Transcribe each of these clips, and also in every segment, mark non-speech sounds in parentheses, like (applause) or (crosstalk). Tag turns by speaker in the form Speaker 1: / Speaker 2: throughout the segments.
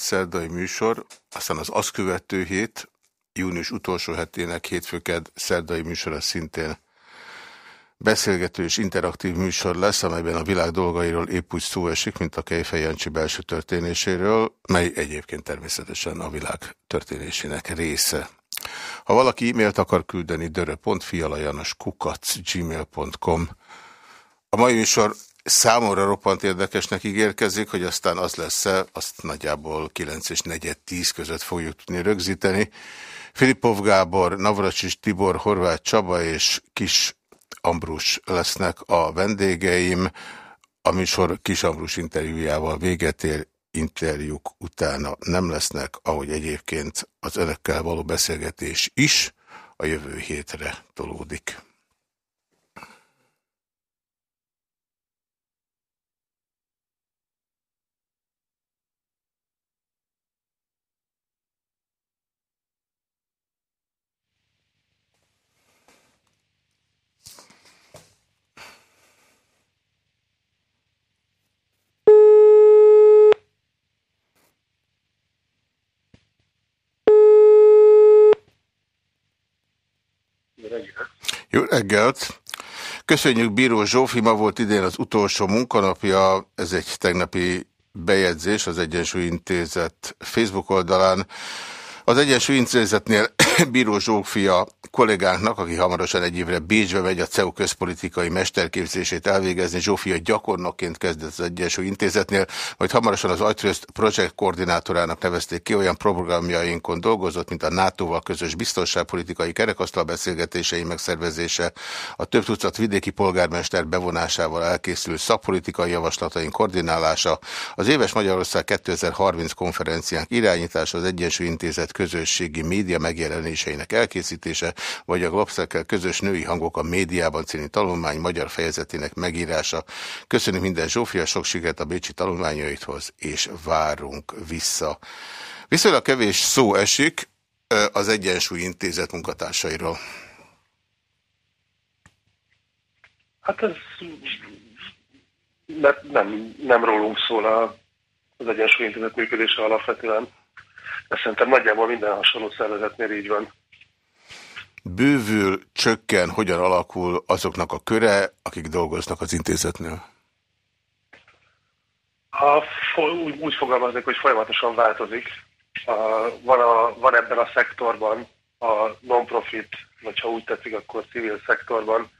Speaker 1: szerdai műsor, aztán az azt követő hét, június utolsó hetének hétfőked szerdai műsora szintén beszélgető és interaktív műsor lesz, amelyben a világ dolgairól épp úgy szó esik, mint a Kejfej Jancsi belső történéséről, mely egyébként természetesen a világ történésének része. Ha valaki e-mailt akar küldeni, dörö.fialajanoskukac.gmail.com A mai műsor számomra roppant érdekesnek ígérkezik, hogy aztán az lesz-e, azt nagyjából 9 és 4 10 között fogjuk tudni rögzíteni. Filipov Gábor, Navracsis Tibor, Horváth Csaba és Kis Ambrus lesznek a vendégeim. A műsor Kis Ambrus interjújával véget ér, interjúk utána nem lesznek, ahogy egyébként az önökkel való beszélgetés is a jövő hétre tolódik. Jó reggelt! Köszönjük Bíró Zsófi, ma volt idén az utolsó munkanapja, ez egy tegnapi bejegyzés az Egyensúly Intézet Facebook oldalán. Az Egyensúly Intézetnél (coughs) Bíró Zsófia kollégánknak, aki hamarosan egy évre Bécsbe megy a CEU közpolitikai mesterképzését elvégezni, Zsófia gyakornokként kezdett az Egyensúly Intézetnél, majd hamarosan az Agytrözt projekt koordinátorának nevezték ki, olyan programjainkon dolgozott, mint a NATO-val közös biztonságpolitikai kerekasztal beszélgetései megszervezése, a több tucat vidéki polgármester bevonásával elkészülő szakpolitikai javaslataink koordinálása, az éves Magyarország 2030 konferenciánk irányítása, az Egyensúly Intézet közösségi média megjelenéseinek elkészítése, vagy a Globszerkel közös női hangok a médiában című tanulmány magyar fejezetének megírása. Köszönjük minden Zsófia, sok sikert a Bécsi tanulmányaithoz, és várunk vissza. Viszonylag kevés szó esik az Egyensúly Intézet munkatársairól.
Speaker 2: Hát ez nem, nem rólunk szól az Egyensúly Intézet működése alapvetően. Ez szerintem nagyjából minden hasonló szervezetnél így van.
Speaker 1: Bővül, csökken, hogyan alakul azoknak a köre, akik dolgoznak az intézetnél?
Speaker 2: A, úgy, úgy fogalmaznék, hogy folyamatosan változik. A, van, a, van ebben a szektorban, a non-profit, vagy ha úgy tetszik, akkor civil szektorban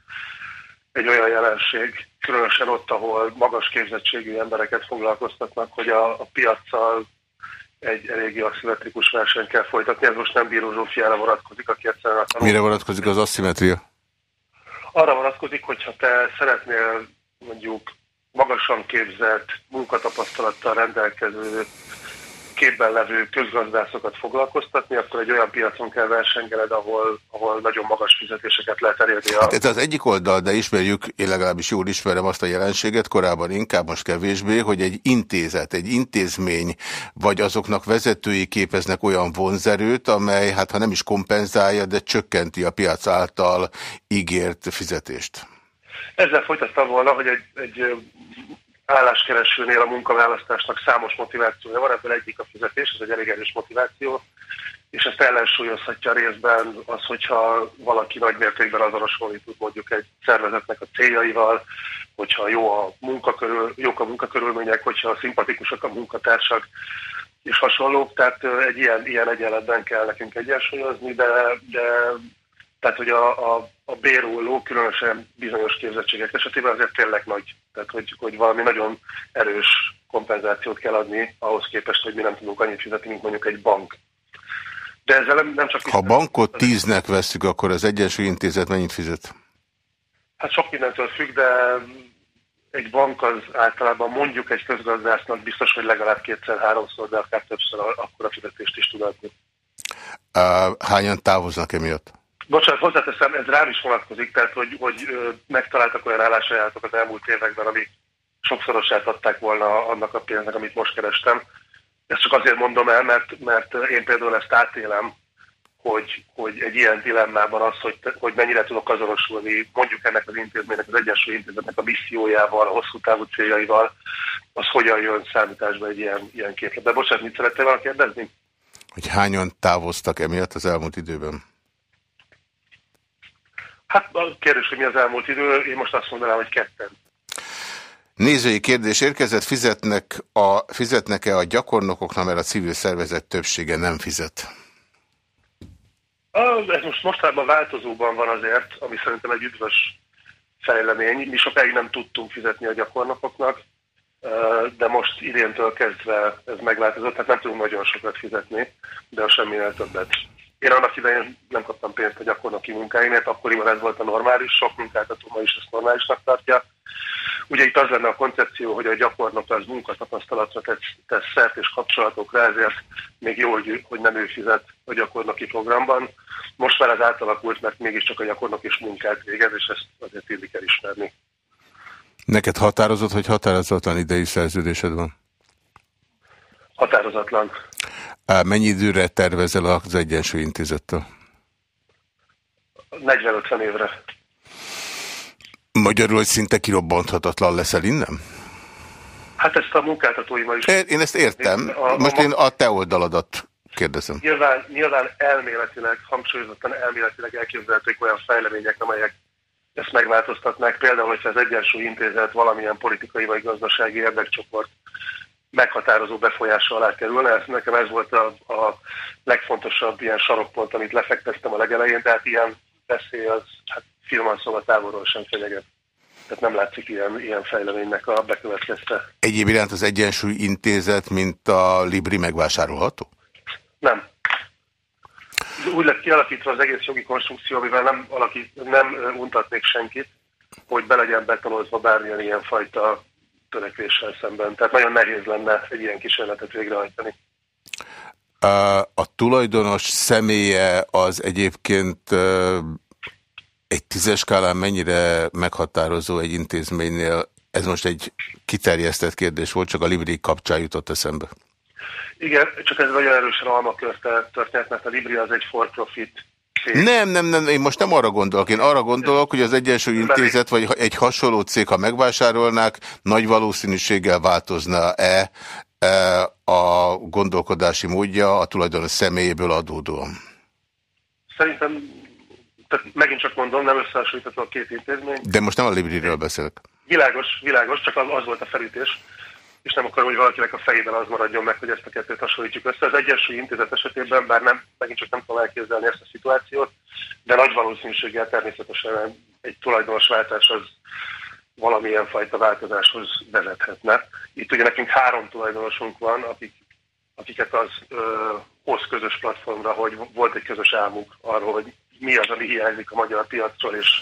Speaker 2: egy olyan jelenség, különösen ott, ahol magas képzettségű embereket foglalkoztatnak, hogy a, a piaccal egy eléggé aszimmetrikus versenyt kell folytatni. Ez most nem Bíró Zsófiára vonatkozik, aki egyszerűen a
Speaker 1: tanul... Mire vonatkozik az aszimetria?
Speaker 2: Arra vonatkozik, hogyha te szeretnél mondjuk magasan képzett, munkatapasztalattal rendelkező képben levő közgazdászokat foglalkoztatni, akkor egy olyan piacon kell versengeled, ahol, ahol nagyon magas fizetéseket lehet elérni.
Speaker 1: Hát ez az egyik oldal, de ismerjük, én legalábbis jól ismerem azt a jelenséget, korábban inkább, most kevésbé, hogy egy intézet, egy intézmény, vagy azoknak vezetői képeznek olyan vonzerőt, amely, hát ha nem is kompenzálja, de csökkenti a piac által ígért fizetést.
Speaker 2: Ezzel folytattam volna, hogy egy, egy álláskeresőnél a munkaválasztásnak számos motivációja van, ebből egyik a fizetés, ez egy elég erős motiváció, és ezt ellensúlyozhatja részben az, hogyha valaki nagy mértékben azonosulni tud mondjuk egy szervezetnek a céljaival, hogyha jó a munkakörül, jók a munkakörülmények, hogyha szimpatikusak a munkatársak, és hasonlók, tehát egy ilyen, ilyen egyenletben kell nekünk egyensúlyozni, de, de tehát, hogy a, a, a bérulló, különösen bizonyos képzettségek esetében azért tényleg nagy. Tehát, hogy, hogy valami nagyon erős kompenzációt kell adni ahhoz képest, hogy mi nem tudunk annyit fizetni, mint mondjuk egy bank. De ezzel nem, nem csak...
Speaker 1: Ha bankot tíznek veszük, akkor az Egyensúly Intézet mennyit fizet?
Speaker 2: Hát sok mindentől függ, de egy bank az általában mondjuk egy közgazdásznak biztos, hogy legalább kétszer-háromszor, de akár többször akkor a fizetést is tud adni.
Speaker 1: Hányan távoznak emiatt?
Speaker 2: Bocsánat, hozzáteszem, ez rám is vonatkozik, tehát hogy, hogy megtaláltak olyan állásajánlatokat az elmúlt években, amik sokszorosát adták volna annak a pénznek, amit most kerestem. Ezt csak azért mondom el, mert, mert én például ezt átélem, hogy, hogy egy ilyen dilemmában az, hogy, hogy mennyire tudok azonosulni mondjuk ennek az intézménynek, az Egyesült Intézetnek a missziójával, a hosszú távú céljaival, az hogyan jön számításba egy ilyen, ilyen képletbe. Bocsánat, mit szerettél volna kérdezni?
Speaker 1: Hogy hányan távoztak emiatt az elmúlt időben?
Speaker 2: Hát a kérdés, hogy mi az elmúlt idő, én most azt mondanám, hogy ketten.
Speaker 1: Nézői kérdés érkezett, fizetnek a, fizetnek-e a gyakornokoknak, mert a civil szervezet többsége nem fizet?
Speaker 2: Ez most mostában változóban van azért, ami szerintem egy üdvös fejlemény. Mi sokáig nem tudtunk fizetni a gyakornokoknak, de most idéntől kezdve ez megváltozott, tehát nem tudunk nagyon sokat fizetni, de a semminél többet. Én annak idején nem kaptam pénzt a gyakornoki munkáimért, akkoriban ez volt a normális, sok munkáltató ma is ezt normálisnak tartja. Ugye itt az lenne a koncepció, hogy a gyakornok az munkatapasztalatra tesz, tesz szert és kapcsolatokra, ezért még jó, hogy, hogy nem ő fizet a gyakornoki programban. Most már ez átalakult, mert mégiscsak a gyakornok is munkát végez, és ezt azért illik elismerni.
Speaker 1: Neked határozott, hogy határozatlan idei szerződésed van?
Speaker 2: Határozatlan.
Speaker 1: Mennyi időre tervezel az Egyensúly Intézettel?
Speaker 2: 40-50 évre.
Speaker 1: Magyarul, szinte kirobbanthatatlan leszel innen?
Speaker 2: Hát ezt a munkáltatóimmal is...
Speaker 1: Én ezt értem. A, Most a, én a te oldaladat kérdezem.
Speaker 2: Nyilván, nyilván elméletileg, hangsúlyozottan elméletileg elképzelhetők olyan fejlemények, amelyek ezt megváltoztatnák. Például, hogyha az Egyensúly Intézet valamilyen politikai vagy gazdasági érdekcsoport meghatározó befolyása alá kerülne. Ez, nekem ez volt a, a legfontosabb ilyen sarokpont, amit lefektettem a legelején, de hát ilyen veszély az hát filman szóval távolról sem fenyeget. Tehát nem látszik ilyen, ilyen fejleménynek a bekövetkezte.
Speaker 1: Egyéb iránt az Egyensúly Intézet, mint a Libri megvásárolható?
Speaker 2: Nem. Úgy lett kialakítva az egész jogi konstrukció, amivel nem, alakít, nem untatnék senkit, hogy be legyen betonozva bármilyen ilyen fajta törekvéssel szemben. Tehát nagyon nehéz lenne egy ilyen kísérletet végrehajtani.
Speaker 1: A tulajdonos személye az egyébként egy tízes skálán mennyire meghatározó egy intézménynél? Ez most egy kiterjesztett kérdés volt, csak a Libri kapcsán jutott eszembe.
Speaker 2: Igen, csak ez nagyon erősen almakörte történet, mert a Libri az egy for-profit
Speaker 1: nem, nem, nem, én most nem arra gondolok. Én arra gondolok, hogy az Egyensúly Intézet vagy egy hasonló cég, ha megvásárolnák, nagy valószínűséggel változna-e e, a gondolkodási módja a tulajdonos személyéből adódóan?
Speaker 2: Szerintem, tehát megint csak mondom, nem összehasonlítható a két intézmény.
Speaker 1: De most nem a Libriről beszélek.
Speaker 2: Világos, világos, csak az, az volt a felütés és nem akarom, hogy valakinek a fejében az maradjon meg, hogy ezt a kettőt hasonlítjuk össze. Az Egyesült Intézet esetében, bár nem, megint csak nem tudom elképzelni ezt a szituációt, de nagy valószínűséggel természetesen egy tulajdonosváltás az valamilyen fajta változáshoz vezethetne. Itt ugye nekünk három tulajdonosunk van, akik, akiket az ö, hoz közös platformra, hogy volt egy közös álmuk arról, hogy mi az, ami hiányzik a magyar piacról, és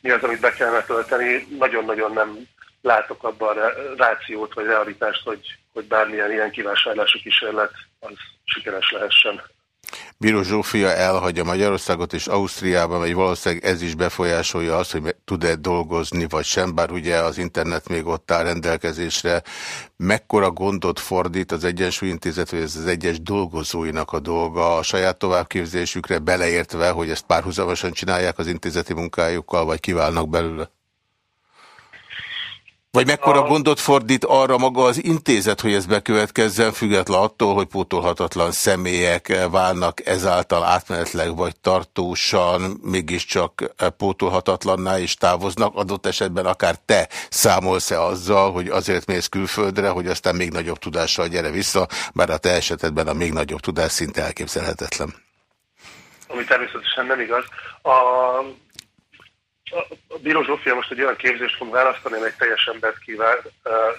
Speaker 2: mi az, amit be kellene tölteni. Nagyon-nagyon nem látok abban rációt vagy realitást, hogy, hogy bármilyen ilyen kivásárlási kísérlet az sikeres lehessen.
Speaker 1: Bíró Zsófia elhagyja Magyarországot, és Ausztriában megy, valószínűleg ez is befolyásolja azt, hogy tud-e dolgozni, vagy sem, bár ugye az internet még ott áll rendelkezésre. Mekkora gondot fordít az Egyensúlyintézet, vagy ez az egyes dolgozóinak a dolga a saját továbbképzésükre, beleértve, hogy ezt párhuzamosan csinálják az intézeti munkájukkal, vagy kiválnak belőle? Vagy mekkora a... gondot fordít arra maga az intézet, hogy ez bekövetkezzen, független attól, hogy pótolhatatlan személyek válnak ezáltal átmenetleg vagy tartósan mégiscsak pótolhatatlanná is távoznak, adott esetben akár te számolsz-e azzal, hogy azért mész külföldre, hogy aztán még nagyobb tudással gyere vissza, bár a te esetedben a még nagyobb tudás szinte elképzelhetetlen.
Speaker 2: Ami természetesen nem igaz. A a Bíró Zsófia most egy olyan képzést fog választani, amely teljes embert kíván.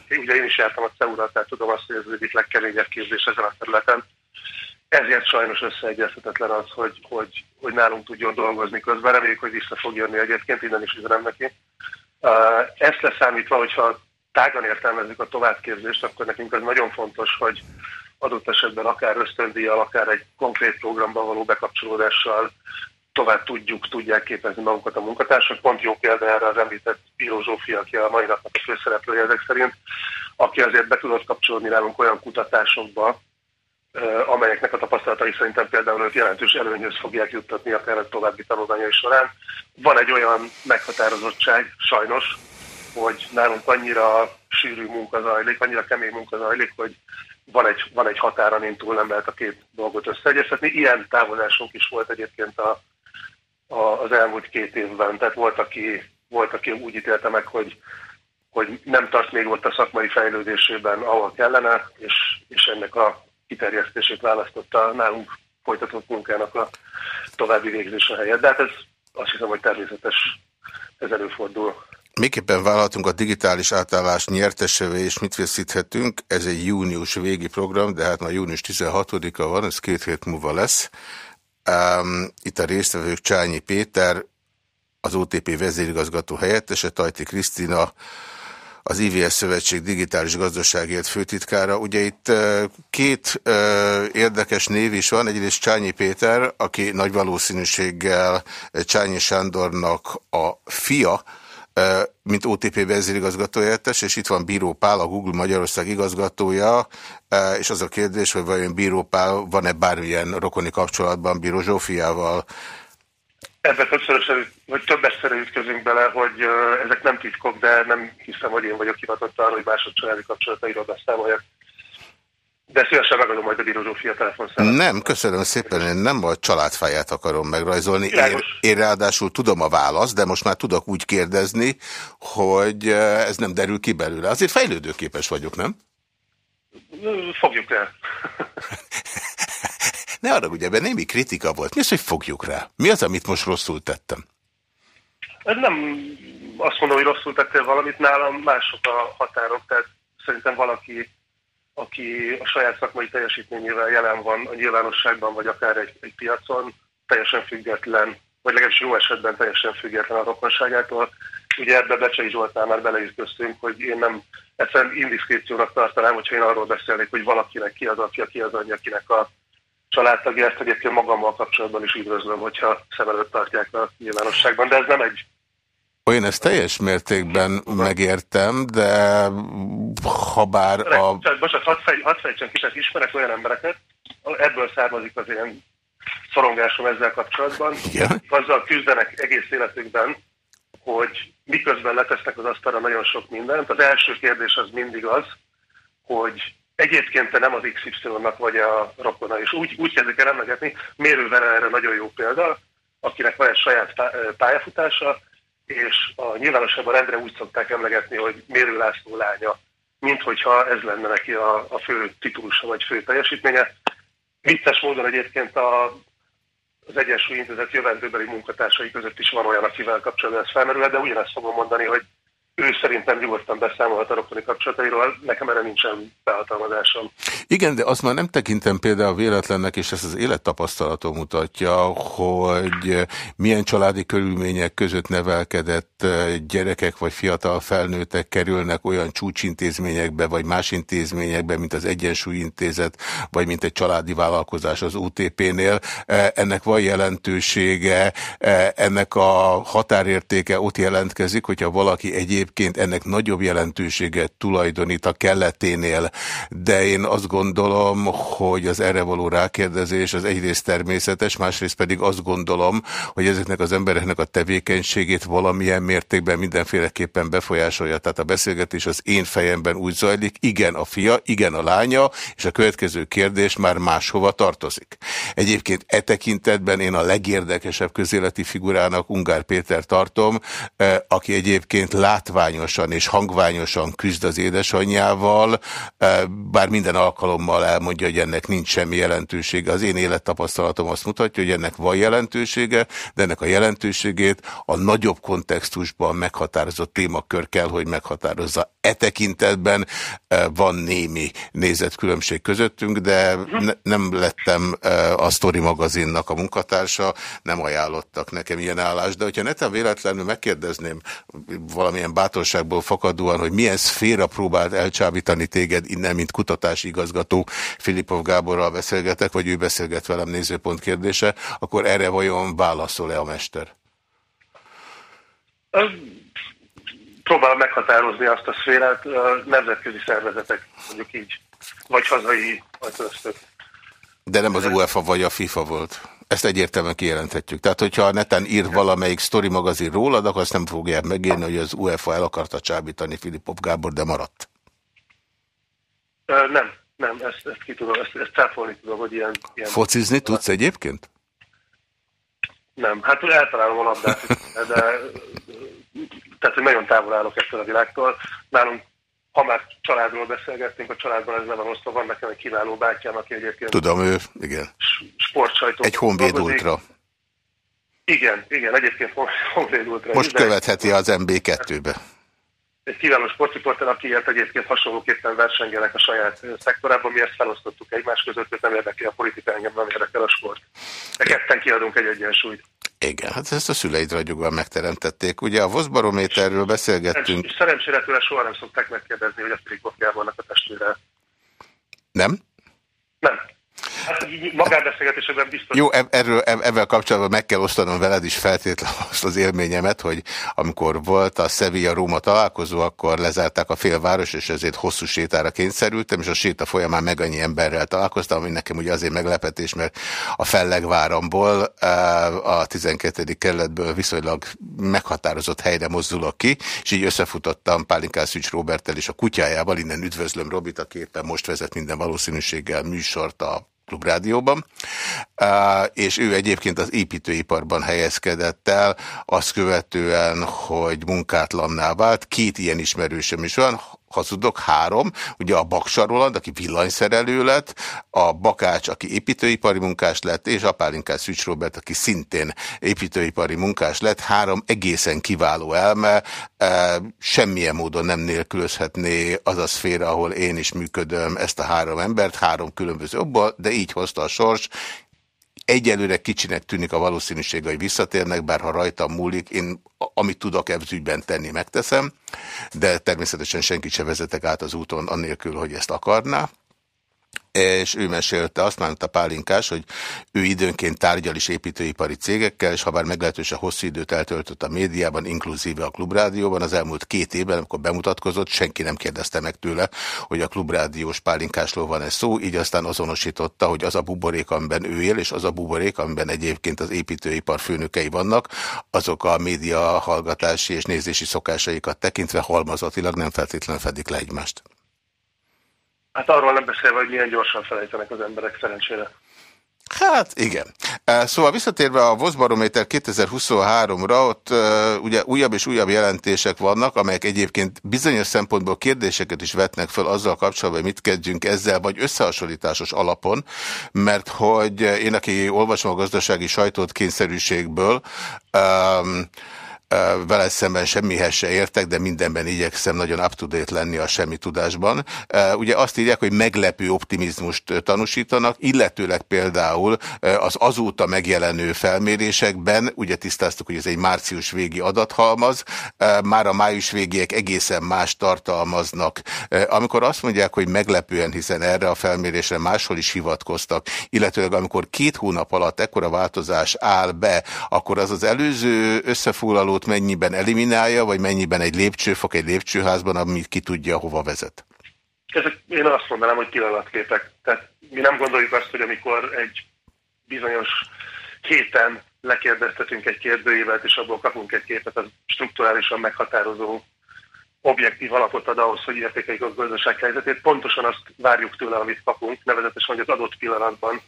Speaker 2: Ugye én is jártam a CEU-ra, tehát tudom azt, hogy ez az egyik legkeményebb képzés ezen a területen. Ezért sajnos összeegyezhetetlen az, hogy, hogy, hogy nálunk tudjon dolgozni közben. Reméljük, hogy vissza fog jönni egyébként, innen is üzenem neki. Uh, ezt leszámítva, hogyha tágan értelmezzük a továbbképzést, akkor nekünk az nagyon fontos, hogy adott esetben akár ösztöndíjjal, akár egy konkrét programban való bekapcsolódással tovább tudjuk, tudják képezni magukat a munkatársak. Pont jó példa erre az említett Bíró Zsófia, aki a mai napnak a főszereplője ezek szerint, aki azért be tudott kapcsolódni nálunk olyan kutatásokba, amelyeknek a tapasztalatai szerintem például őt jelentős előnyhöz fogják juttatni akár a további tanulmányai során. Van egy olyan meghatározottság, sajnos, hogy nálunk annyira sűrű munka zajlik, annyira kemény munka zajlik, hogy van egy, van egy határ, amin túl nem lehet a két dolgot összeegyeztetni. Ilyen távozásunk is volt egyébként a, az elmúlt két évben. Tehát volt aki, volt, aki úgy ítélte meg, hogy, hogy nem tart még ott a szakmai fejlődésében, ahol kellene, és, és ennek a kiterjesztését választotta nálunk folytatott munkának a további végzése helyett. De hát ez azt hiszem, hogy természetes, ez előfordul.
Speaker 1: Miképpen vállalhatunk a digitális átállás nyertesevé, és mit veszíthetünk? Ez egy június végi program, de hát ma június 16-a van, ez két hét múlva lesz. Um, itt a résztvevők Csányi Péter, az OTP vezérigazgató helyettese, Tajti Krisztina, az IVS Szövetség digitális gazdaságért főtitkára. Ugye itt két érdekes név is van, egyrészt Csányi Péter, aki nagy valószínűséggel Csányi Sándornak a fia, mint OTP vezérigazgatója és itt van Bíró Pál, a Google Magyarország igazgatója, és az a kérdés, hogy vajon Bíró Pál van-e bármilyen rokoni kapcsolatban Bíró Zsófiával?
Speaker 2: Ebben többször, vagy többeszörre ütközünk bele, hogy ezek nem titkok, de nem hiszem, hogy én vagyok hivatott arra, hogy másod családi kapcsolatairól beszámoljak. De szívesen megadom majd a Bíró Zsófia telefonszámát.
Speaker 1: Nem, köszönöm szépen, én nem a családfáját akarom megrajzolni. Én, én ráadásul tudom a választ, de most már tudok úgy kérdezni, hogy ez nem derül ki belőle. Azért fejlődőképes vagyok, nem?
Speaker 2: Fogjuk el. (laughs)
Speaker 1: ne arra, ugye ebben némi kritika volt. Mi az, hogy fogjuk rá? Mi az, amit most rosszul tettem?
Speaker 2: Nem azt mondom, hogy rosszul tettél valamit, nálam mások a határok, tehát szerintem valaki aki a saját szakmai teljesítményével jelen van a nyilvánosságban, vagy akár egy, egy piacon, teljesen független, vagy legalábbis jó esetben teljesen független a rokonságától. Ugye ebbe Becsei Zsoltán már beleütköztünk, hogy én nem egyszerűen indiszkréciónak tartanám, hogyha én arról beszélnék, hogy valakinek ki az apja, ki az anyja, kinek a családtagja, ezt egyébként magammal kapcsolatban is üdvözlöm, hogyha szem előtt tartják a nyilvánosságban, de ez nem egy
Speaker 1: én ezt teljes mértékben megértem, de ha bár a...
Speaker 2: Bocsánat, hadd, fej, hadd fejtsem ki, ismerek olyan embereket, ebből származik az én szorongásom ezzel kapcsolatban. Igen. Azzal küzdenek egész életükben, hogy miközben letesznek az asztalra nagyon sok mindent. Az első kérdés az mindig az, hogy egyébként te nem az XY-nak vagy a rokona, és úgy, úgy kezdik el emlegetni, mérővel erre nagyon jó példa, akinek van egy saját pályafutása, és a nyilvánosságban rendre úgy szokták emlegetni, hogy Mérő László lánya, mint hogyha ez lenne neki a, a fő titulusa vagy fő teljesítménye. Vicces módon egyébként a, az Egyensúly Intézet jövendőbeli munkatársai között is van olyan, akivel kapcsolatban ez felmerül, de ugyanezt fogom mondani, hogy ő szerintem nyugodtan beszámolhat a rokoni kapcsolatairól, nekem erre nincsen behatalmazásom.
Speaker 1: Igen, de azt már nem tekintem például véletlennek, és ezt az élettapasztalatom mutatja, hogy milyen családi körülmények között nevelkedett gyerekek vagy fiatal felnőttek kerülnek olyan csúcsintézményekbe, vagy más intézményekbe, mint az Egyensúlyintézet, vagy mint egy családi vállalkozás az UTP-nél. Ennek van jelentősége, ennek a határértéke ott jelentkezik, hogyha valaki egyéb egyébként ennek nagyobb jelentőséget tulajdonít a kelleténél, de én azt gondolom, hogy az erre való rákérdezés az egyrészt természetes, másrészt pedig azt gondolom, hogy ezeknek az embereknek a tevékenységét valamilyen mértékben mindenféleképpen befolyásolja. Tehát a beszélgetés az én fejemben úgy zajlik, igen a fia, igen a lánya, és a következő kérdés már máshova tartozik. Egyébként e tekintetben én a legérdekesebb közéleti figurának Ungár Péter tartom, eh, aki egyébként látva látványosan és hangványosan küzd az édesanyjával, eh, bár minden alkalommal elmondja, hogy ennek nincs semmi jelentősége. Az én élettapasztalatom azt mutatja, hogy ennek van jelentősége, de ennek a jelentőségét a nagyobb kontextusban meghatározott témakör kell, hogy meghatározza. E tekintetben eh, van némi nézetkülönbség közöttünk, de ne, nem lettem eh, a Story magazinnak a munkatársa, nem ajánlottak nekem ilyen állást, de hogyha netem véletlenül megkérdezném valamilyen bátorságból fakadóan, hogy milyen szféra próbált elcsábítani téged innen, mint kutatási igazgató, Filipov Gáborral beszélgetek, vagy ő beszélget velem nézőpont kérdése, akkor erre vajon válaszol-e a mester?
Speaker 2: Próbál meghatározni azt a szférát, a nemzetközi szervezetek, mondjuk így, vagy hazai, vagy köztök
Speaker 1: De nem az UEFA vagy a FIFA volt. Ezt egyértelműen kijelenthetjük. Tehát, hogyha neten ír valamelyik sztori magazin rólad, akkor azt nem fogják megírni, hogy az UEFA el akarta csábítani Filipov Gábor, de maradt.
Speaker 2: Nem, nem, ezt, ezt ki tudom, ezt, ezt cáfolni tudom, hogy ilyen... ilyen
Speaker 1: Focizni tudsz egyébként?
Speaker 2: Nem, hát eltalálom a labdát, de tehát, hogy nagyon távol állok ettől a világtól. Nálunk ha már családról beszélgettünk, a családban ez le van osztva, van nekem egy kiváló bátyám, aki egyébként...
Speaker 1: Tudom, ő, igen.
Speaker 2: Sportsajtó.
Speaker 1: Egy Honvéd Ultra.
Speaker 2: Igen, igen, egyébként Honvéd Ultra.
Speaker 1: Most követheti az MB2-be.
Speaker 2: Egy kiváló sportriporter, akiért egyébként hasonlóképpen versengenek a saját szektorában, mi ezt felosztottuk egymás között, hogy nem érdekel a politika, engem nem érdekel a sport. De ketten kiadunk egy egyensúlyt.
Speaker 1: Igen, hát ezt a szüleid ragyogóan megteremtették. Ugye a Voszbarométerről beszélgettünk.
Speaker 2: És szerencsére tőle soha nem szokták megkérdezni, hogy a Filipov Gábornak a testvére.
Speaker 1: Nem?
Speaker 2: Nem. Hát magánbeszélgetésekben biztos.
Speaker 1: Jó, e- erről, e- ebben kapcsolatban meg kell osztanom veled is feltétlenül azt az élményemet, hogy amikor volt a Sevilla-Róma találkozó, akkor lezárták a félváros, és ezért hosszú sétára kényszerültem, és a séta folyamán meg annyi emberrel találkoztam, ami nekem ugye azért meglepetés, mert a Fellegváramból, e, a 12. kerületből viszonylag meghatározott helyre mozdulok ki, és így összefutottam Pálinkás Szücs Robertel és a kutyájával, innen üdvözlöm Robit, aki éppen most vezet minden valószínűséggel műsort a klubrádióban, és ő egyébként az építőiparban helyezkedett el, azt követően, hogy munkátlanná vált. Két ilyen ismerősöm is van, hazudok, három, ugye a Baksa Roland, aki villanyszerelő lett, a Bakács, aki építőipari munkás lett, és a Pálinkás Szücs Robert, aki szintén építőipari munkás lett, három egészen kiváló elme, e, semmilyen módon nem nélkülözhetné az a szféra, ahol én is működöm ezt a három embert, három különböző obból, de így hozta a sors, Egyelőre kicsinek tűnik a valószínűség, hogy visszatérnek, bár ha rajtam múlik, én amit tudok ebben ügyben tenni, megteszem, de természetesen senki se vezetek át az úton annélkül, hogy ezt akarná és ő mesélte, azt mondta Pálinkás, hogy ő időnként tárgyal is építőipari cégekkel, és ha bár meglehetősen hosszú időt eltöltött a médiában, inkluzíve a klubrádióban, az elmúlt két évben, amikor bemutatkozott, senki nem kérdezte meg tőle, hogy a klubrádiós Pálinkásról van ez szó, így aztán azonosította, hogy az a buborék, amiben ő él, és az a buborék, amiben egyébként az építőipar főnökei vannak, azok a média hallgatási és nézési szokásaikat tekintve halmazatilag nem feltétlenül fedik le egymást.
Speaker 2: Hát arról nem beszélve, hogy milyen gyorsan felejtenek az emberek szerencsére.
Speaker 1: Hát igen. Szóval visszatérve a Vozbarométer 2023-ra, ott ugye újabb és újabb jelentések vannak, amelyek egyébként bizonyos szempontból kérdéseket is vetnek fel azzal kapcsolatban, hogy mit kezdjünk ezzel, vagy összehasonlításos alapon, mert hogy én, aki olvasom a gazdasági sajtót kényszerűségből, um, vele szemben semmihez se értek, de mindenben igyekszem nagyon up-to-date lenni a semmi tudásban. Ugye azt írják, hogy meglepő optimizmust tanúsítanak, illetőleg például az azóta megjelenő felmérésekben, ugye tisztáztuk, hogy ez egy március végi adathalmaz, már a május végiek egészen más tartalmaznak. Amikor azt mondják, hogy meglepően, hiszen erre a felmérésre máshol is hivatkoztak, illetőleg amikor két hónap alatt ekkora változás áll be, akkor az az előző összefoglaló inflációt mennyiben eliminálja, vagy mennyiben egy lépcsőfok egy lépcsőházban, ami ki tudja, hova vezet?
Speaker 2: Ezek, én azt mondanám, hogy pillanatképek. Tehát mi nem gondoljuk azt, hogy amikor egy bizonyos héten lekérdeztetünk egy kérdőívet, és abból kapunk egy képet, az strukturálisan meghatározó objektív alapot ad ahhoz, hogy értékeljük a gazdaság helyzetét. Pontosan azt várjuk tőle, amit kapunk, nevezetesen, hogy az adott pillanatban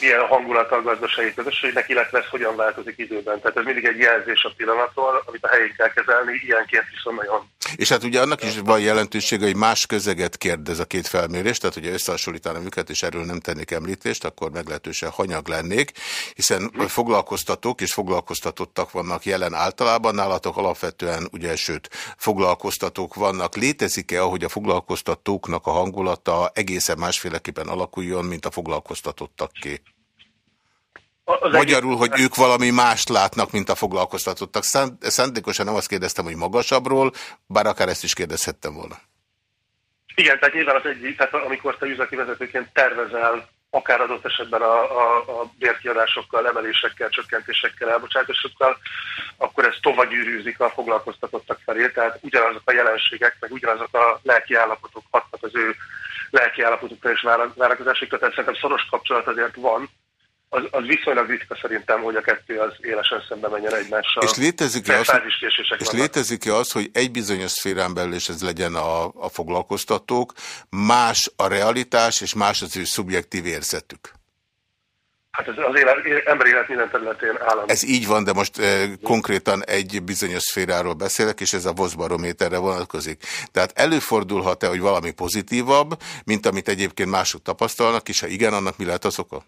Speaker 2: milyen hangulata a gazdasági közösségnek, illetve ez hogyan változik időben. Tehát ez mindig egy jelzés a pillanatról, amit a helyén kell kezelni, ilyenként viszont nagyon.
Speaker 1: És hát ugye annak is van jelentősége, hogy más közeget kérdez a két felmérés, tehát ugye összehasonlítanám őket, és erről nem tennék említést, akkor meglehetősen hanyag lennék, hiszen foglalkoztatók és foglalkoztatottak vannak jelen általában, nálatok alapvetően, ugye, sőt, foglalkoztatók vannak. Létezik-e, ahogy a foglalkoztatóknak a hangulata egészen másféleképpen alakuljon, mint a foglalkoztatottaké? Az Magyarul, hogy ők valami mást látnak, mint a foglalkoztatottak. Szándékosan nem azt kérdeztem, hogy magasabbról, bár akár ezt is kérdezhettem volna.
Speaker 2: Igen, tehát nyilván az egyik, tehát amikor te üzleti vezetőként tervezel akár adott esetben a, a, a bérkiadásokkal, emelésekkel, csökkentésekkel, elbocsátásokkal, akkor ez tovább gyűrűzik a foglalkoztatottak felé. Tehát ugyanazok a jelenségek, meg ugyanazok a lelki állapotok hatnak az ő lelki állapotukra és várakozásokra. Tehát szerintem szoros kapcsolat azért van, az, az viszonylag ritka szerintem, hogy a kettő az élesen szembe menjen egymással.
Speaker 1: És létezik-e az, és létezik-e az, hogy egy bizonyos szférán belül, és ez legyen a, a foglalkoztatók, más a realitás, és más az ő szubjektív érzetük?
Speaker 2: Hát ez az élet, ember élet minden területén állam.
Speaker 1: Ez így van, de most e, konkrétan egy bizonyos szféráról beszélek, és ez a Voszbarométerre vonatkozik. Tehát előfordulhat-e, hogy valami pozitívabb, mint amit egyébként mások tapasztalnak, és ha igen, annak mi lehet az oka?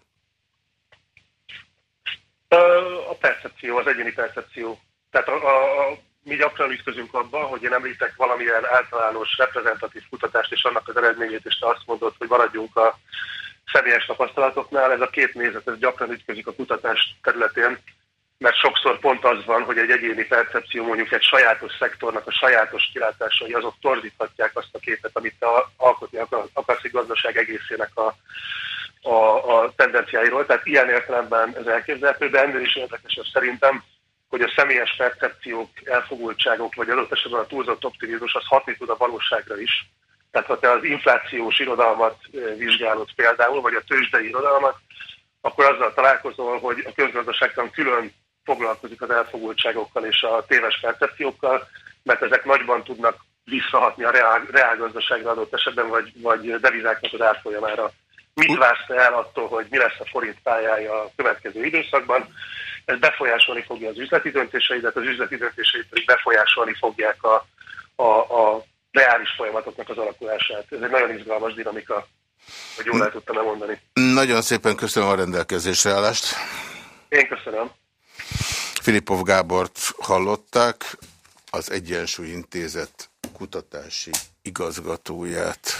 Speaker 2: A percepció, az egyéni percepció. Tehát a, a, mi gyakran ütközünk abba, hogy én említek valamilyen általános reprezentatív kutatást, és annak az eredményét, és te azt mondod, hogy maradjunk a személyes tapasztalatoknál. Ez a két nézet, ez gyakran ütközik a kutatás területén, mert sokszor pont az van, hogy egy egyéni percepció mondjuk egy sajátos szektornak a sajátos kilátásai, azok torzíthatják azt a képet, amit te alkotni akarsz egy gazdaság egészének a, a, a tendenciáiról, tehát ilyen értelemben ez elképzelhető, de ennél is érdekesebb szerintem, hogy a személyes percepciók, elfogultságok, vagy adott esetben a túlzott optimizmus, az hatni tud a valóságra is. Tehát ha te az inflációs irodalmat vizsgálod például, vagy a tőzsdei irodalmat, akkor azzal találkozol, hogy a közgazdaságtan külön foglalkozik az elfogultságokkal és a téves percepciókkal, mert ezek nagyban tudnak visszahatni a reál, reálgazdaságra adott esetben, vagy, vagy devizáknak az árfolyamára. Mit vársz el attól, hogy mi lesz a forint pályája a következő időszakban? Ez befolyásolni fogja az üzleti döntéseidet, az üzleti döntéseit pedig befolyásolni fogják a, a, a reális folyamatoknak az alakulását. Ez egy nagyon izgalmas dinamika, hogy jól el tudtam elmondani.
Speaker 1: Nagyon szépen köszönöm a rendelkezésre állást.
Speaker 2: Én köszönöm.
Speaker 1: Filipov Gábort hallották, az Egyensúly Intézet kutatási igazgatóját.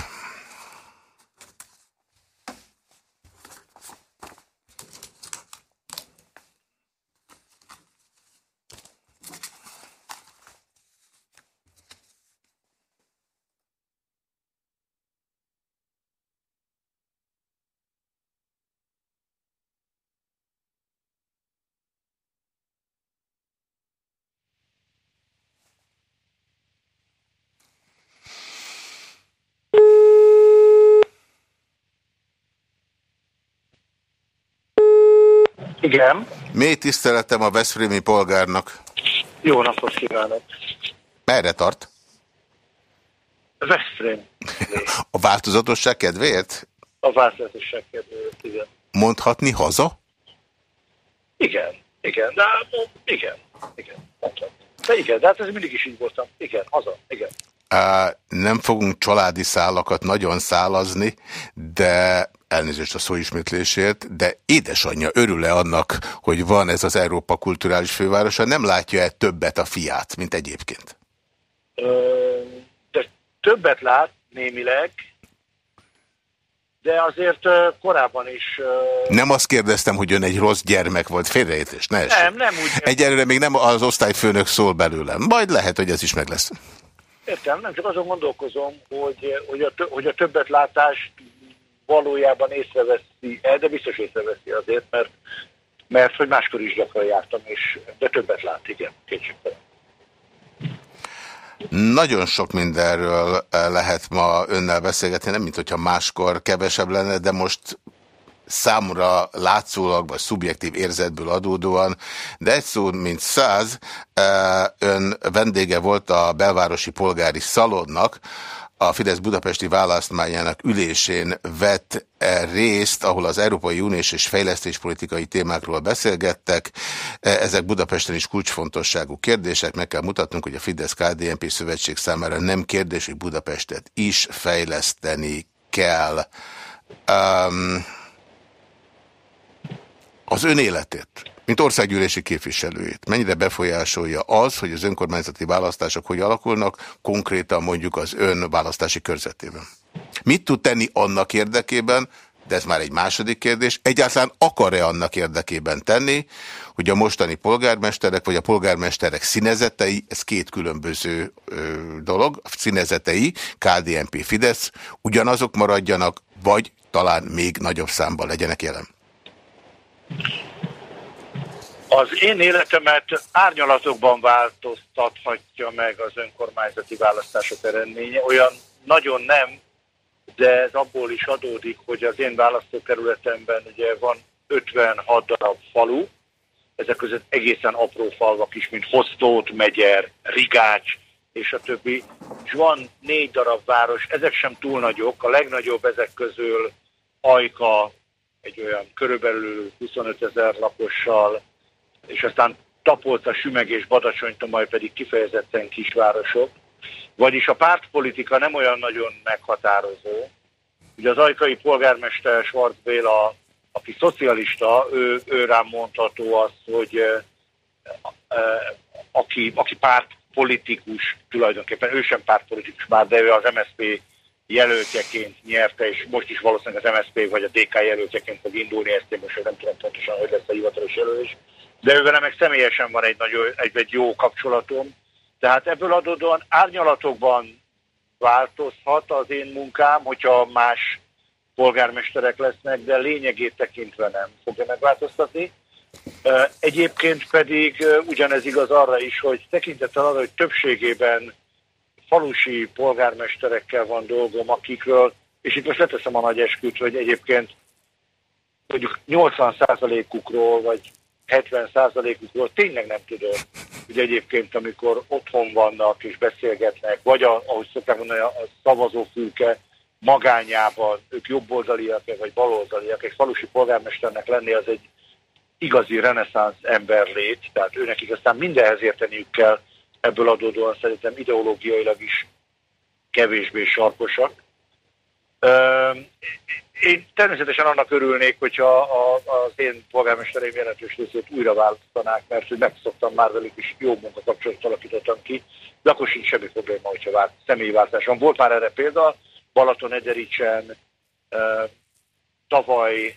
Speaker 2: Igen.
Speaker 1: Mély tiszteletem a Veszprémi polgárnak.
Speaker 2: Jó napot kívánok.
Speaker 1: Merre tart?
Speaker 2: Veszprém.
Speaker 1: A változatosság kedvéért?
Speaker 2: A változatosság kedvéért, igen.
Speaker 1: Mondhatni haza?
Speaker 2: Igen, igen, de igen, igen. De igen, de hát ez mindig is így voltam. Igen, haza, igen.
Speaker 1: Nem fogunk családi szálakat nagyon szálazni, de elnézést a szóismétlésért, de édesanyja örül-e annak, hogy van ez az Európa kulturális fővárosa, nem látja-e többet a fiát, mint egyébként?
Speaker 2: De többet lát némileg, de azért korábban is...
Speaker 1: Nem azt kérdeztem, hogy ön egy rossz gyermek volt, félreértés, ne
Speaker 2: Nem, nem úgy.
Speaker 1: Egyelőre még nem az osztályfőnök szól belőlem, majd lehet, hogy ez is meg lesz.
Speaker 2: Értem, nem csak azon gondolkozom, hogy, hogy, a, hogy a többetlátást valójában észreveszi el, de biztos észreveszi azért, mert, mert hogy máskor is gyakran jártam, és, de többet lát, igen, kétségtelen.
Speaker 1: Nagyon sok mindenről eh, lehet ma önnel beszélgetni, nem mint hogyha máskor kevesebb lenne, de most számomra látszólag, vagy szubjektív érzetből adódóan, de egy szó, mint száz, eh, ön vendége volt a belvárosi polgári szalonnak, a Fidesz budapesti választmányának ülésén vett -e részt, ahol az Európai Uniós és fejlesztéspolitikai témákról beszélgettek. E, ezek Budapesten is kulcsfontosságú kérdések. Meg kell mutatnunk, hogy a Fidesz-KDNP szövetség számára nem kérdés, hogy Budapestet is fejleszteni kell. Um, az ön életét mint országgyűlési képviselőjét. Mennyire befolyásolja az, hogy az önkormányzati választások hogy alakulnak, konkrétan mondjuk az ön választási körzetében? Mit tud tenni annak érdekében, de ez már egy második kérdés, egyáltalán akar-e annak érdekében tenni, hogy a mostani polgármesterek, vagy a polgármesterek színezetei, ez két különböző ö, dolog, színezetei, KDNP Fidesz, ugyanazok maradjanak, vagy talán még nagyobb számban legyenek jelen?
Speaker 3: Az én életemet árnyalatokban változtathatja meg az önkormányzati választások eredménye. Olyan nagyon nem, de ez abból is adódik, hogy az én választókerületemben ugye van 56 darab falu, ezek között egészen apró falvak is, mint Hostót, Megyer, Rigács és a többi. És van négy darab város, ezek sem túl nagyok, a legnagyobb ezek közül Ajka, egy olyan körülbelül 25 ezer lakossal, és aztán Tapolca, Sümeg és Badacsonytomaj pedig kifejezetten kisvárosok. Vagyis a pártpolitika nem olyan nagyon meghatározó. Ugye az ajkai polgármester Schwarz Béla, aki szocialista, ő, ő rám mondható azt, hogy aki, aki pártpolitikus tulajdonképpen, ő sem pártpolitikus már, de ő az MSZP jelöltjeként nyerte, és most is valószínűleg az MSZP vagy a DK jelöltjeként fog indulni, ezt én most nem tudom pontosan, hogy lesz a hivatalos jelölés. De ővel meg személyesen van egy, nagyon, egy, egy jó kapcsolatom, tehát ebből adódóan árnyalatokban változhat az én munkám, hogyha más polgármesterek lesznek, de lényegét tekintve nem fogja megváltoztatni. Egyébként pedig ugyanez igaz arra is, hogy tekintettel arra, hogy többségében falusi polgármesterekkel van dolgom, akikről, és itt most leteszem a nagy esküt, hogy egyébként mondjuk 80%-ukról, vagy 70%-ukról tényleg nem tudom, hogy egyébként amikor otthon vannak és beszélgetnek, vagy a, ahogy szokták mondani, a szavazófülke magányában, ők jobboldaliak vagy baloldaliak, egy falusi polgármesternek lenni az egy igazi reneszánsz emberlét, tehát őnek aztán mindenhez érteniük kell, ebből adódóan szerintem ideológiailag is kevésbé sarkosak. Én természetesen annak örülnék, hogyha az én polgármestereim jelentős részét újra választanák, mert hogy megszoktam már velük is jó munkakapcsolatot alakítottam ki, de akkor sincs semmi probléma, hogyha vált, személyi váltás van. Volt már erre példa, Balaton Edericsen tavaly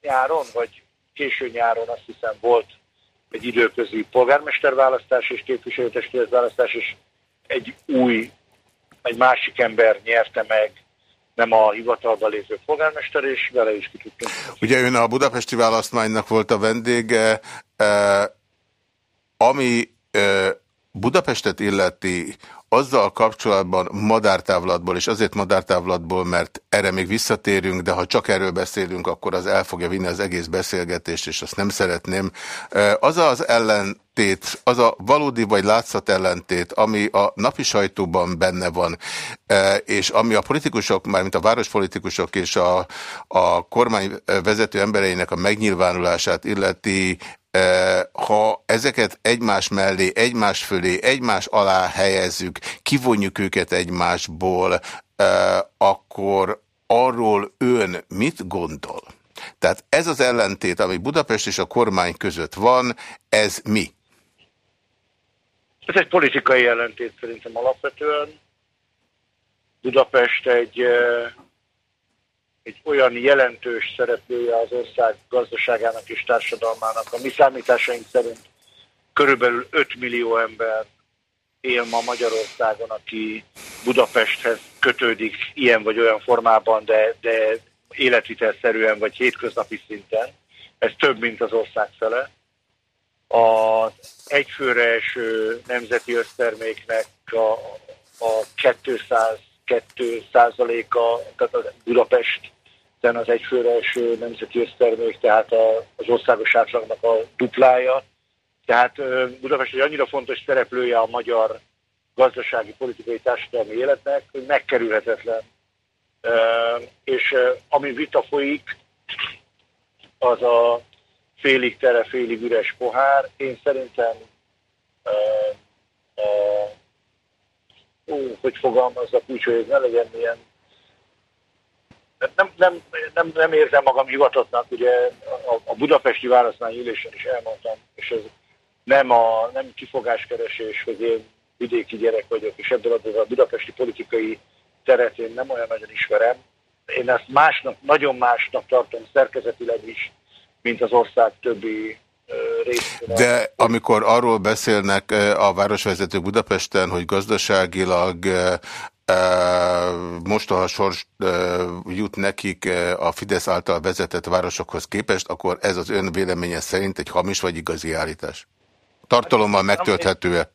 Speaker 3: nyáron, vagy késő nyáron azt hiszem volt egy időközi polgármesterválasztás és képviselőtestületválasztás, és egy új, egy másik ember nyerte meg nem a hivatalban lévő polgármester, és vele is ki.
Speaker 1: Ugye ön a budapesti választmánynak volt a vendége, eh, ami eh, Budapestet illeti, azzal kapcsolatban madártávlatból, és azért madártávlatból, mert erre még visszatérünk, de ha csak erről beszélünk, akkor az el fogja vinni az egész beszélgetést, és azt nem szeretném. Az az ellentét, az a valódi vagy látszat ellentét, ami a napi sajtóban benne van, és ami a politikusok, mármint a várospolitikusok és a, a kormány vezető embereinek a megnyilvánulását illeti, ha ezeket egymás mellé, egymás fölé, egymás alá helyezzük, kivonjuk őket egymásból, akkor arról ön mit gondol? Tehát ez az ellentét, ami Budapest és a kormány között van, ez mi?
Speaker 3: Ez egy politikai ellentét szerintem alapvetően. Budapest egy egy olyan jelentős szereplője az ország gazdaságának és társadalmának. A mi számításaink szerint körülbelül 5 millió ember él ma Magyarországon, aki Budapesthez kötődik ilyen vagy olyan formában, de, de életvitelszerűen vagy hétköznapi szinten. Ez több, mint az ország fele. Az egyfőre eső nemzeti összterméknek a, a 202 százaléka, tehát a Budapest az egyfőre eső nemzeti össztermék, tehát az országos átlagnak a duplája. Tehát Budapest egy annyira fontos szereplője a magyar gazdasági, politikai, társadalmi életnek, hogy megkerülhetetlen. És ami vita folyik, az a félig tere, félig üres pohár. Én szerintem ó, hogy fogalmazzak úgy, hogy ez ne legyen ilyen nem, nem, nem, nem érzem magam hivatottnak, ugye a, a budapesti választmányi ülésen is elmondtam, és ez nem, a, nem kifogáskeresés, hogy én vidéki gyerek vagyok, és ebből a budapesti politikai teret én nem olyan nagyon ismerem. Én ezt másnak, nagyon másnak tartom szerkezetileg is, mint az ország többi
Speaker 1: de amikor arról beszélnek a városvezető Budapesten, hogy gazdaságilag mostoha sors jut nekik a Fidesz által vezetett városokhoz képest, akkor ez az ön véleménye szerint egy hamis vagy igazi állítás? Tartalommal megtölthető-e?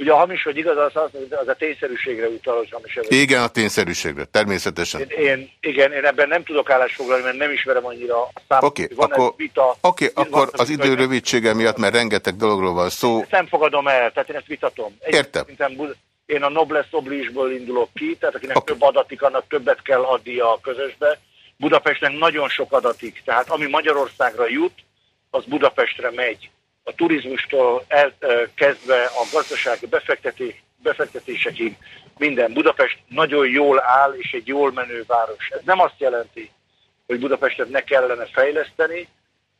Speaker 3: Ugye a hamis vagy igaz, az, az, az a tényszerűségre utal, hogy hamis
Speaker 1: előtt. Igen, a tényszerűségre, természetesen.
Speaker 3: Én, én, igen, én ebben nem tudok állásfoglalni, mert nem ismerem annyira a számot.
Speaker 1: Oké, okay, akkor, vita, okay, akkor az idő rövidsége miatt, mert rengeteg dologról van szó.
Speaker 3: Ezt nem fogadom el, tehát én ezt vitatom.
Speaker 1: Egy Értem.
Speaker 3: Én a Noblesse Oblige-ból indulok ki, tehát akinek okay. több adatik, annak többet kell adni a közösbe. Budapestnek nagyon sok adatik, tehát ami Magyarországra jut, az Budapestre megy a turizmustól kezdve a gazdasági befektetés, befektetésekig minden. Budapest nagyon jól áll, és egy jól menő város. Ez nem azt jelenti, hogy Budapestet ne kellene fejleszteni,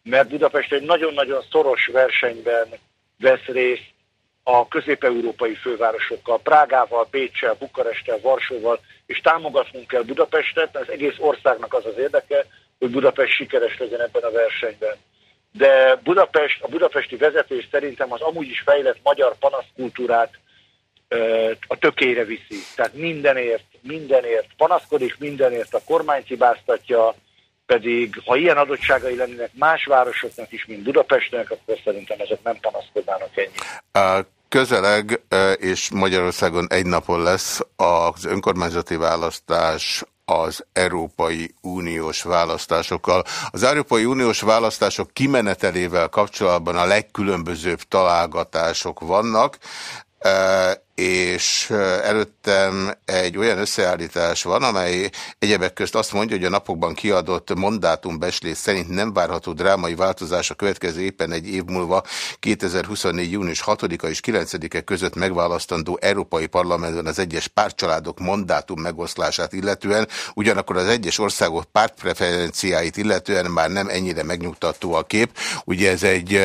Speaker 3: mert Budapest egy nagyon-nagyon szoros versenyben vesz részt a közép-európai fővárosokkal, Prágával, Bécsel, Bukaresttel, Varsóval, és támogatnunk kell Budapestet, az egész országnak az az érdeke, hogy Budapest sikeres legyen ebben a versenyben de Budapest, a budapesti vezetés szerintem az amúgy is fejlett magyar panaszkultúrát a tökére viszi. Tehát mindenért, mindenért panaszkodik, mindenért a kormány hibáztatja, pedig ha ilyen adottságai lennének más városoknak is, mint Budapestnek, akkor szerintem ezek nem panaszkodnának ennyi.
Speaker 1: Közeleg, és Magyarországon egy napon lesz az önkormányzati választás az Európai Uniós választásokkal. Az Európai Uniós választások kimenetelével kapcsolatban a legkülönbözőbb találgatások vannak és előttem egy olyan összeállítás van, amely egyebek közt azt mondja, hogy a napokban kiadott mandátumbeslés szerint nem várható drámai változás a következő éppen egy év múlva 2024. június 6-a és 9-e között megválasztandó Európai Parlamentben az egyes pártcsaládok mandátum megoszlását illetően, ugyanakkor az egyes országok pártpreferenciáit illetően már nem ennyire megnyugtató a kép. Ugye ez egy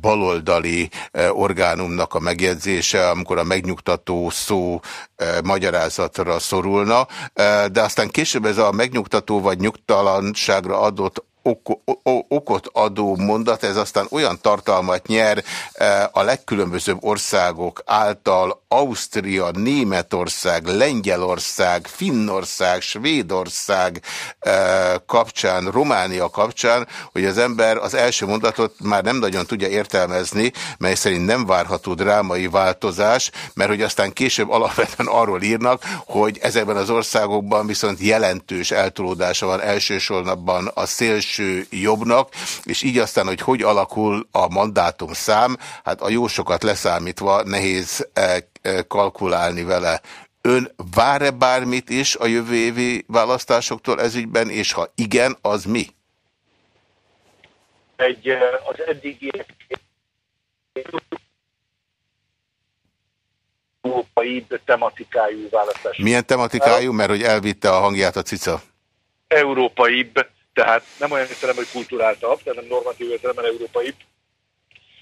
Speaker 1: baloldali orgánumnak a megjegyzése, amikor a megnyugtató szó e, magyarázatra szorulna, e, de aztán később ez a megnyugtató vagy nyugtalanságra adott ok okot adó mondat, ez aztán olyan tartalmat nyer e, a legkülönbözőbb országok által, Ausztria, Németország, Lengyelország, Finnország, Svédország e, kapcsán, Románia kapcsán, hogy az ember az első mondatot már nem nagyon tudja értelmezni, mely szerint nem várható drámai változás, mert hogy aztán később alapvetően arról írnak, hogy ezekben az országokban viszont jelentős eltolódása van elsősorban a szélső szélső jobbnak, és így aztán, hogy hogy alakul a mandátum szám, hát a jó sokat leszámítva nehéz eh, eh, kalkulálni vele. Ön vár-e bármit is a jövő évi választásoktól ezügyben, és ha igen, az mi?
Speaker 3: Egy eh, az eddigi európai tematikájú választás.
Speaker 1: Milyen tematikájú? Mert hogy elvitte a hangját a cica.
Speaker 3: Európaibb tehát nem olyan értelemben, hogy kulturáltabb, tehát nem normatív értelemben európai,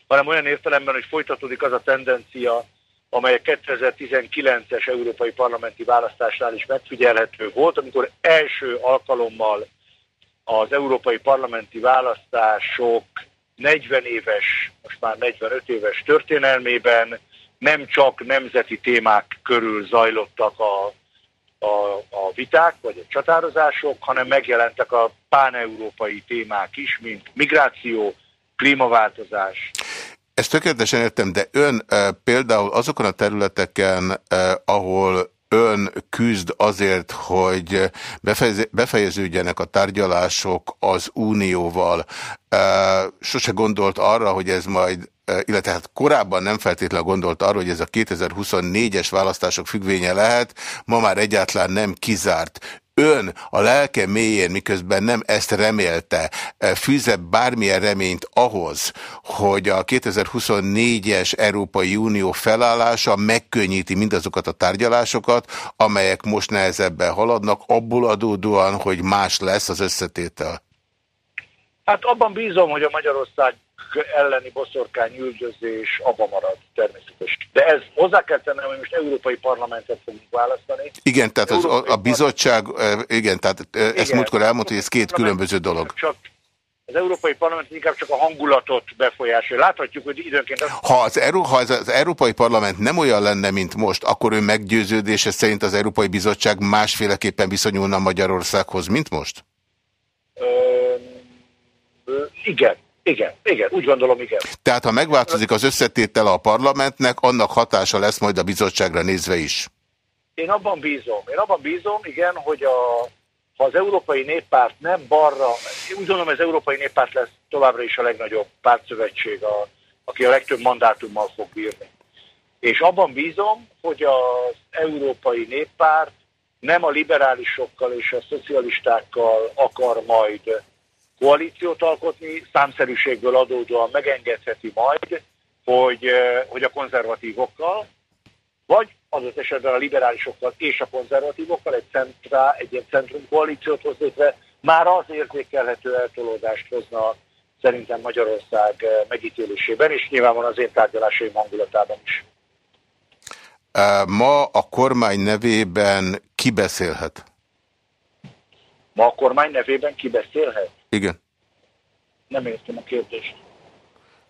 Speaker 3: hanem olyan értelemben, hogy folytatódik az a tendencia, amely a 2019-es európai parlamenti választásnál is megfigyelhető volt, amikor első alkalommal az európai parlamenti választások 40 éves, most már 45 éves történelmében nem csak nemzeti témák körül zajlottak a a, a viták vagy a csatározások, hanem megjelentek a páneurópai témák is, mint migráció, klímaváltozás.
Speaker 1: Ezt tökéletesen értem, de ön e, például azokon a területeken, e, ahol ön küzd azért, hogy befejeződjenek a tárgyalások az Unióval. Sose gondolt arra, hogy ez majd illetve hát korábban nem feltétlenül gondolt arra, hogy ez a 2024-es választások függvénye lehet, ma már egyáltalán nem kizárt ön a lelke mélyén, miközben nem ezt remélte, fűzze bármilyen reményt ahhoz, hogy a 2024-es Európai Unió felállása megkönnyíti mindazokat a tárgyalásokat, amelyek most nehezebben haladnak, abból adódóan, hogy más lesz az összetétel?
Speaker 3: Hát abban bízom, hogy a Magyarország elleni boszorkány üldözés abba marad természetesen. De ez hozzá kell tennem, hogy most európai parlamentet fogunk választani.
Speaker 1: Igen, tehát az, a, a bizottság, igen, tehát igen, ezt múltkor elmondta, hogy ez két különböző dolog.
Speaker 3: Csak Az Európai Parlament inkább csak a hangulatot befolyásolja. Láthatjuk, hogy időnként... Az...
Speaker 1: Ha, az, Euró, ha az, az Európai Parlament nem olyan lenne, mint most, akkor ő meggyőződése szerint az Európai Bizottság másféleképpen viszonyulna Magyarországhoz, mint most?
Speaker 3: Ö, ö, igen. Igen, igen, úgy gondolom, igen.
Speaker 1: Tehát ha megváltozik az összetétele a parlamentnek, annak hatása lesz majd a bizottságra nézve is.
Speaker 3: Én abban bízom, én abban bízom, igen, hogy a, ha az Európai Néppárt nem balra, én úgy gondolom, az Európai Néppárt lesz továbbra is a legnagyobb pártszövetség, a, aki a legtöbb mandátummal fog bírni. És abban bízom, hogy az Európai Néppárt nem a liberálisokkal és a szocialistákkal akar majd koalíciót alkotni, számszerűségből adódóan megengedheti majd, hogy, hogy a konzervatívokkal, vagy adott esetben a liberálisokkal és a konzervatívokkal egy, centrá, egy ilyen centrum koalíciót hoz létre, már az érzékelhető eltolódást hozna szerintem Magyarország megítélésében, és nyilván van az én tárgyalásaim hangulatában is.
Speaker 1: Ma a kormány nevében ki beszélhet?
Speaker 3: Ma a kormány nevében ki beszélhet?
Speaker 1: Igen.
Speaker 3: Nem értem a kérdést.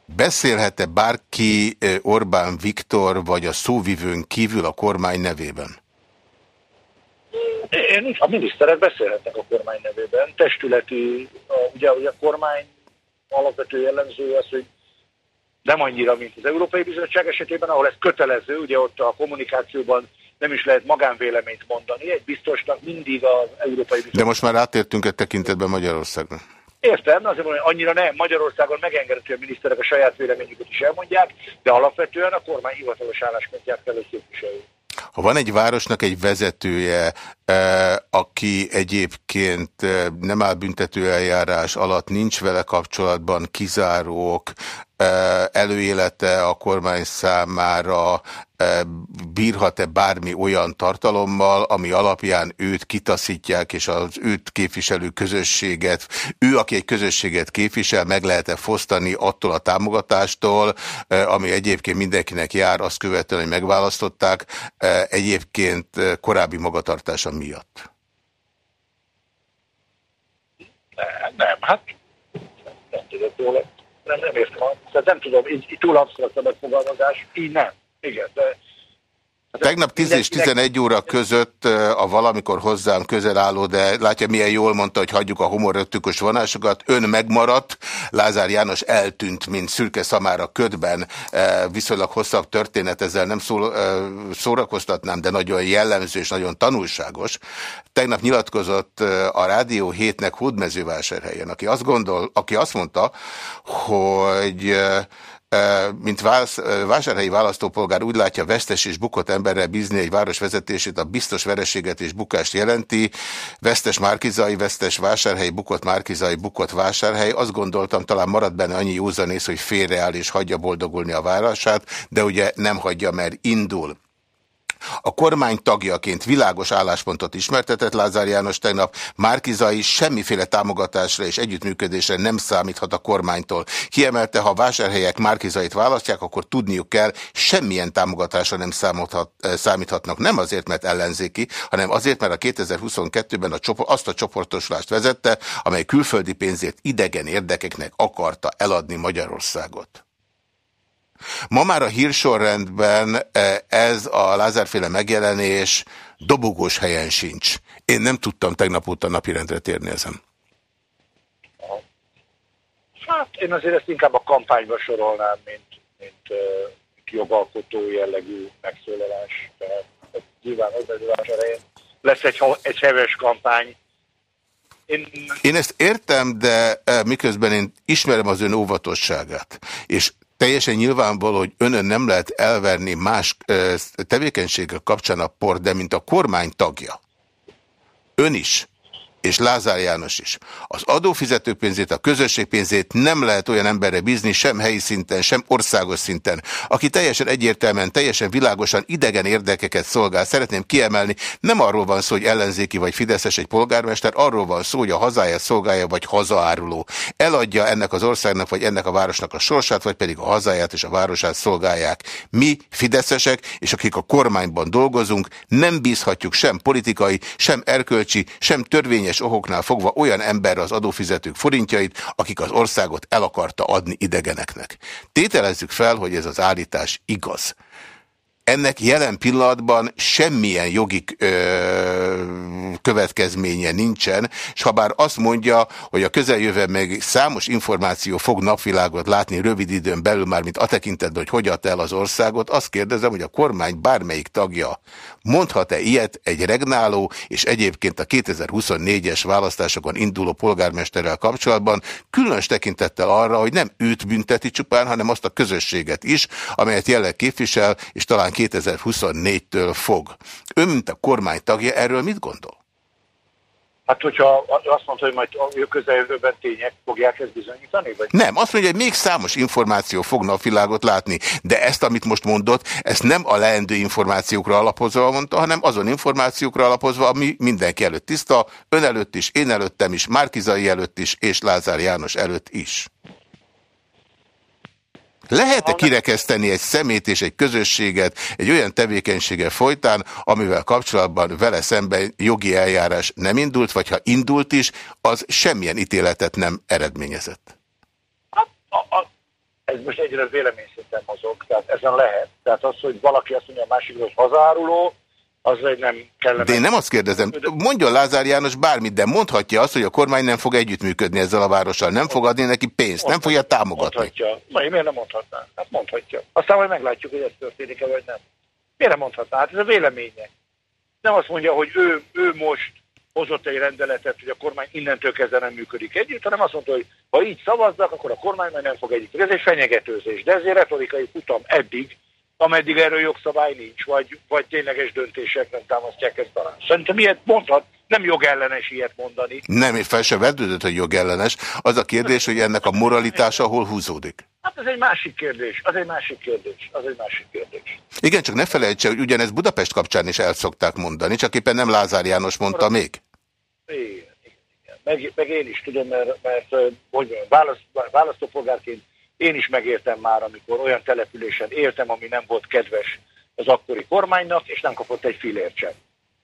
Speaker 1: Beszélhet-e bárki Orbán Viktor vagy a szóvivőn kívül a kormány nevében?
Speaker 3: Én, a miniszterek beszélhetnek a kormány nevében. Testületi, ugye, ugye a kormány alapvető jellemző az, hogy nem annyira, mint az Európai Bizottság esetében, ahol ez kötelező, ugye ott a kommunikációban nem is lehet magánvéleményt mondani. Egy biztosnak mindig az Európai Bizottság...
Speaker 1: De most már átértünk egy tekintetben Magyarországon.
Speaker 3: Értem, azért mondom, hogy annyira nem. Magyarországon megengedett, hogy a miniszterek a saját véleményüket is elmondják, de alapvetően a kormány hivatalos álláspontját kell, hogy képviseljük.
Speaker 1: Ha van egy városnak egy vezetője, eh, aki egyébként eh, nem áll büntető eljárás alatt, nincs vele kapcsolatban kizárók, előélete a kormány számára bírhat-e bármi olyan tartalommal, ami alapján őt kitaszítják, és az őt képviselő közösséget, ő, aki egy közösséget képvisel, meg lehet-e fosztani attól a támogatástól, ami egyébként mindenkinek jár, azt követően, hogy megválasztották, egyébként korábbi magatartása miatt?
Speaker 3: Nem, hát nem tudok nem, értem. Tehát nem tudom, így, így túl abszolút a megfogalmazás, így nem. Igen, de
Speaker 1: Tegnap 10 és 11 óra között a valamikor hozzám közel álló, de látja milyen jól mondta, hogy hagyjuk a humoröttikus vonásokat. Ön megmaradt, Lázár János eltűnt, mint szürke szamára ködben. Viszonylag hosszabb történet, ezzel nem szól, szórakoztatnám, de nagyon jellemző és nagyon tanulságos. Tegnap nyilatkozott a Rádió hétnek Hódmezővásárhelyen, aki azt gondol, aki azt mondta, hogy mint vásárhelyi választópolgár úgy látja, vesztes és bukott emberrel bízni egy város vezetését a biztos vereséget és bukást jelenti. Vesztes Márkizai, vesztes vásárhely, bukott Márkizai, bukott vásárhely. Azt gondoltam, talán marad benne annyi józanész, hogy félreáll és hagyja boldogulni a városát, de ugye nem hagyja, mert indul. A kormány tagjaként világos álláspontot ismertetett Lázár János tegnap. Márkizai semmiféle támogatásra és együttműködésre nem számíthat a kormánytól. Kiemelte, ha vásárhelyek Márkizait választják, akkor tudniuk kell, semmilyen támogatásra nem számíthatnak. Nem azért, mert ellenzéki, hanem azért, mert a 2022-ben a csoport, azt a csoportosulást vezette, amely külföldi pénzért idegen érdekeknek akarta eladni Magyarországot. Ma már a hírsorrendben eh, ez a Lázárféle megjelenés dobogós helyen sincs. Én nem tudtam tegnap óta napirendre térni ezen.
Speaker 3: Hát én azért ezt inkább a kampányba sorolnám, mint, mint uh, jogalkotó jellegű megszólalás. Tehát nyilván az elején lesz egy, egy heves kampány.
Speaker 1: Én... én ezt értem, de miközben én ismerem az ön óvatosságát, és Teljesen nyilvánvaló, hogy önön nem lehet elverni más tevékenységek kapcsán a por, de mint a kormány tagja. Ön is és Lázár János is. Az adófizető pénzét, a közösség pénzét nem lehet olyan emberre bízni, sem helyi szinten, sem országos szinten, aki teljesen egyértelműen, teljesen világosan idegen érdekeket szolgál. Szeretném kiemelni, nem arról van szó, hogy ellenzéki vagy fideszes egy polgármester, arról van szó, hogy a hazáját szolgálja, vagy hazaáruló. Eladja ennek az országnak, vagy ennek a városnak a sorsát, vagy pedig a hazáját és a városát szolgálják. Mi, fideszesek, és akik a kormányban dolgozunk, nem bízhatjuk sem politikai, sem erkölcsi, sem törvényes személyes okoknál fogva olyan emberre az adófizetők forintjait, akik az országot el akarta adni idegeneknek. Tételezzük fel, hogy ez az állítás igaz ennek jelen pillanatban semmilyen jogi ö, következménye nincsen, és ha bár azt mondja, hogy a közeljövőben még számos információ fog napvilágot látni rövid időn belül már, mint a tekintetben, hogy hogy adta el az országot, azt kérdezem, hogy a kormány bármelyik tagja mondhat-e ilyet egy regnáló, és egyébként a 2024-es választásokon induló polgármesterrel kapcsolatban, különös tekintettel arra, hogy nem őt bünteti csupán, hanem azt a közösséget is, amelyet jelenleg képvisel, és talán 2024-től fog. Ön, mint a kormány tagja, erről mit gondol?
Speaker 3: Hát, hogyha azt mondta, hogy majd a közeljövőben tények fogják ezt bizonyítani? Vagy?
Speaker 1: Nem, azt mondja, hogy még számos információ fogna a világot látni, de ezt, amit most mondott, ezt nem a leendő információkra alapozva mondta, hanem azon információkra alapozva, ami mindenki előtt tiszta, ön előtt is, én előttem is, Márkizai előtt is, és Lázár János előtt is. Lehet-e kirekeszteni egy szemét és egy közösséget egy olyan tevékenysége folytán, amivel kapcsolatban vele szemben jogi eljárás nem indult, vagy ha indult is, az semmilyen ítéletet nem eredményezett?
Speaker 3: Hát, a, a, ez most egyre véleményszinten mozog, tehát ezen lehet. Tehát az, hogy valaki azt mondja a másikról, hogy hazáruló, az nem kellene.
Speaker 1: De én nem azt kérdezem, mondjon Lázár János bármit, de mondhatja azt, hogy a kormány nem fog együttműködni ezzel a várossal, nem fog adni neki pénzt, nem fogja támogatni.
Speaker 3: Mondhatja. Na, miért nem mondhatná? Hát mondhatja. Aztán majd meglátjuk, hogy ez történik-e, vagy nem. Miért nem mondhatná? Hát ez a véleménye. Nem azt mondja, hogy ő, ő most hozott egy rendeletet, hogy a kormány innentől kezdve nem működik együtt, hanem azt mondta, hogy ha így szavaznak, akkor a kormány majd nem fog együtt. Ez egy fenyegetőzés, de ezért retorikai futam eddig, ameddig erről jogszabály nincs, vagy, vagy tényleges döntések nem támasztják ezt talán. Szerintem ilyet mondhat, nem jogellenes ilyet mondani.
Speaker 1: Nem, én fel sem vedődött, hogy jogellenes. Az a kérdés, hogy ennek a moralitása hol húzódik?
Speaker 3: Hát ez egy másik kérdés, az egy másik kérdés, az egy másik kérdés.
Speaker 1: Igen, csak ne felejtse, hogy ugyanezt Budapest kapcsán is el szokták mondani, csak éppen nem Lázár János mondta még.
Speaker 3: Igen, igen. Meg, meg én is tudom, mert, mert hogy mondjam, választ, választópolgárként én is megértem már, amikor olyan településen éltem, ami nem volt kedves az akkori kormánynak, és nem kapott egy filért sem.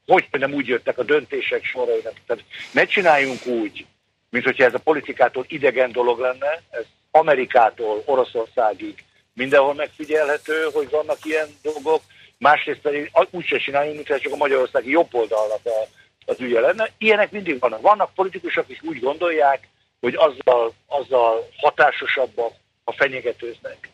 Speaker 3: Hogy nem úgy jöttek a döntések sorai. Tehát ne csináljunk úgy, mint hogyha ez a politikától idegen dolog lenne, ez Amerikától Oroszországig mindenhol megfigyelhető, hogy vannak ilyen dolgok, másrészt pedig úgy se csináljunk, mintha csak a magyarországi jobb oldalnak a, az ügye lenne. Ilyenek mindig vannak. Vannak politikusok, akik úgy gondolják, hogy azzal, azzal hatásosabbak, ha fenyegetőznek.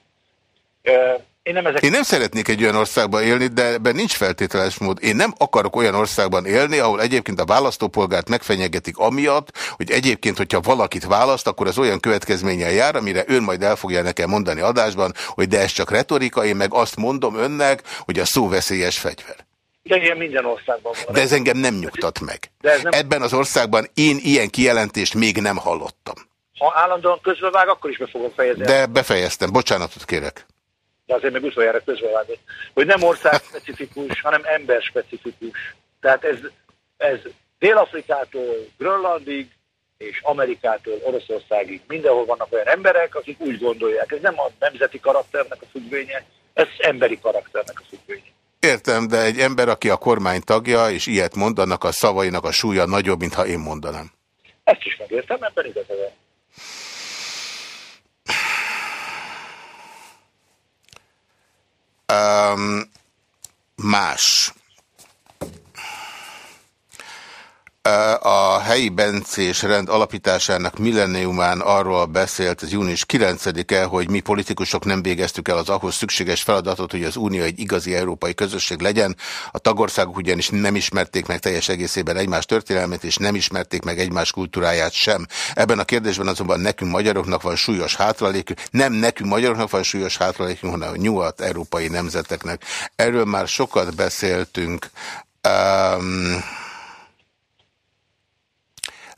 Speaker 3: Én nem, ezek...
Speaker 1: Én nem szeretnék egy olyan országban élni, de ebben nincs feltételes mód. Én nem akarok olyan országban élni, ahol egyébként a választópolgárt megfenyegetik amiatt, hogy egyébként, hogyha valakit választ, akkor az olyan következménnyel jár, amire ön majd el fogja nekem mondani adásban, hogy de ez csak retorika, én meg azt mondom önnek, hogy a szó veszélyes fegyver.
Speaker 3: De ilyen minden országban van.
Speaker 1: De ez engem nem nyugtat meg. De ez nem... Ebben az országban én ilyen kijelentést még nem hallottam.
Speaker 3: Ha állandóan közbevág, akkor is be fogom fejezni.
Speaker 1: De befejeztem, bocsánatot kérek.
Speaker 3: De azért még utoljára közbevágott. Hogy nem ország specifikus, hanem ember specifikus. Tehát ez, ez Dél-Afrikától Grönlandig, és Amerikától Oroszországig mindenhol vannak olyan emberek, akik úgy gondolják. Ez nem a nemzeti karakternek a függvénye, ez emberi karakternek a függvénye.
Speaker 1: Értem, de egy ember, aki a kormány tagja, és ilyet mond, annak a szavainak a súlya nagyobb, mint ha én mondanám.
Speaker 3: Ezt is megértem, ebben igazán.
Speaker 1: Um, más. A helyi bencés rend alapításának milleniumán arról beszélt az június 9-e, hogy mi politikusok nem végeztük el az ahhoz szükséges feladatot, hogy az Unió egy igazi európai közösség legyen. A tagországok ugyanis nem ismerték meg teljes egészében egymás történelmét, és nem ismerték meg egymás kultúráját sem. Ebben a kérdésben azonban nekünk magyaroknak van súlyos hátralékünk, nem nekünk magyaroknak van súlyos hátralékünk, hanem a nyugat-európai nemzeteknek. Erről már sokat beszéltünk. Um,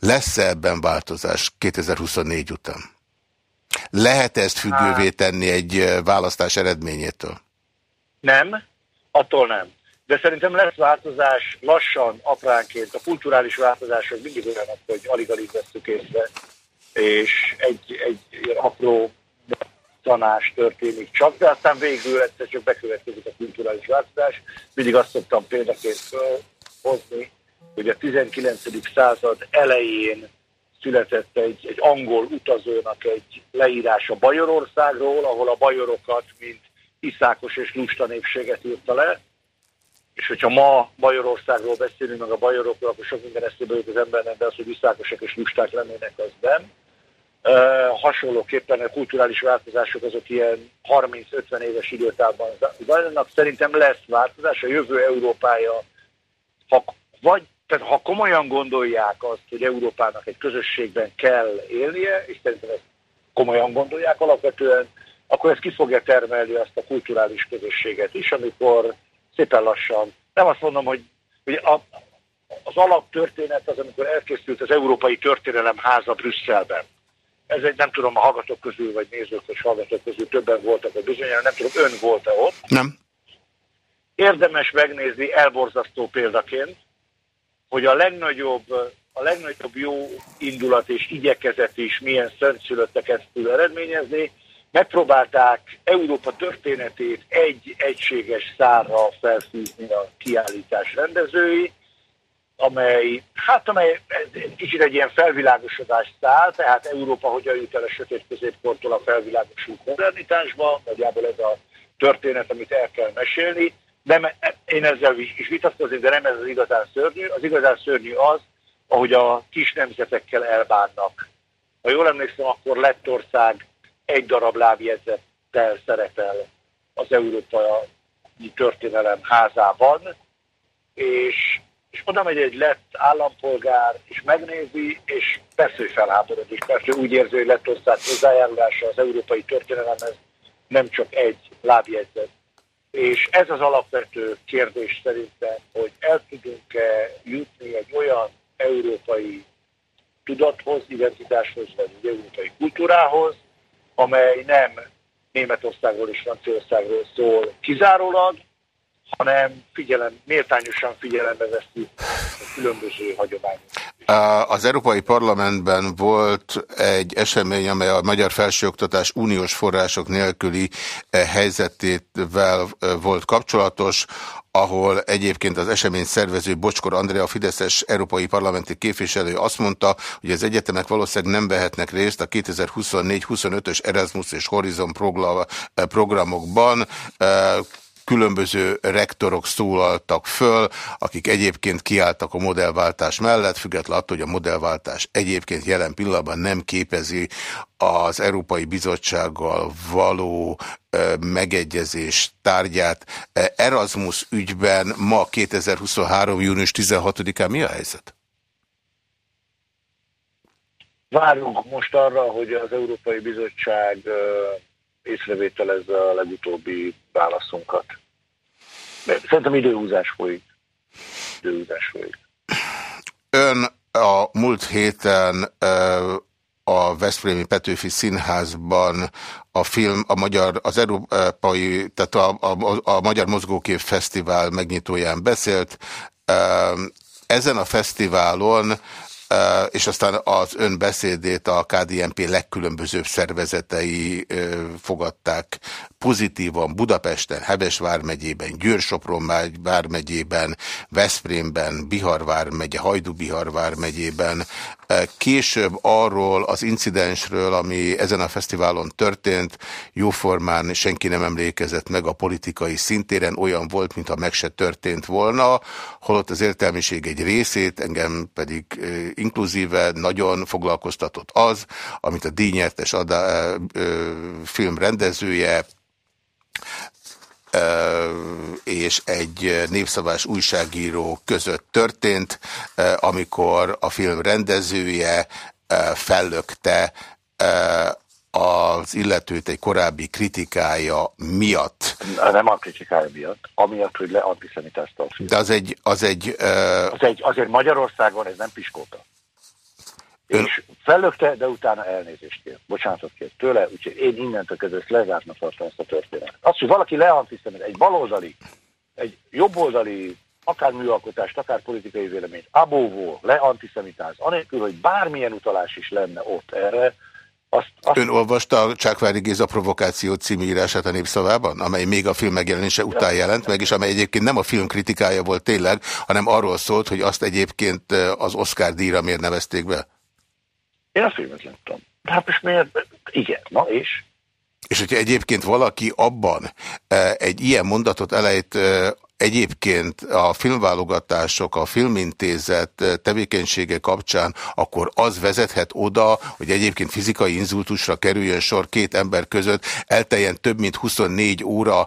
Speaker 1: lesz-e ebben változás 2024 után? Lehet -e ezt függővé tenni egy választás eredményétől?
Speaker 3: Nem, attól nem. De szerintem lesz változás lassan, apránként. A kulturális változások mindig olyanok, hogy alig-alig veszük észre, és egy, egy apró tanás történik csak, de aztán végül egyszer csak bekövetkezik a kulturális változás. Mindig azt szoktam példaként hozni, hogy a 19. század elején született egy, egy angol utazónak egy leírása Bajorországról, ahol a bajorokat, mint iszákos és lusta népséget írta le, és hogyha ma Bajorországról beszélünk, meg a bajorokról, akkor sok minden eszébe jut az embernek, de az, hogy iszákosak és lusták lennének, az nem. Uh, hasonlóképpen a kulturális változások azok ilyen 30-50 éves időtávban zajlanak. Szerintem lesz változás, a jövő Európája, ha, vagy, tehát ha komolyan gondolják azt, hogy Európának egy közösségben kell élnie, és szerintem ezt komolyan gondolják alapvetően, akkor ez ki fogja termelni azt a kulturális közösséget is, amikor szépen lassan, nem azt mondom, hogy hogy a, az alaptörténet az, amikor elkészült az Európai Történelem háza Brüsszelben. Ez egy, nem tudom, a hallgatók közül, vagy nézők, vagy hallgatók közül többen voltak, vagy bizonyára nem tudom, ön volt-e ott?
Speaker 1: Nem.
Speaker 3: Érdemes megnézni elborzasztó példaként, hogy a legnagyobb, a legnagyobb jó indulat és igyekezet is milyen szentszülötteket tud eredményezni, megpróbálták Európa történetét egy egységes szárra felfűzni a kiállítás rendezői, amely, hát amely kicsit egy ilyen felvilágosodás száll, tehát Európa hogyan jut el a sötét középkortól a felvilágosult modernitásba, nagyjából ez a történet, amit el kell mesélni. Nem, én ezzel is vitatkozom, de nem ez az igazán szörnyű. Az igazán szörnyű az, ahogy a kis nemzetekkel elbánnak. Ha jól emlékszem, akkor Lettország egy darab lábjegyzettel szerepel az Európai Történelem házában, és, és oda megy egy lett állampolgár, és megnézi, és persze, hogy felháborodik, persze úgy érzi, hogy Lettország hozzájárulása az európai történelemhez nem csak egy lábjegyzet. És ez az alapvető kérdés szerintem, hogy el tudunk-e jutni egy olyan európai tudathoz, identitáshoz, vagy egy európai kultúrához, amely nem Németországról és Franciaországról szól kizárólag, hanem figyelem, méltányosan figyelembe veszi a különböző hagyományokat.
Speaker 1: Az Európai Parlamentben volt egy esemény, amely a Magyar Felsőoktatás uniós források nélküli eh, helyzetével eh, volt kapcsolatos ahol egyébként az esemény szervező Bocskor Andrea Fideszes európai parlamenti képviselő azt mondta, hogy az egyetemek valószínűleg nem vehetnek részt a 2024-25-ös Erasmus és Horizon programokban különböző rektorok szólaltak föl, akik egyébként kiálltak a modellváltás mellett, függetlenül attól, hogy a modellváltás egyébként jelen pillanatban nem képezi az Európai Bizottsággal való megegyezés tárgyát. Erasmus ügyben ma 2023. június 16-án mi a helyzet?
Speaker 3: Várunk most arra, hogy az Európai Bizottság észrevételezze a legutóbbi válaszunkat. Szerintem időhúzás folyik. Időhúzás folyik.
Speaker 1: Ön a múlt héten a Veszprémi Petőfi Színházban a film, a magyar, az európai, tehát a, a, a Magyar Mozgókép Fesztivál megnyitóján beszélt. Ezen a fesztiválon és aztán az ön beszédét a KDNP legkülönbözőbb szervezetei fogadták pozitívan Budapesten, Hebes vármegyében, Győr-Sopron vármegyében, Veszprémben, Bihar vármegye, Hajdú-Bihar vármegyében. Később arról az incidensről, ami ezen a fesztiválon történt, jóformán senki nem emlékezett meg a politikai szintéren, olyan volt, mintha meg se történt volna, holott az értelmiség egy részét, engem pedig inkluzíve nagyon foglalkoztatott az, amit a díjnyertes adá, film rendezője és egy népszavás újságíró között történt, amikor a film rendezője fellökte az illetőt egy korábbi kritikája miatt.
Speaker 3: Nem a kritikája miatt, amiatt, hogy leantiszemitázta a film.
Speaker 1: De az egy... Az egy,
Speaker 3: uh... az egy azért Magyarországon ez nem piskóta. Ön... És fellökte, de utána elnézést kér. Bocsánatot kér tőle, úgyhogy én innentől kezdve lezártnak tartom ezt a történetet. Az, hogy valaki leantiszemít, egy baloldali, egy jobboldali, akár műalkotást, akár politikai véleményt, abóvó, leantiszemitáz, anélkül, hogy bármilyen utalás is lenne ott erre, azt, azt
Speaker 1: Ön olvasta a Csákvári Géza provokáció című írását a Népszavában, amely még a film megjelenése után jelent meg, és amely egyébként nem a film kritikája volt tényleg, hanem arról szólt, hogy azt egyébként az Oscar díjra miért nevezték be?
Speaker 3: Én a filmet láttam. De hát most miért? Igen, na és?
Speaker 1: És hogyha egyébként valaki abban egy ilyen mondatot elejt egyébként a filmválogatások, a filmintézet tevékenysége kapcsán, akkor az vezethet oda, hogy egyébként fizikai inzultusra kerüljön sor két ember között, elteljen több mint 24 óra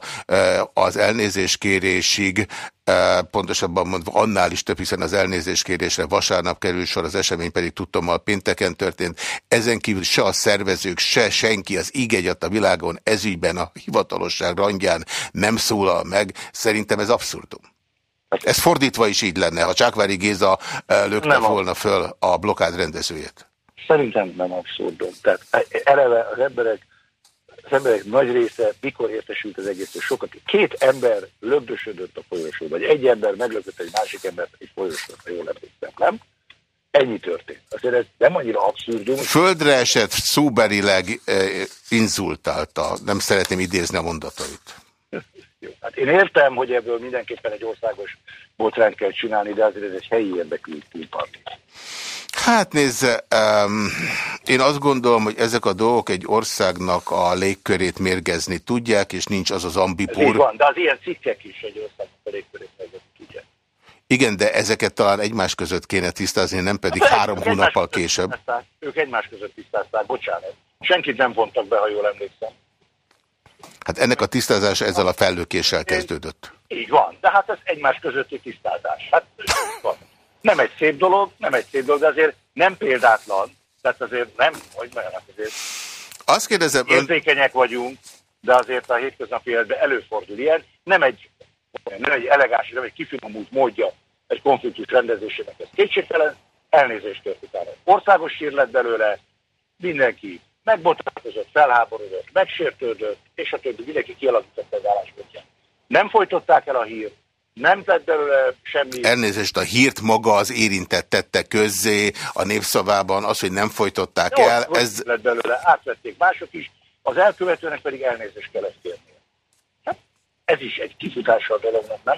Speaker 1: az elnézéskérésig, pontosabban mondva annál is több, hiszen az elnézéskérésre vasárnap kerül sor, az esemény pedig tudtommal pénteken történt. Ezen kívül se a szervezők, se senki az ígegyat a világon ezügyben a hivatalosság randján nem szólal meg. Szerintem ez abszurdum. Ez fordítva is így lenne, ha Csákvári Géza lökte nem volna föl a blokád rendezőjét.
Speaker 3: Szerintem nem abszurdum. Tehát eleve az emberek az emberek nagy része mikor értesült az egészről sokat. Két ember lögdösödött a folyosó, vagy egy ember meglökött egy másik embert egy folyosón, ha jól emlékszem, nem? Ennyi történt. Azért ez nem annyira abszurdum.
Speaker 1: Földre esett szóberileg eh, inzultálta. Nem szeretném idézni a mondatait.
Speaker 3: Jó. Hát én értem, hogy ebből mindenképpen egy országos botrányt kell csinálni, de azért ez egy helyi érdekű túlparti.
Speaker 1: Hát nézze, um, én azt gondolom, hogy ezek a dolgok egy országnak a légkörét mérgezni tudják, és nincs az az ambipúr.
Speaker 3: van, de az ilyen cikkek is egy országnak a légkörét mérgezni tudják.
Speaker 1: Igen, de ezeket talán egymás között kéne tisztázni, nem pedig hát, három hónappal később.
Speaker 3: Ők egymás között tisztázták, bocsánat. Senkit nem vontak be, ha jól emlékszem.
Speaker 1: Hát ennek a tisztázása ezzel a fellökéssel kezdődött.
Speaker 3: Így van, de hát ez egymás közötti tisztázás. Hát van. Nem egy szép dolog, nem egy szép dolog, de azért nem példátlan. Tehát azért nem, hogy mondjam, hát azért
Speaker 1: azt kérdezem,
Speaker 3: érzékenyek ön... vagyunk, de azért a hétköznapi életben előfordul ilyen. Nem egy, nem egy elegáns, nem egy kifinomult módja egy konfliktus rendezésének. Ez kétségtelen, elnézést tört utána. Országos sír lett belőle, mindenki megbotránkozott, felháborodott, megsértődött, és a többi, mindenki kialakította az álláspontját. Nem folytották el a hírt, nem tett belőle semmi...
Speaker 1: Elnézést, a hírt maga az érintett tette közzé a népszavában, az, hogy nem folytották Jó, el...
Speaker 3: Ez lett belőle, átvették mások is, az elkövetőnek pedig elnézést kellett kérni. Hát, ez is egy kifutása a dolognak, nem?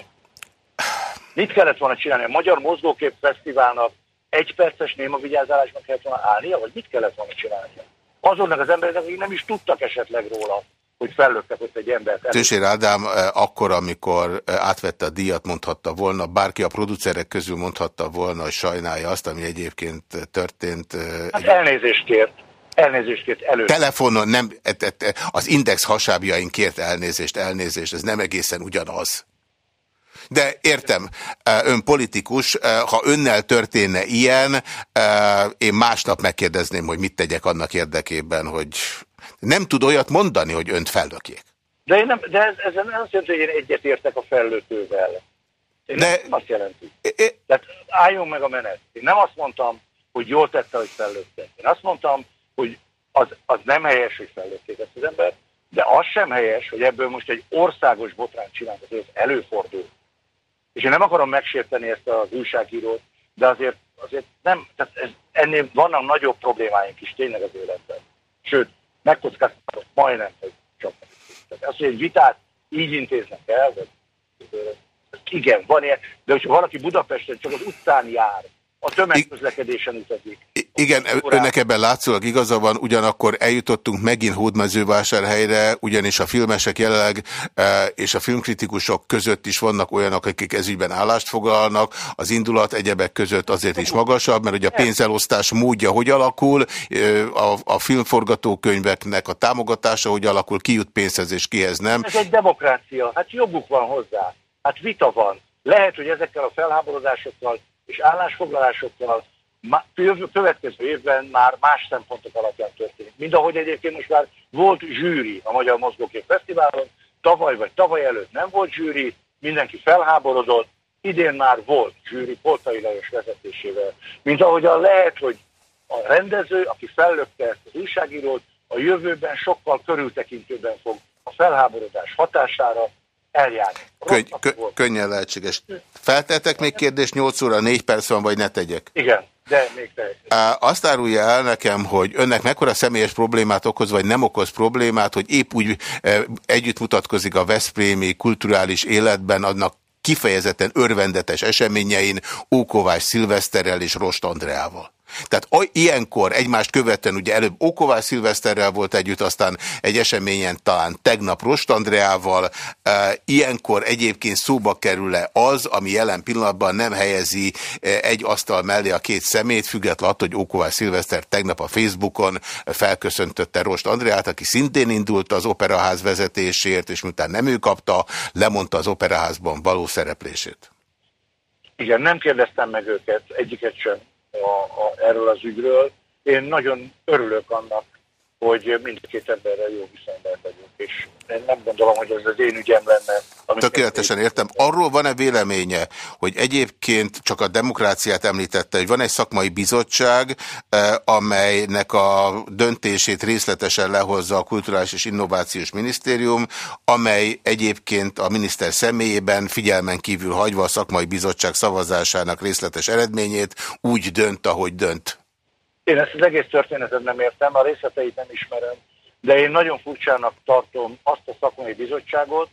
Speaker 3: Mit kellett volna csinálni? A Magyar Mozgókép Fesztiválnak egy perces néma vigyázálásban kellett volna állnia, vagy mit kellett volna csinálni? Azonnak az embereknek, akik nem is tudtak esetleg róla, hogy fellöktek ott egy embert.
Speaker 1: Tősér Ádám eh, akkor, amikor eh, átvette a díjat, mondhatta volna, bárki a producerek közül mondhatta volna, hogy sajnálja azt, ami egyébként történt.
Speaker 3: Eh, hát elnézést kért. Elnézést kért előtt.
Speaker 1: Telefonon nem, az index hasábjain kért elnézést, elnézést, ez nem egészen ugyanaz. De értem, ön politikus, ha önnel történne ilyen, én másnap megkérdezném, hogy mit tegyek annak érdekében, hogy nem tud olyat mondani, hogy önt fellökjék.
Speaker 3: De, én nem, de ez, ez nem azt jelenti, hogy én egyetértek a fellökővel. Én de... nem azt jelenti. É... Tehát álljon meg a menet. Én nem azt mondtam, hogy jól tette, hogy fellökte. Én azt mondtam, hogy az, az nem helyes, hogy fellökték ezt az embert, de az sem helyes, hogy ebből most egy országos botrányt csinálnak, ez előfordul. És én nem akarom megsérteni ezt az újságírót, de azért, azért nem, tehát ez, ennél vannak nagyobb problémáink is tényleg az életben. Sőt, megkockáztatott majdnem, hogy csak Tehát az, hogy egy vitát így intéznek el, vagy, igen, van ilyen, de hogyha valaki Budapesten csak az utcán jár, a tömegközlekedésen utazik.
Speaker 1: Igen, önnek ebben látszólag igaza van, ugyanakkor eljutottunk megint Hódmezővásárhelyre, ugyanis a filmesek jelenleg e, és a filmkritikusok között is vannak olyanok, akik ezügyben állást foglalnak, az indulat egyebek között azért is magasabb, mert ugye a pénzelosztás módja hogy alakul, e, a, a filmforgatókönyveknek a támogatása hogy alakul, ki jut pénzhez és kihez nem.
Speaker 3: Ez egy demokrácia, hát joguk van hozzá, hát vita van. Lehet, hogy ezekkel a felháborodásokkal és állásfoglalásokkal következő évben már más szempontok alapján történik. Mind ahogy egyébként most már volt zsűri a Magyar Mozgókép Fesztiválon, tavaly vagy tavaly előtt nem volt zsűri, mindenki felháborodott, idén már volt zsűri Poltai Lajos vezetésével. Mint ahogyan lehet, hogy a rendező, aki fellökte ezt az újságírót, a jövőben sokkal körültekintőben fog a felháborodás hatására eljárni.
Speaker 1: Könny, kö, könnyen lehetséges. Feltettek még kérdést 8 óra, 4 perc van, vagy ne tegyek?
Speaker 3: Igen. De még teljesen.
Speaker 1: Azt árulja el nekem, hogy önnek mekkora személyes problémát okoz, vagy nem okoz problémát, hogy épp úgy együtt mutatkozik a Veszprémi kulturális életben, annak kifejezetten örvendetes eseményein Ókovás Szilveszterrel és Rost Andreával. Tehát ilyenkor egymást követően ugye előbb Ókovás Szilveszterrel volt együtt, aztán egy eseményen talán tegnap Rost Andreával, e, ilyenkor egyébként szóba kerül-e az, ami jelen pillanatban nem helyezi egy asztal mellé a két szemét, függetlenül attól, hogy Ókovás Szilveszter tegnap a Facebookon felköszöntötte Rost Andreát, aki szintén indult az operaház vezetésért, és miután nem ő kapta, lemondta az operaházban való szereplését.
Speaker 3: Igen, nem kérdeztem meg őket, egyiket sem a, a, erről az ügyről. Én nagyon örülök annak, hogy mindkét emberrel jó viszonyban vagyunk, és én nem gondolom, hogy ez az én ügyem lenne.
Speaker 1: Tökéletesen értem. Arról van-e véleménye, hogy egyébként csak a demokráciát említette, hogy van egy szakmai bizottság, eh, amelynek a döntését részletesen lehozza a Kulturális és Innovációs Minisztérium, amely egyébként a miniszter személyében figyelmen kívül hagyva a szakmai bizottság szavazásának részletes eredményét úgy dönt, ahogy dönt?
Speaker 3: Én ezt az egész történetet nem értem, a részleteit nem ismerem, de én nagyon furcsának tartom azt a szakmai bizottságot,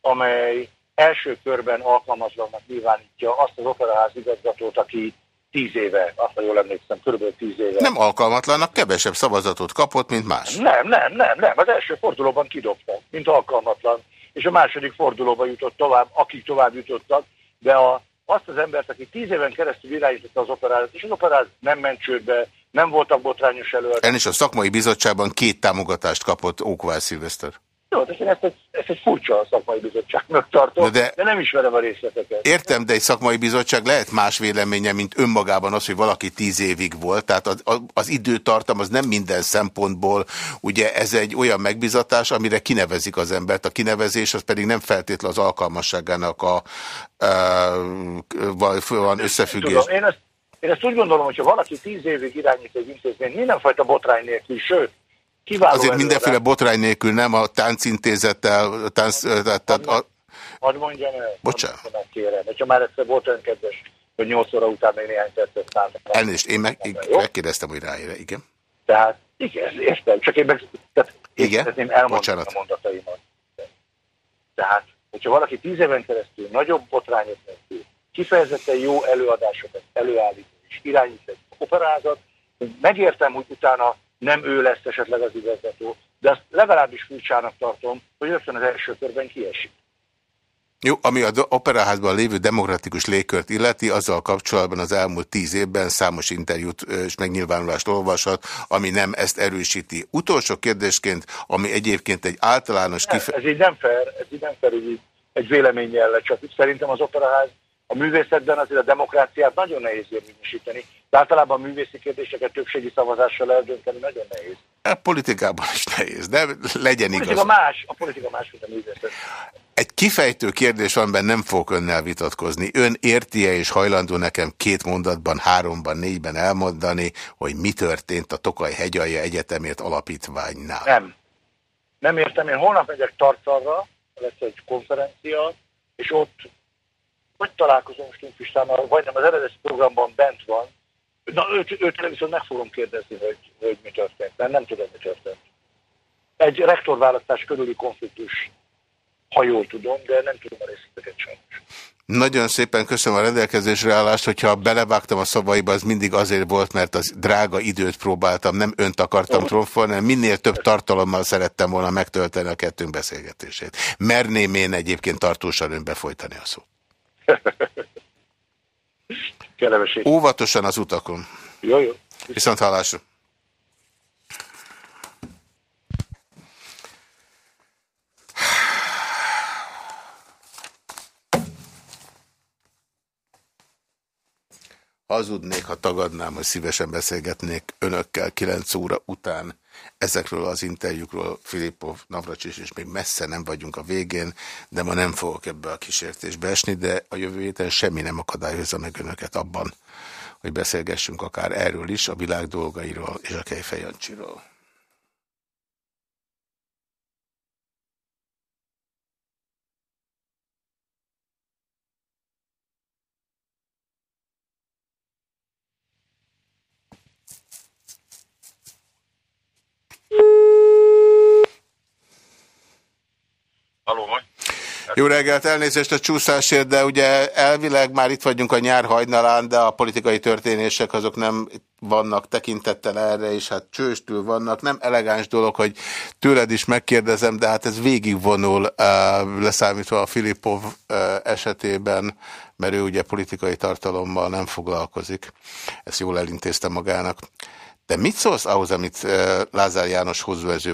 Speaker 3: amely első körben alkalmazlanak nyilvánítja azt az operaház igazgatót, aki tíz éve, azt ha jól emlékszem, körülbelül tíz éve.
Speaker 1: Nem alkalmatlanak, kevesebb szavazatot kapott, mint más.
Speaker 3: Nem, nem, nem, nem. Az első fordulóban kidobta, mint alkalmatlan. És a második fordulóban jutott tovább, akik tovább jutottak, de a, azt az embert, aki tíz éven keresztül irányította az operázat, és az operáz nem ment csődbe, nem voltak botrányos előadások.
Speaker 1: Is a szakmai bizottságban két támogatást kapott Ókvár Szilveszter.
Speaker 3: Jó, de én ezt egy, ezt egy furcsa szakmai bizottságnak tartom, de, de nem ismerem a részleteket.
Speaker 1: Értem, de egy szakmai bizottság lehet más véleménye, mint önmagában az, hogy valaki tíz évig volt. Tehát az, az időtartam az nem minden szempontból, ugye ez egy olyan megbizatás, amire kinevezik az embert. A kinevezés az pedig nem feltétlen az alkalmasságának a, a, a, van összefüggés. Tudom,
Speaker 3: én ezt én ezt úgy gondolom, hogy ha valaki tíz évig irányít egy intézményt, mindenfajta botrány nélkül, sőt,
Speaker 1: kiváló Azért mindenféle botrány nélkül nem a táncintézettel, tánc, tehát a...
Speaker 3: Hadd mondjam el.
Speaker 1: Bocsánat.
Speaker 3: Meg kérem, hogyha már egyszer volt olyan kedves, hogy 8 óra után még néhány percet szálltam.
Speaker 1: Elnézést, én meg, én megkérdeztem, hogy ráére, igen.
Speaker 3: Tehát, igen, értem, csak én meg tehát
Speaker 1: igen?
Speaker 3: szeretném elmondani a mondataimat. Tehát, hogyha valaki tíz éven keresztül nagyobb botrányok nélkül kifejezetten jó előadásokat előállít és irányít egy operázat. Megértem, hogy utána nem ő lesz esetleg az igazgató, de azt legalábbis furcsának tartom, hogy rögtön az első körben kiesik.
Speaker 1: Jó, ami az operaházban lévő demokratikus légkört illeti, azzal kapcsolatban az elmúlt tíz évben számos interjút és megnyilvánulást olvashat, ami nem ezt erősíti. Utolsó kérdésként, ami egyébként egy általános...
Speaker 3: Kife... Ez így nem fair, ez így nem fair, így egy véleménnyel csak Szerintem az operaház a művészetben azért a demokráciát nagyon nehéz érvényesíteni, de általában a művészi kérdéseket többségi szavazással eldönteni nagyon nehéz.
Speaker 1: A e, politikában is nehéz, de legyen igaz. A
Speaker 3: politika más, a politika más, mint a művészet.
Speaker 1: Egy kifejtő kérdés van, ben nem fogok önnel vitatkozni. Ön érti-e és hajlandó nekem két mondatban, háromban, négyben elmondani, hogy mi történt a Tokaj Hegyalja Egyetemért alapítványnál?
Speaker 3: Nem. Nem értem. Én holnap megyek Tartalra, lesz egy konferencia, és ott vagy találkozom most Pistánnal, vagy nem, az eredeti programban bent van. Na, őt, őt viszont meg fogom kérdezni, hogy, hogy mi történt, mert nem tudom, mi történt. Egy rektorválasztás körüli konfliktus, ha jól tudom, de nem tudom a részleteket sajnos.
Speaker 1: Nagyon szépen köszönöm a rendelkezésre állást, hogyha belevágtam a szavaiba, az mindig azért volt, mert az drága időt próbáltam, nem önt akartam tromfolni, hanem minél több tartalommal szerettem volna megtölteni a kettőnk beszélgetését. Merném én egyébként tartósan önbe folytani a szót. Óvatosan az utakon.
Speaker 3: Jó, jó.
Speaker 1: Viszont hallásra. Hazudnék, ha tagadnám, hogy szívesen beszélgetnék önökkel 9 óra után ezekről az interjúkról Filipov, Navracsis, és még messze nem vagyunk a végén, de ma nem fogok ebbe a kísértésbe esni, de a jövő héten semmi nem akadályozza meg önöket abban, hogy beszélgessünk akár erről is, a világ dolgairól és a Kejfejancsiról. Jó reggelt, elnézést a csúszásért, de ugye elvileg már itt vagyunk a nyár hajnalán, de a politikai történések azok nem vannak tekintettel erre, és hát csőstül vannak. Nem elegáns dolog, hogy tőled is megkérdezem, de hát ez végigvonul uh, leszámítva a Filipov uh, esetében, mert ő ugye politikai tartalommal nem foglalkozik. Ezt jól elintézte magának. De mit szólsz ahhoz, amit Lázár János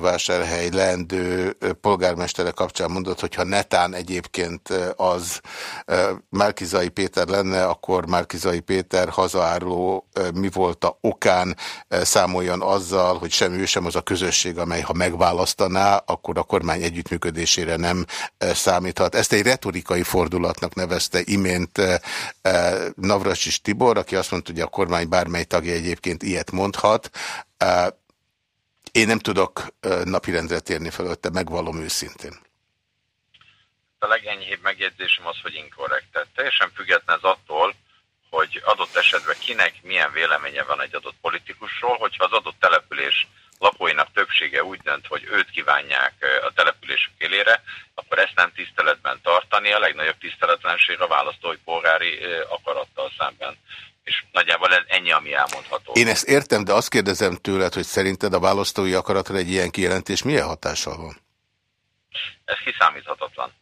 Speaker 1: vásárhely leendő polgármestere kapcsán mondott, hogyha netán egyébként az Márkizai Péter lenne, akkor Márkizai Péter hazaáruló mi volt a okán számoljon azzal, hogy sem ő, sem az a közösség, amely ha megválasztaná, akkor a kormány együttműködésére nem számíthat. Ezt egy retorikai fordulatnak nevezte imént Navracsis Tibor, aki azt mondta, hogy a kormány bármely tagja egyébként ilyet mondhat, én nem tudok napirendre térni fölötte, megvalom őszintén.
Speaker 4: A legenyhébb megjegyzésem az, hogy inkorrekt. Tehát teljesen független az attól, hogy adott esetben kinek milyen véleménye van egy adott politikusról, hogyha az adott település lakóinak többsége úgy dönt, hogy őt kívánják a településük élére, akkor ezt nem tiszteletben tartani. A legnagyobb tiszteletlenség a választói polgári akarattal szemben és nagyjából ez ennyi, ami elmondható.
Speaker 1: Én ezt értem, de azt kérdezem tőled, hogy szerinted a választói akaratra egy ilyen kijelentés milyen hatással van?
Speaker 4: Ez kiszámíthatatlan.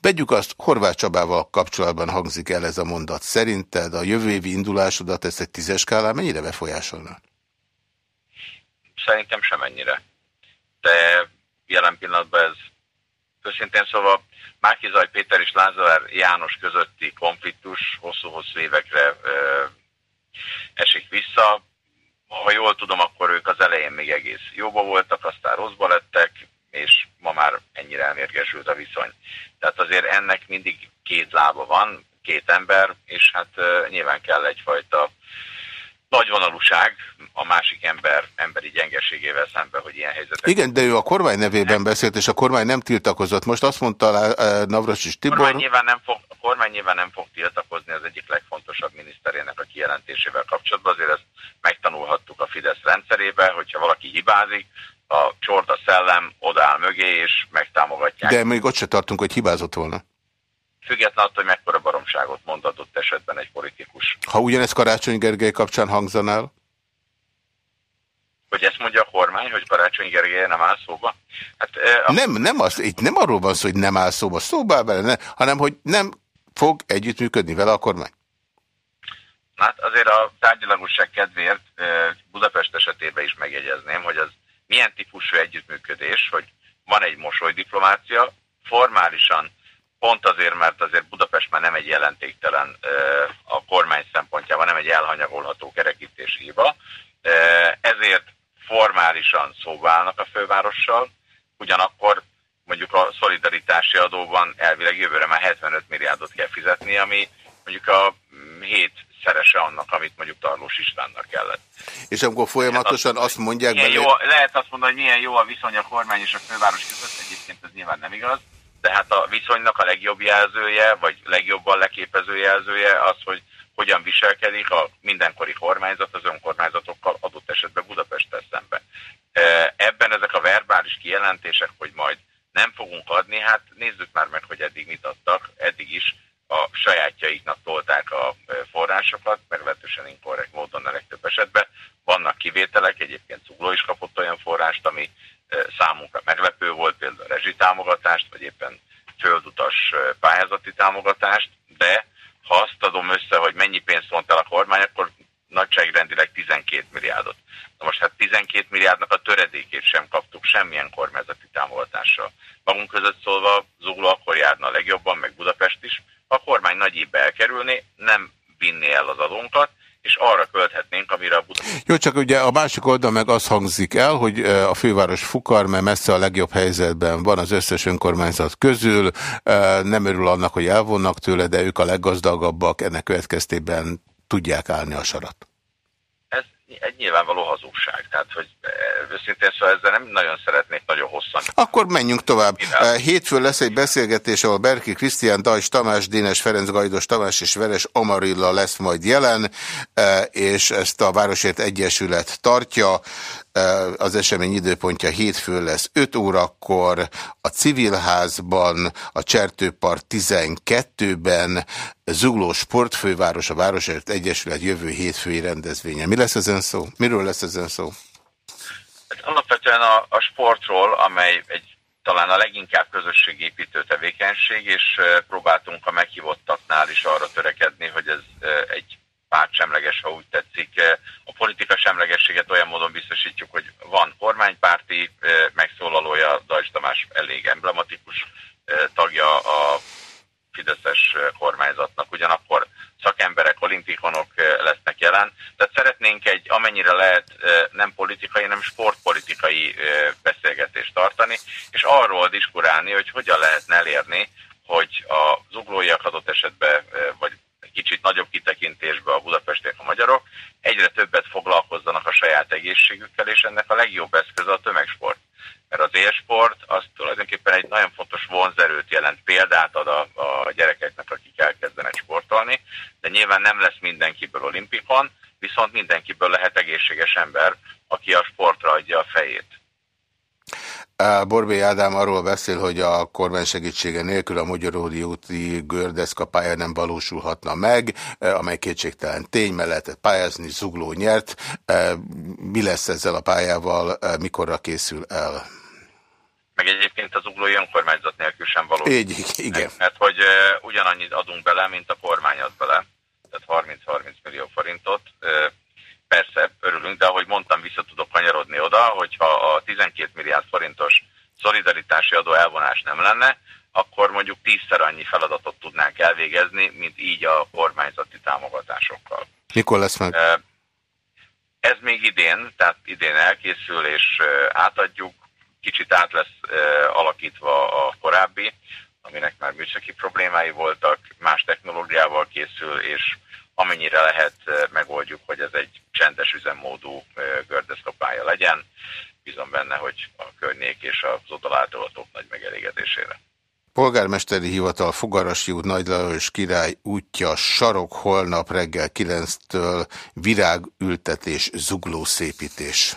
Speaker 1: Vegyük azt, Horváth Csabával kapcsolatban hangzik el ez a mondat. Szerinted a jövő évi indulásodat ezt egy tízes skálán mennyire befolyásolna?
Speaker 4: Szerintem semennyire. De jelen pillanatban ez őszintén szóval Márkizaj Péter és Lázár János közötti konfliktus hosszú-hosszú évekre ö, esik vissza. Ha jól tudom, akkor ők az elején még egész jóba voltak, aztán rosszba lettek, és ma már ennyire elmérgesült a viszony. Tehát azért ennek mindig két lába van, két ember, és hát uh, nyilván kell egyfajta nagyvonalúság a másik ember emberi gyengeségével szemben, hogy ilyen helyzetek...
Speaker 1: Igen, de ő a kormány nevében beszélt, és a kormány nem tiltakozott. Most azt mondta uh, Navrasis Tibor...
Speaker 4: A kormány, nyilván nem fog, a kormány nyilván nem fog tiltakozni az egyik legfontosabb miniszterének a kijelentésével kapcsolatban. Azért ezt megtanulhattuk a Fidesz rendszerébe, hogyha valaki hibázik, a csorda szellem odáll mögé, és megtámogatják.
Speaker 1: De még ott se tartunk, hogy hibázott volna.
Speaker 4: Független attól, hogy mekkora baromságot mondhatott esetben egy politikus.
Speaker 1: Ha ugyanezt Karácsony Gergely kapcsán hangzanál?
Speaker 4: Hogy ezt mondja a kormány, hogy Karácsony Gergely nem áll szóba?
Speaker 1: Hát, a... Nem, nem, az, itt nem arról van szó, hogy nem áll szóba, szóba vele, ne, hanem hogy nem fog együttműködni vele a kormány.
Speaker 4: Hát azért a tárgyalagosság kedvéért Budapest esetében is megjegyezném, hogy az milyen típusú együttműködés, hogy van egy mosolydiplomácia, formálisan pont azért, mert azért Budapest már nem egy jelentéktelen a kormány szempontjában, nem egy elhanyagolható kerekítési hiba, ezért formálisan szóba állnak a fővárossal, ugyanakkor mondjuk a szolidaritási adóban elvileg jövőre már 75 milliárdot kell fizetni, ami mondjuk a 7 szerese annak, amit mondjuk Tarlós Istvánnak kellett.
Speaker 1: És akkor folyamatosan azt, azt mondják
Speaker 4: belé... Jó, lehet azt mondani, hogy milyen jó a viszony a kormány és a főváros között, egyébként ez nyilván nem igaz, de hát a viszonynak a legjobb jelzője, vagy legjobban leképező jelzője az, hogy hogyan viselkedik a mindenkori kormányzat az önkormányzatokkal adott esetben Budapesttel szembe. Ebben ezek a verbális kijelentések, hogy majd nem fogunk adni, hát nézzük már meg, hogy eddig mit adtak. Eddig is a sajátjaiknak tolták a forrásokat, meglehetősen inkorrekt módon a legtöbb esetben. Vannak kivételek, egyébként Zugló is kapott olyan forrást, ami számunkra meglepő volt, például a rezsitámogatást, vagy éppen földutas pályázati támogatást, de ha azt adom össze, hogy mennyi pénzt el a kormány, akkor nagyságrendileg 12 milliárdot. Na most hát 12 milliárdnak a töredékét sem kaptuk semmilyen kormányzati támogatással. Magunk között szólva Zugló akkor járna a legjobban, meg Budapest is. A kormány nagy elkerülni, nem vinni el az adónkat, és arra költhetnénk, amire a Budapest...
Speaker 1: Jó, csak ugye a másik oldal meg az hangzik el, hogy a főváros fukar, mert messze a legjobb helyzetben van az összes önkormányzat közül, nem örül annak, hogy elvonnak tőle, de ők a leggazdagabbak, ennek következtében tudják állni a sarat.
Speaker 4: Egy nyilvánvaló hazugság, tehát hogy őszintén szóval ezzel nem nagyon szeretnék nagyon hosszan.
Speaker 1: Akkor menjünk tovább. Hétfőn lesz egy beszélgetés, ahol Berki Krisztián, Dajs Tamás, Dénes Ferenc Gajdos Tamás és Veres Amarilla lesz majd jelen, és ezt a Városért Egyesület tartja. Az esemény időpontja hétfő lesz 5 órakor a Civilházban, a Csertőpart 12-ben, Zugló Sportfőváros, a Városért Egyesület jövő hétfői rendezvénye. Mi lesz ezen szó? Miről lesz ezen szó?
Speaker 4: Hát alapvetően a, a sportról, amely egy talán a leginkább közösségépítő tevékenység, és próbáltunk a meghívottaknál is arra törekedni, hogy ez egy pártsemleges, ha úgy tetszik. A politika semlegességet olyan módon biztosítjuk, hogy van kormánypárti megszólalója, Dajs Tamás elég emblematikus tagja a Fideszes kormányzatnak, ugyanakkor szakemberek, olimpikonok lesznek jelen. Tehát szeretnénk egy amennyire lehet nem politikai, nem sportpolitikai beszélgetést tartani, és arról diskurálni, hogy hogyan lehetne elérni, hogy a zuglóiak adott esetben, vagy kicsit nagyobb kitekintésbe a budapestiek a magyarok egyre többet foglalkozzanak a saját egészségükkel, és ennek a legjobb eszköze a tömegsport. Mert az élsport az tulajdonképpen egy nagyon fontos vonzerőt jelent, példát ad a, a gyerekeknek, akik elkezdenek sportolni, de nyilván nem lesz mindenkiből olimpikon, viszont mindenkiből lehet egészséges ember, aki a sportra adja a fejét.
Speaker 1: Borbé Ádám arról beszél, hogy a kormány segítsége nélkül a Magyaródi úti gördeszka pálya nem valósulhatna meg, amely kétségtelen tény mellett pályázni Zugló nyert. Mi lesz ezzel a pályával, mikorra készül el?
Speaker 4: Meg egyébként az uglói önkormányzat nélkül sem valósul.
Speaker 1: Így, igen.
Speaker 4: Mert hogy ugyanannyit adunk bele, mint a kormány ad bele. Tehát 30-30 millió forintot persze örülünk, de ahogy mondtam, vissza tudok kanyarodni oda, hogyha a 12 milliárd forintos szolidaritási adó elvonás nem lenne, akkor mondjuk tízszer annyi feladatot tudnánk elvégezni, mint így a kormányzati támogatásokkal.
Speaker 1: Mikor lesz meg?
Speaker 4: Ez még idén, tehát idén elkészül és átadjuk, kicsit át lesz alakítva a korábbi, aminek már műszaki problémái voltak, más technológiával készül, és amennyire lehet megoldjuk, hogy ez egy csendes üzemmódú gördeszkapája legyen. Bízom benne, hogy a környék és az odalátogatók nagy megelégedésére.
Speaker 1: Polgármesteri Hivatal Fogarasi út Nagy Lajos király útja sarok holnap reggel 9-től virágültetés, zuglószépítés.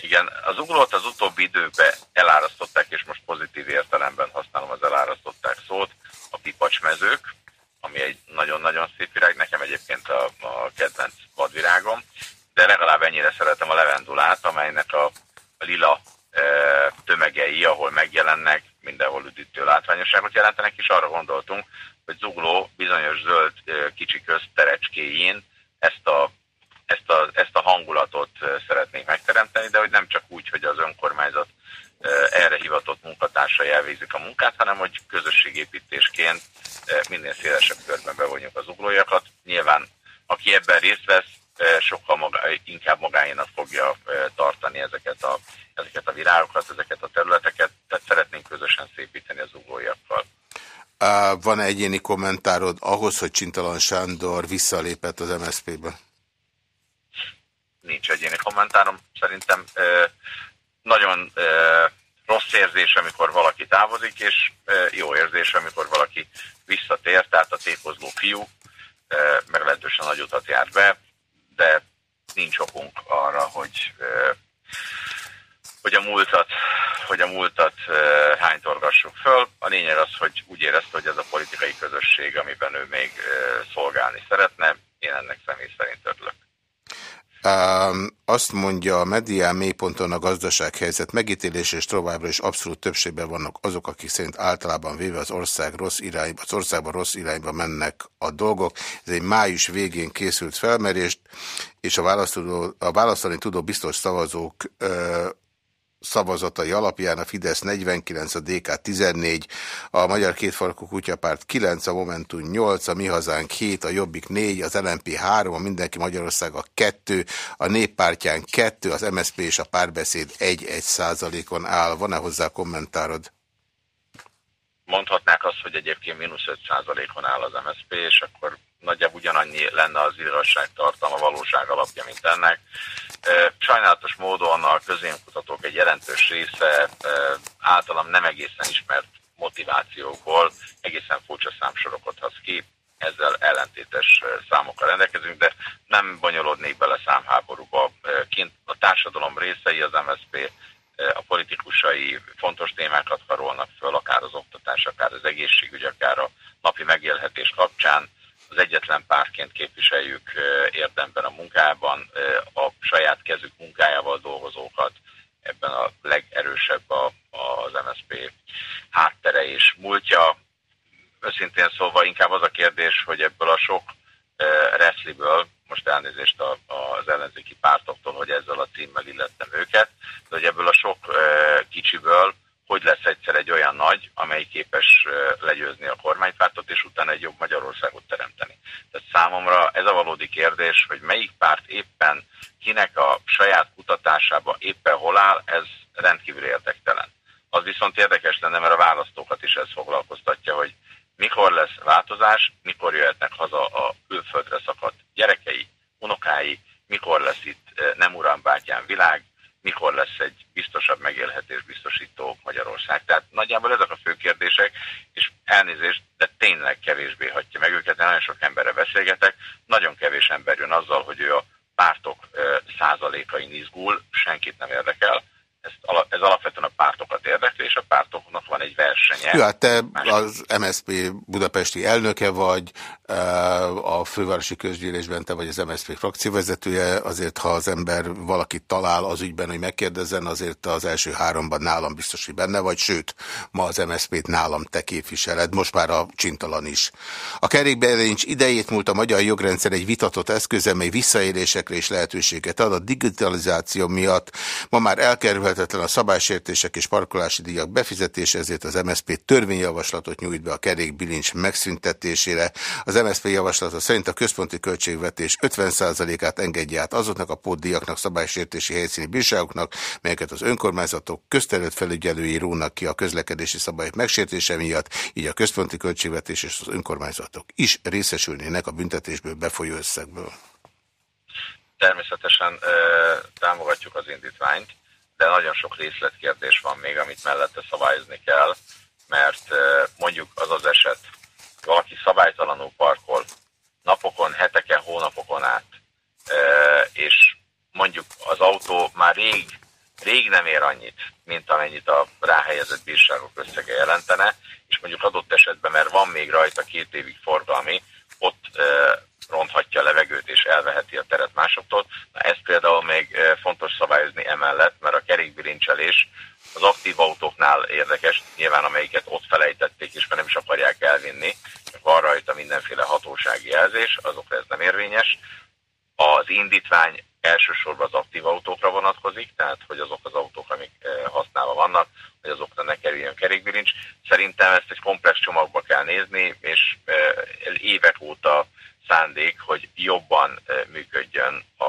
Speaker 4: Igen, az uglót az utóbbi időben elárasztották, és most pozitív értelemben használom az elárasztották szót, a pipacsmezők, ami egy nagyon-nagyon szép virág, nekem egyébként a, a kedvenc vadvirágom, de legalább ennyire szeretem a levendulát, amelynek a, a lila e, tömegei, ahol megjelennek, mindenhol üdítő látványosságot jelentenek, és arra gondoltunk, hogy zugló bizonyos zöld e, kicsi közterecskéjén ezt a, ezt, a, ezt a hangulatot e, szeretnénk megteremteni, de hogy nem csak úgy, hogy az önkormányzat erre hivatott munkatársai elvégzik a munkát, hanem hogy közösségépítésként minél szélesebb körben bevonjuk az uglójakat. Nyilván, aki ebben részt vesz, sokkal maga, inkább magáénak fogja tartani ezeket a, ezeket a virágokat, ezeket a területeket, tehát szeretnénk közösen szépíteni az uglójakkal.
Speaker 1: Van -e egyéni kommentárod ahhoz, hogy Csintalan Sándor visszalépett az MSZP-be?
Speaker 4: Nincs egyéni kommentárom. Szerintem nagyon rossz érzés, amikor valaki távozik, és jó érzés, amikor valaki visszatér, tehát a tékozló fiú meglehetősen nagy utat jár be, de nincs okunk arra, hogy hogy a múltat, hogy a múltat hánytorgassuk föl. A lényeg az, hogy úgy érezte, hogy ez a politikai közösség, amiben ő még szolgálni szeretne. Én ennek személy szerint örülök.
Speaker 1: Azt mondja a medián mélyponton a gazdasághelyzet megítélés, és továbbra is abszolút többségben vannak azok, akik szerint általában véve az ország rossz irányba, az országban rossz irányba mennek a dolgok. Ez egy május végén készült felmerést, és a, a választani tudó biztos szavazók szavazatai alapján a Fidesz 49, a DK 14, a Magyar Kétfarkú Kutyapárt 9, a Momentum 8, a Mi Hazánk 7, a Jobbik 4, az LNP 3, a Mindenki a 2, a Néppártyán 2, az MSZP és a Párbeszéd 1-1 százalékon áll. Van-e hozzá kommentárod?
Speaker 4: Mondhatnák azt, hogy egyébként mínusz 5 százalékon áll az MSZP, és akkor nagyjából ugyanannyi lenne az igazságtartalma, valóság alapja, mint ennek. Sajnálatos módon a közénkutatók egy jelentős része általam nem egészen ismert motivációkból egészen furcsa számsorokat hasz ki, ezzel ellentétes számokkal rendelkezünk, de nem bonyolódnék bele számháborúba. Kint a társadalom részei, az MSZP a politikusai fontos témákat karolnak föl, akár az oktatás, akár az egészségügy, akár a napi megélhetés kapcsán. Az egyetlen pártként képviseljük érdemben a munkában a saját kezük munkájával dolgozókat, ebben a legerősebb a, az MSZP háttere és múltja. Őszintén szólva inkább az a kérdés, hogy ebből a sok reszliből, most elnézést az ellenzéki pártoktól, hogy ezzel a címmel illettem őket, de hogy ebből a sok kicsiből hogy lesz egyszer egy olyan nagy, amely képes legyőzni a kormánypártot, és utána egy jobb Magyarországot teremteni. Tehát számomra ez a valódi kérdés, hogy melyik párt éppen kinek a saját kutatásába éppen hol áll, ez rendkívül érdektelen. Az viszont érdekes lenne, mert a választókat is ez foglalkoztatja, hogy mikor lesz változás, mikor jöhetnek haza a külföldre szakadt gyerekei, unokái, mikor lesz itt nem uram bátyám világ, mikor lesz egy biztosabb megélhetés biztosító Magyarország. Tehát nagyjából ezek a fő kérdések, és elnézést, de tényleg kevésbé hagyja meg őket, de nagyon sok emberre beszélgetek, nagyon kevés ember jön azzal, hogy ő a pártok százalékain izgul, senkit nem érdekel, ez, ez alapvetően a pártokat érdekli, és a pártoknak van egy versenye.
Speaker 1: Ja, hát te az MSZP budapesti elnöke vagy, a fővárosi közgyűlésben te vagy az MSZP frakcióvezetője, azért ha az ember valakit talál az ügyben, hogy megkérdezzen, azért az első háromban nálam biztos, hogy benne vagy, sőt, ma az MSZP-t nálam te képviseled, most már a csintalan is. A kerékbejelentés idejét múlt a magyar jogrendszer egy vitatott eszköze, mely visszaélésekre is lehetőséget ad. A digitalizáció miatt ma már elkerülhetetlen a szabálysértések és parkolási díjak befizetése, ezért az MSZP törvényjavaslatot nyújt be a kerékbilincs megszüntetésére. Az MSZP javaslata szerint a központi költségvetés 50%-át engedje át azoknak a pótdiaknak, szabálysértési helyszíni bírságoknak, melyeket az önkormányzatok közterület felügyelői rónak ki a közlekedési szabályok megsértése miatt, így a központi költségvetés és az önkormányzatok is részesülnének a büntetésből befolyó összegből.
Speaker 4: Természetesen ö, támogatjuk az indítványt, de nagyon sok részletkérdés van még, amit mellette szabályozni kell, mert mondjuk az az eset, valaki szabálytalanul parkol napokon, heteken, hónapokon át, és mondjuk az autó már rég, rég nem ér annyit, mint amennyit a ráhelyezett bírságok összege jelentene, és mondjuk adott esetben, mert van még rajta két évig forgalmi, ott ronthatja a levegőt és elveheti a teret másoktól. Na ezt például még fontos szabályozni emellett, mert a kerékbilincselés az aktív autóknál érdekes, nyilván amelyiket ott felejtették, és mert nem is akarják elvinni, van rajta mindenféle hatósági jelzés, azokra ez nem érvényes. Az indítvány elsősorban az aktív autókra vonatkozik, tehát hogy azok az autók, amik használva vannak, hogy azokra ne kerüljön kerékbilincs. Szerintem ezt egy komplex csomagba kell nézni, és évek óta szándék, hogy jobban működjön a,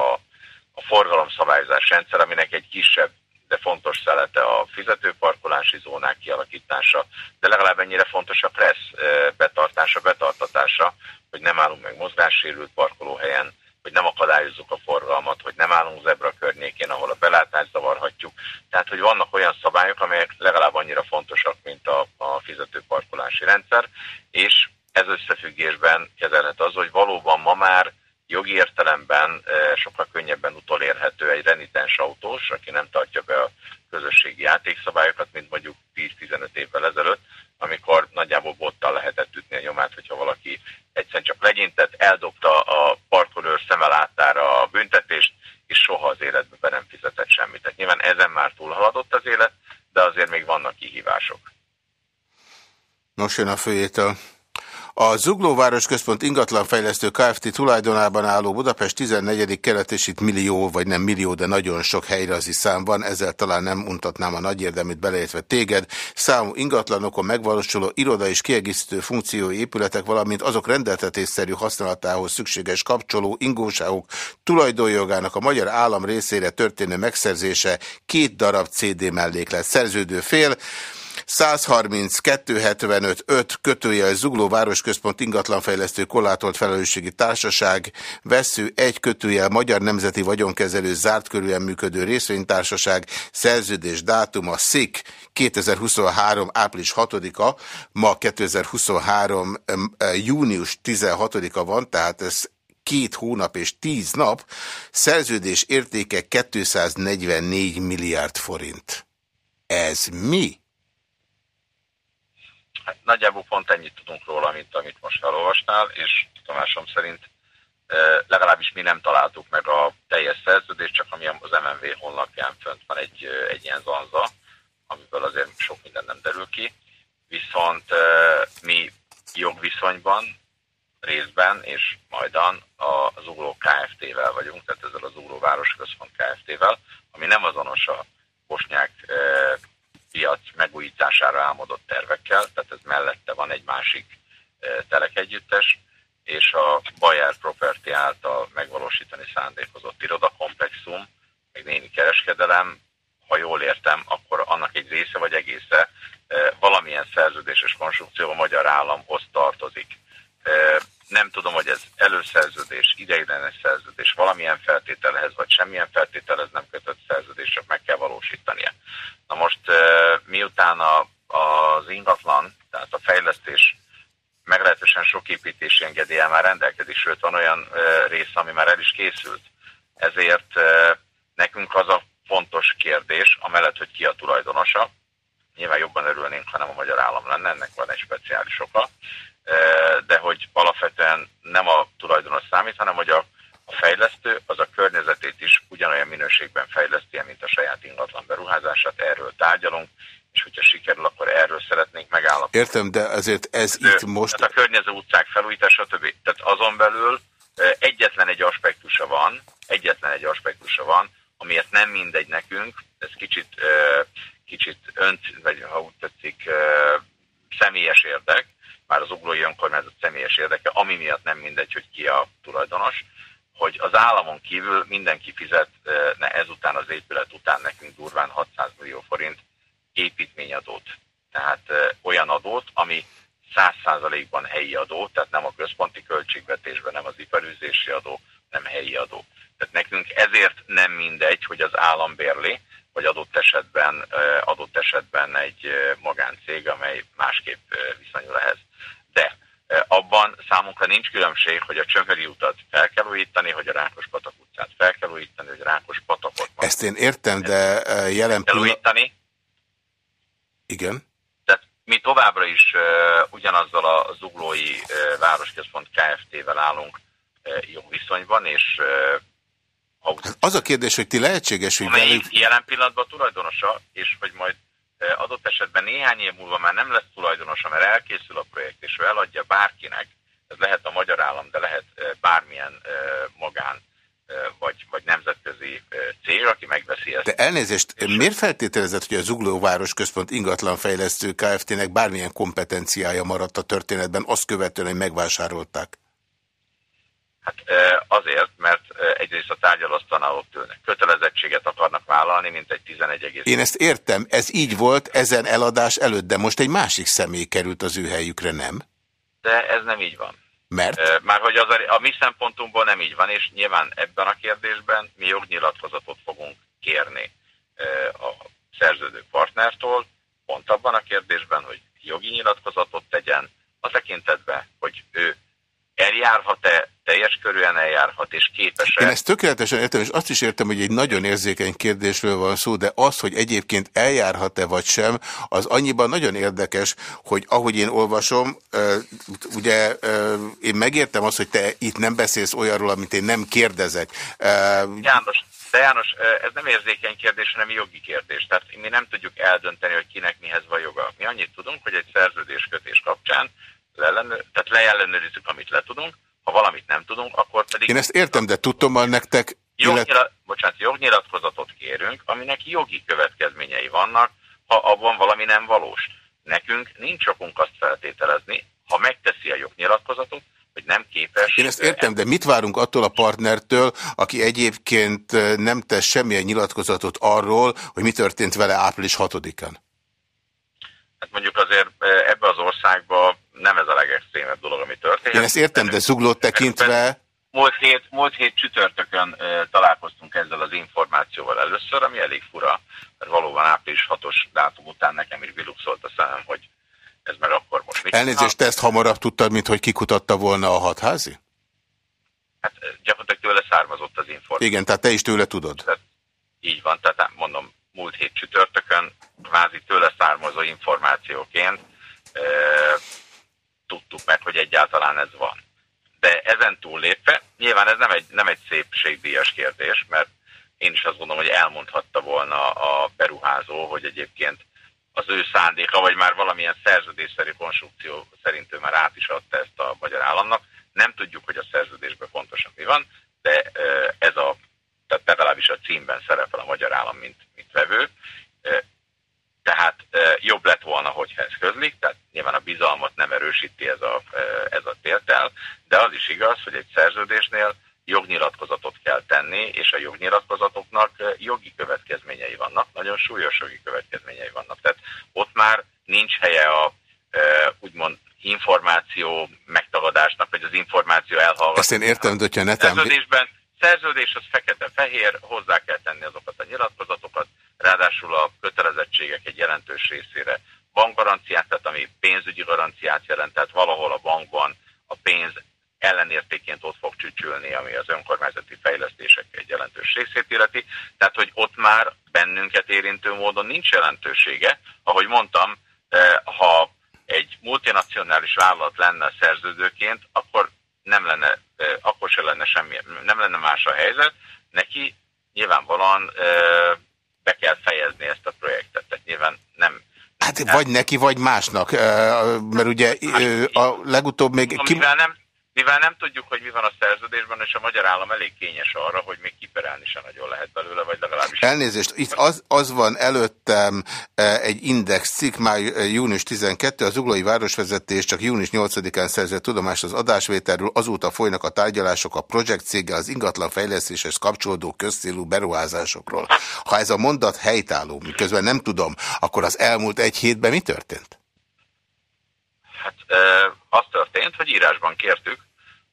Speaker 4: a forgalomszabályozás rendszer, aminek egy kisebb de fontos szelete a fizetőparkolási zónák kialakítása, de legalább ennyire fontos a pressz betartása, betartatása, hogy nem állunk meg mozgássérült parkolóhelyen, hogy nem akadályozzuk a forgalmat, hogy nem állunk zebra környékén, ahol a belátást zavarhatjuk. Tehát, hogy vannak olyan szabályok, amelyek legalább annyira fontosak, mint a, a fizetőparkolási rendszer, és ez összefüggésben kezelhet az, hogy valóban ma már jogi értelemben sokkal könnyebben utolérhető egy renitens autós, aki nem tartja be a közösségi játékszabályokat, mint mondjuk 10-15 évvel ezelőtt, amikor nagyjából bottal lehetett ütni a nyomát, hogyha valaki egyszerűen csak legyintett, eldobta a parkolőr szemelátára a büntetést, és soha az életben be nem fizetett semmit. Tehát nyilván ezen már túlhaladott az élet, de azért még vannak kihívások.
Speaker 1: Most jön a főjétel. A Zuglóváros Központ ingatlanfejlesztő Kft. tulajdonában álló Budapest 14. kelet, és itt millió, vagy nem millió, de nagyon sok helyrazi szám van, ezzel talán nem mutatnám a nagy érdemét beleértve téged. Számú ingatlanokon megvalósuló iroda és kiegészítő funkciói épületek, valamint azok rendeltetésszerű használatához szükséges kapcsoló ingóságok tulajdonjogának a magyar állam részére történő megszerzése két darab CD melléklet szerződő fél. 132 75 5 kötője Zugló Városközpont ingatlanfejlesztő korlátolt felelősségi társaság, vesző egy kötőjel Magyar Nemzeti Vagyonkezelő zárt körülön működő részvénytársaság, szerződés dátuma SZIK 2023. április 6-a, ma 2023. június 16-a van, tehát ez két hónap és tíz nap, szerződés értéke 244 milliárd forint. Ez mi?
Speaker 4: Hát nagyjából pont ennyit tudunk róla, mint amit most felolvastál, és tudomásom szerint legalábbis mi nem találtuk meg a teljes szerződést, csak ami az MMV honlapján fönt van egy, egy ilyen zanza, amiből azért sok minden nem derül ki. Viszont mi jogviszonyban részben és majdan az Ugló Kft-vel vagyunk, tehát ezzel az Ugló Városközpont Kft-vel, ami nem azonos a bosnyák piac megújítására álmodott tervekkel, tehát ez mellette van egy másik telekegyüttes, és a Bayer Property által megvalósítani szándékozott irodakomplexum, meg némi kereskedelem, ha jól értem, akkor annak egy része vagy egésze valamilyen szerződéses konstrukció a magyar államhoz tartozik. Nem tudom, hogy ez előszerződés, ideiglenes szerződés, valamilyen feltételhez, vagy semmilyen feltételhez nem kötött szerződés, csak meg kell valósítania. Na most miután a, az ingatlan, tehát a fejlesztés meglehetősen sok építési engedélye már rendelkezik, sőt van olyan rész, ami már el is készült. Ezért nekünk az a fontos kérdés, amellett, hogy ki a tulajdonosa, nyilván jobban örülnénk, ha nem a magyar állam lenne, ennek van egy speciális oka, de hogy alapvetően nem a tulajdonos számít, hanem hogy a, a fejlesztő az a környezetét is ugyanolyan minőségben fejleszti, mint a saját ingatlan beruházását, erről tárgyalunk, és hogyha sikerül, akkor erről szeretnénk megállapodni.
Speaker 1: Értem, de azért ez de, itt most...
Speaker 4: Tehát a környező utcák felújítása, stb. Tehát azon belül egyetlen egy aspektusa van, egyetlen egy aspektusa van, amiért nem mindegy nekünk, ez kicsit, kicsit önt, vagy ha úgy tetszik, személyes érdek, már az uglói önkormányzat személyes érdeke, ami miatt nem mindegy, hogy ki a tulajdonos, hogy az államon kívül mindenki fizetne ezután az épület után nekünk durván 600 millió forint építményadót. Tehát olyan adót, ami 100%-ban helyi adó, tehát nem a központi költségvetésben, nem az iparűzési adó, nem helyi adó. Tehát nekünk ezért nem mindegy, hogy az állam bérli, vagy adott esetben, adott esetben egy magáncég, amely másképp viszonyul ehhez. De abban számunkra nincs különbség, hogy a Csömöri utat fel kell újítani, hogy a Rákos patak utcát fel kell újítani, hogy a Rákos patakot...
Speaker 1: Ezt én értem, de jelen
Speaker 4: pillanatban...
Speaker 1: Igen.
Speaker 4: Tehát mi továbbra is uh, ugyanazzal a Zuglói uh, Városközpont Kft-vel állunk uh, jó viszonyban, és
Speaker 1: uh, hát az a kérdés, hogy ti lehetséges, hogy
Speaker 4: velük... jelen pillanatban tulajdonosa, és hogy majd adott esetben néhány év múlva már nem lesz tulajdonosa, mert elkészül a projekt, és ő eladja bárkinek, ez lehet a magyar állam, de lehet bármilyen magán vagy, vagy nemzetközi cég, aki megveszi ezt.
Speaker 1: De elnézést, és miért feltételezett, hogy a Zugló Város Központ ingatlanfejlesztő Kft-nek bármilyen kompetenciája maradt a történetben, azt követően, hogy megvásárolták?
Speaker 4: Hát azért, mert egyrészt a tárgyalasztalnál ott ülnek. Kötelezettséget akarnak vállalni, mint egy 11
Speaker 1: Én ezt értem, ez így volt ezen eladás előtt, de most egy másik személy került az ő helyükre, nem?
Speaker 4: De ez nem így van.
Speaker 1: Mert?
Speaker 4: Már hogy az a, a mi szempontunkból nem így van, és nyilván ebben a kérdésben mi jognyilatkozatot fogunk kérni a szerződő partnertól, pont abban a kérdésben, hogy jogi nyilatkozatot tegyen, a tekintetben, hogy ő eljárhat-e, teljes körűen eljárhat, és képes -e.
Speaker 1: Én ezt tökéletesen értem, és azt is értem, hogy egy nagyon érzékeny kérdésről van szó, de az, hogy egyébként eljárhat-e vagy sem, az annyiban nagyon érdekes, hogy ahogy én olvasom, ugye én megértem azt, hogy te itt nem beszélsz olyanról, amit én nem kérdezek.
Speaker 4: János, de János, ez nem érzékeny kérdés, hanem jogi kérdés. Tehát mi nem tudjuk eldönteni, hogy kinek mihez van joga. Mi annyit tudunk, hogy egy szerződéskötés kapcsán leellenőr, tehát leellenőrizzük, amit le tudunk, ha valamit nem tudunk, akkor pedig...
Speaker 1: Én ezt értem, de tudtommal nektek...
Speaker 4: Jognyilat, illet... Bocsánat, jognyilatkozatot kérünk, aminek jogi következményei vannak, ha abban valami nem valós. Nekünk nincs okunk azt feltételezni, ha megteszi a jognyilatkozatot, hogy nem képes...
Speaker 1: Én ezt értem, de mit várunk attól a partnertől, aki egyébként nem tesz semmilyen nyilatkozatot arról, hogy mi történt vele április 6-án?
Speaker 4: Hát mondjuk azért ebbe az országba nem ez a legextrémebb dolog, ami történt.
Speaker 1: Én ezt értem, de zuglót tekintve...
Speaker 4: Múlt hét, múlt hét csütörtökön találkoztunk ezzel az információval először, ami elég fura, mert valóban április 6-os dátum után nekem is biluxolt a szemem, hogy ez meg akkor most
Speaker 1: mit Elnézést, te ezt hamarabb tudtad, mint hogy kikutatta volna a hatházi?
Speaker 4: Hát gyakorlatilag tőle származott az információ.
Speaker 1: Igen, tehát te is tőle tudod. Tehát,
Speaker 4: így van, tehát mondom, múlt hét csütörtökön kvázi tőle származó információként tudtuk meg, hogy egyáltalán ez van. De ezen túllépve, nyilván ez nem egy, nem egy szépségdíjas kérdés, mert én is azt gondolom, hogy elmondhatta volna a beruházó, hogy egyébként az ő szándéka, vagy már valamilyen szerződésszerű konstrukció szerint ő már át is adta ezt a magyar államnak. Nem tudjuk, hogy a szerződésben pontosan mi van, de ez a, tehát legalábbis a címben szerepel a magyar állam, mint, mint vevő. Tehát jobb lett volna, hogyha ez közlik, tehát nyilván a bizalmat nem erősíti ez a, ez a tétel, de az is igaz, hogy egy szerződésnél jognyilatkozatot kell tenni, és a jognyilatkozatoknak jogi következményei vannak, nagyon súlyos jogi következményei vannak. Tehát ott már nincs helye a úgymond információ megtagadásnak, vagy az információ elhallgatásnak.
Speaker 1: Ezt én értem, de hogyha netem...
Speaker 4: Szerződésben, szerződés az fekete-fehér, hozzá kell tenni azokat a nyilatkozatokat, ráadásul a kötelezettségek egy jelentős részére bankgaranciát, tehát ami pénzügyi garanciát jelent, tehát valahol a bankban a pénz ellenértéként ott fog csücsülni, ami az önkormányzati fejlesztések egy jelentős részét illeti. Tehát, hogy ott már bennünket érintő módon nincs jelentősége. Ahogy mondtam, eh, ha egy multinacionális vállalat lenne szerződőként, akkor nem lenne, akkor se lenne semmi, nem lenne más a helyzet. Neki nyilvánvalóan be kell fejezni ezt a projektet. Tehát nyilván nem
Speaker 1: Hát vagy neki, vagy másnak, mert ugye hát, a legutóbb még...
Speaker 4: Amivel nem, mivel nem tudjuk, hogy mi van a szerződésben, és a magyar állam elég kényes arra, hogy még kiperelni sem nagyon lehet belőle, vagy legalábbis...
Speaker 1: Elnézést, itt az, az van előttem e, egy index cikk, már e, június 12, az Uglói Városvezetés csak június 8-án szerzett tudomást az adásvételről, azóta folynak a tárgyalások a projekt céggel az ingatlan fejlesztéshez kapcsolódó közszélú beruházásokról. Ha ez a mondat helytálló, miközben nem tudom, akkor az elmúlt egy hétben mi történt?
Speaker 4: Hát az történt, hogy írásban kértük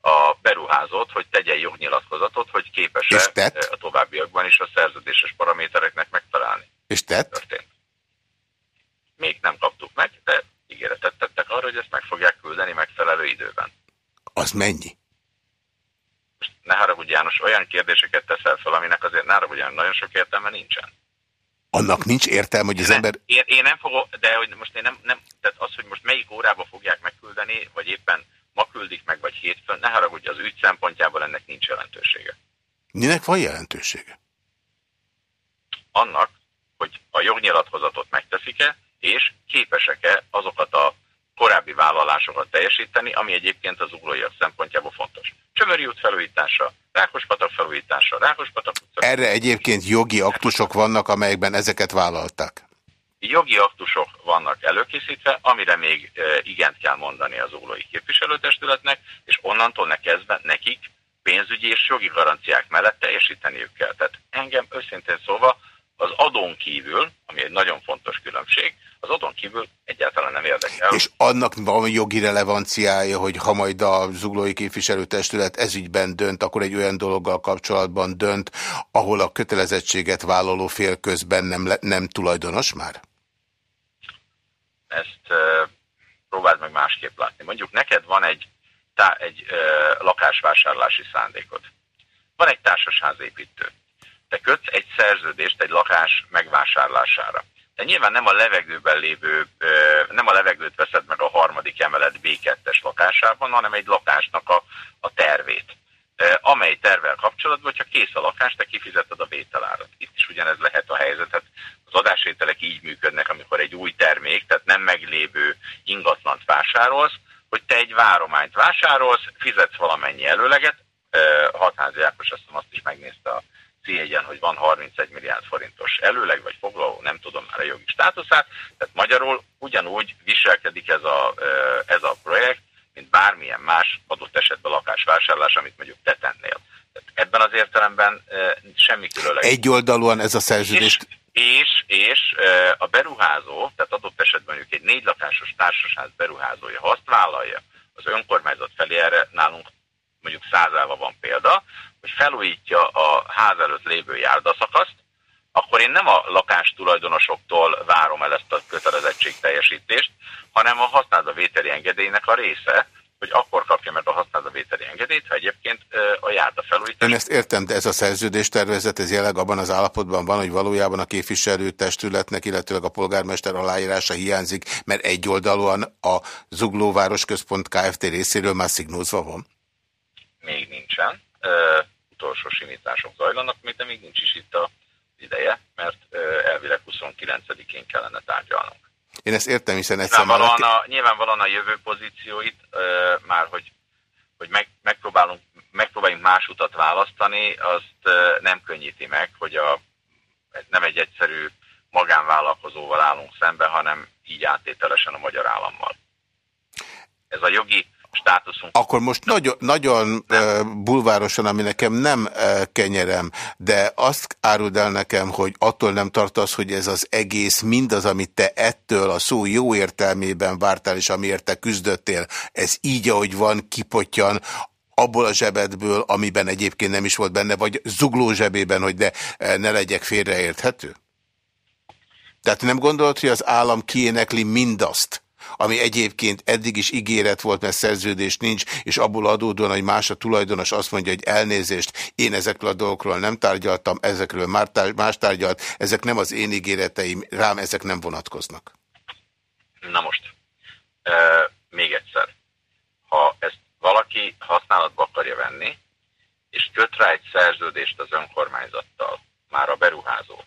Speaker 4: a beruházót, hogy tegyen jognyilatkozatot, hogy képes-e a továbbiakban is a szerződéses paramétereknek megtalálni.
Speaker 1: És tett?
Speaker 4: Történt. Még nem kaptuk meg, de ígéretet tettek arra, hogy ezt meg fogják küldeni megfelelő időben.
Speaker 1: Az mennyi?
Speaker 4: Most ne haragudj János, olyan kérdéseket teszel fel, aminek azért ne haragudj nagyon sok értelme nincsen.
Speaker 1: Annak nincs értelme, hogy az
Speaker 4: nem,
Speaker 1: ember...
Speaker 4: Én, én nem fogok, de hogy most én nem, nem, tehát az, hogy most melyik órába fogják megküldeni, vagy éppen ma küldik meg, vagy hétfőn, ne haragudj, az ügy szempontjából ennek nincs jelentősége.
Speaker 1: Minek van jelentősége?
Speaker 4: Annak, hogy a jognyilatkozatot megteszik-e, és képesek-e azokat a korábbi vállalásokat teljesíteni, ami egyébként az uglóiak szempontjából fontos. Csömöri út felújítása, Rákospatak felújítása, Rákospatak utca...
Speaker 1: Erre egyébként jogi aktusok vannak, amelyekben ezeket vállalták?
Speaker 4: Jogi aktusok vannak előkészítve, amire még e, igent kell mondani az uglói képviselőtestületnek, és onnantól ne kezdve nekik pénzügyi és jogi garanciák mellett teljesíteniük kell. Tehát engem őszintén szóval az adón kívül, ami egy nagyon fontos különbség, az adón kívül egyáltalán nem érdekel.
Speaker 1: És annak van jogi relevanciája, hogy ha majd a zuglói képviselőtestület ezügyben dönt, akkor egy olyan dologgal kapcsolatban dönt, ahol a kötelezettséget vállaló fél közben nem, nem tulajdonos már?
Speaker 4: Ezt uh, próbáld meg másképp látni. Mondjuk neked van egy, tá egy uh, lakásvásárlási szándékod. Van egy társasházépítő te kötsz egy szerződést egy lakás megvásárlására. De nyilván nem a levegőben lévő, nem a levegőt veszed meg a harmadik emelet B2-es lakásában, hanem egy lakásnak a, a tervét amely tervel kapcsolatban, hogyha kész a lakás, te kifizeted a vételárat. Itt is ugyanez lehet a helyzet. Tehát az adásételek így működnek, amikor egy új termék, tehát nem meglévő ingatlant vásárolsz, hogy te egy várományt vásárolsz, fizetsz valamennyi előleget, Hatházi Ákos azt, azt is megnézte a C1-en, hogy van 31 milliárd forintos előleg, vagy foglaló, nem tudom már a jogi státuszát, tehát magyarul ugyanúgy viselkedik ez a, ez a projekt, mint bármilyen más adott esetben lakásvásárlás, amit mondjuk te tennél. Tehát ebben az értelemben semmi különleges.
Speaker 1: Egyoldalúan ez a szerződés...
Speaker 4: És, és a beruházó, tehát adott esetben mondjuk egy négy lakásos társasház beruházója, ha azt vállalja az önkormányzat felé, erre nálunk mondjuk százával van példa, hogy felújítja a ház előtt lévő járdaszakaszt, akkor én nem a lakás tulajdonosoktól várom el ezt a kötelezettség teljesítést, hanem a használatvételi engedélynek a része, hogy akkor kapja meg a használatvételi engedélyt, ha egyébként a járda felújítás.
Speaker 1: Én ezt értem, de ez a szerződéstervezet, ez jelenleg abban az állapotban van, hogy valójában a képviselőtestületnek, illetőleg a polgármester aláírása hiányzik, mert egyoldalúan a Zuglóváros Központ Kft. részéről már szignózva van?
Speaker 4: Még nincsen. Uh, utolsó simítások zajlanak, de még nincs is itt a ideje, mert uh, elvileg 29-én kellene tárgyalnunk.
Speaker 1: Én ezt értem, hiszen egyszer
Speaker 4: nyilvánvalóan, a, nyilvánvalóan a jövő pozícióit uh, már, hogy, hogy meg, megpróbálunk, megpróbáljunk más utat választani, azt uh, nem könnyíti meg, hogy a, nem egy egyszerű magánvállalkozóval állunk szembe, hanem így áttételesen a magyar állammal. Ez a jogi státuszunk.
Speaker 1: Akkor most nagyon, nagyon bulvárosan, ami nekem nem kenyerem, de azt áruld el nekem, hogy attól nem tartasz, hogy ez az egész, mindaz, amit te ettől a szó jó értelmében vártál, és amiért te küzdöttél, ez így, ahogy van, kipotyan, abból a zsebedből, amiben egyébként nem is volt benne, vagy zugló zsebében, hogy de ne legyek félreérthető? Tehát nem gondolod, hogy az állam kiénekli mindazt, ami egyébként eddig is ígéret volt, mert szerződés nincs, és abból adódóan, hogy más a tulajdonos azt mondja, hogy elnézést, én ezekről a dolgokról nem tárgyaltam, ezekről más tárgyalt, ezek nem az én ígéreteim, rám ezek nem vonatkoznak.
Speaker 4: Na most, e, még egyszer, ha ezt valaki használatba akarja venni, és köt rá egy szerződést az önkormányzattal, már a beruházó,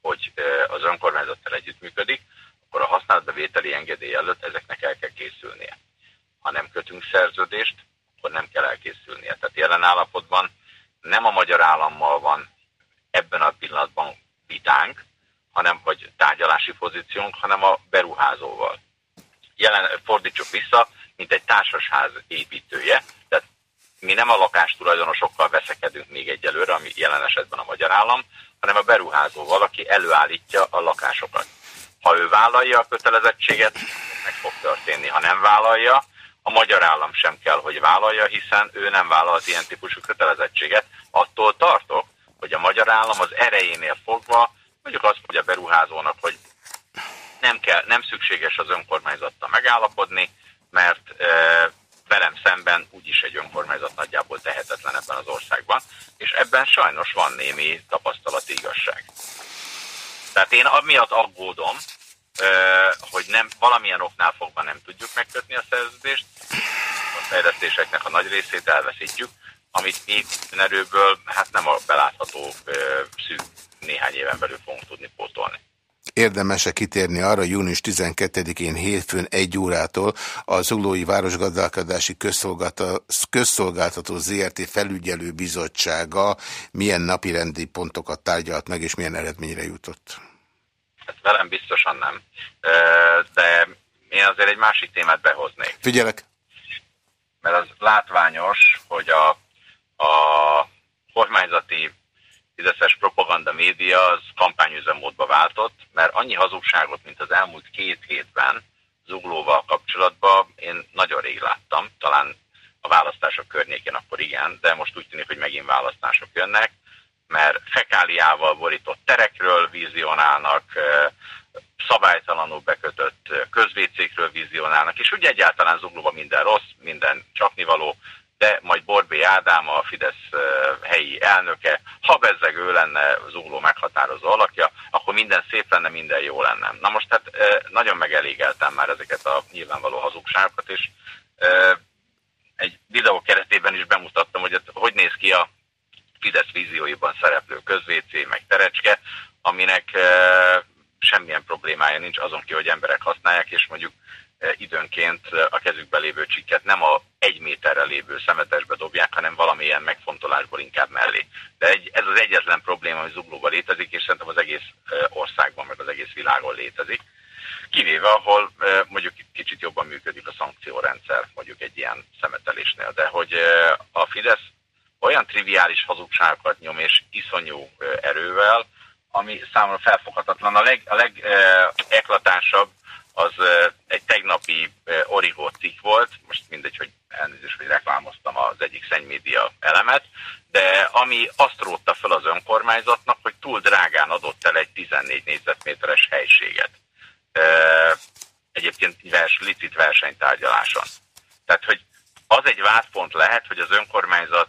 Speaker 4: hogy az önkormányzattal együttműködik, akkor a használatbevételi engedély előtt ezeknek el kell készülnie. Ha nem kötünk szerződést, akkor nem kell elkészülnie. Tehát jelen állapotban nem a magyar állammal van ebben a pillanatban vitánk, hanem vagy tárgyalási pozíciónk, hanem a beruházóval. Jelen, fordítsuk vissza, mint egy társasház építője, tehát mi nem a lakástulajdonosokkal veszekedünk még egyelőre, ami jelen esetben a magyar állam, hanem a beruházóval, aki előállítja a lakásokat. Ha ő vállalja a kötelezettséget, meg fog történni. Ha nem vállalja, a magyar állam sem kell, hogy vállalja, hiszen ő nem vállalt ilyen típusú kötelezettséget. Attól tartok, hogy a magyar állam az erejénél fogva, mondjuk azt mondja beruházónak, hogy nem, kell, nem szükséges az önkormányzattal megállapodni, mert e, velem szemben úgyis egy önkormányzat nagyjából tehetetlen ebben az országban, és ebben sajnos van némi tapasztalati igazság. Tehát én amiatt aggódom, nem, valamilyen oknál fogva nem tudjuk megkötni a szerződést, a fejlesztéseknek a nagy részét elveszítjük, amit mi erőből hát nem a belátható szűk néhány éven belül fogunk tudni pótolni.
Speaker 1: Érdemes-e kitérni arra, június 12-én hétfőn egy órától a Zuglói Városgazdálkodási Közszolgáltató ZRT felügyelő bizottsága milyen napirendi pontokat tárgyalt meg, és milyen eredményre jutott?
Speaker 4: Hát velem biztosan nem. De én azért egy másik témát behoznék.
Speaker 1: Figyelek!
Speaker 4: Mert az látványos, hogy a, a kormányzati fideszes propaganda média az kampányüzemmódba váltott, mert annyi hazugságot, mint az elmúlt két hétben zuglóval kapcsolatban én nagyon rég láttam, talán a választások környékén akkor igen, de most úgy tűnik, hogy megint választások jönnek mert fekáliával borított terekről vizionálnak, szabálytalanul bekötött közvécékről vizionálnak, és ugye egyáltalán zuglóban minden rossz, minden csapnivaló, de majd Borbé Ádám, a Fidesz helyi elnöke, ha bezzeg ő lenne zugló meghatározó alakja, akkor minden szép lenne, minden jó lenne. Na most hát nagyon megelégeltem már ezeket a nyilvánvaló hazugságokat, és egy videó keretében is bemutattam, hogy hogy néz ki a Fidesz vízióiban szereplő közvécé, meg terecske, aminek eh, semmilyen problémája nincs azon ki, hogy emberek használják, és mondjuk eh, időnként eh, a kezükbe lévő csikket nem a egy méterre lévő szemetesbe dobják, hanem valamilyen megfontolásból inkább mellé. De egy, ez az egyetlen probléma, ami zuglóban létezik, és szerintem az egész országban, meg az egész világon létezik. Kivéve, ahol mondjuk kicsit jobban működik a szankciórendszer, mondjuk egy ilyen szemetelésnél. De hogy a Fidesz olyan triviális hazugságokat nyom és iszonyú erővel, ami számomra felfoghatatlan. A, leg, a legeklatánsabb az egy tegnapi Origo cikk volt, most mindegy, hogy elnézést, hogy reklámoztam az egyik szennymédia elemet, de ami azt rótta fel az önkormányzatnak, hogy túl drágán adott el egy 14 négyzetméteres helységet. Egyébként vers, licit versenytárgyaláson. Tehát, hogy az egy vádpont lehet, hogy az önkormányzat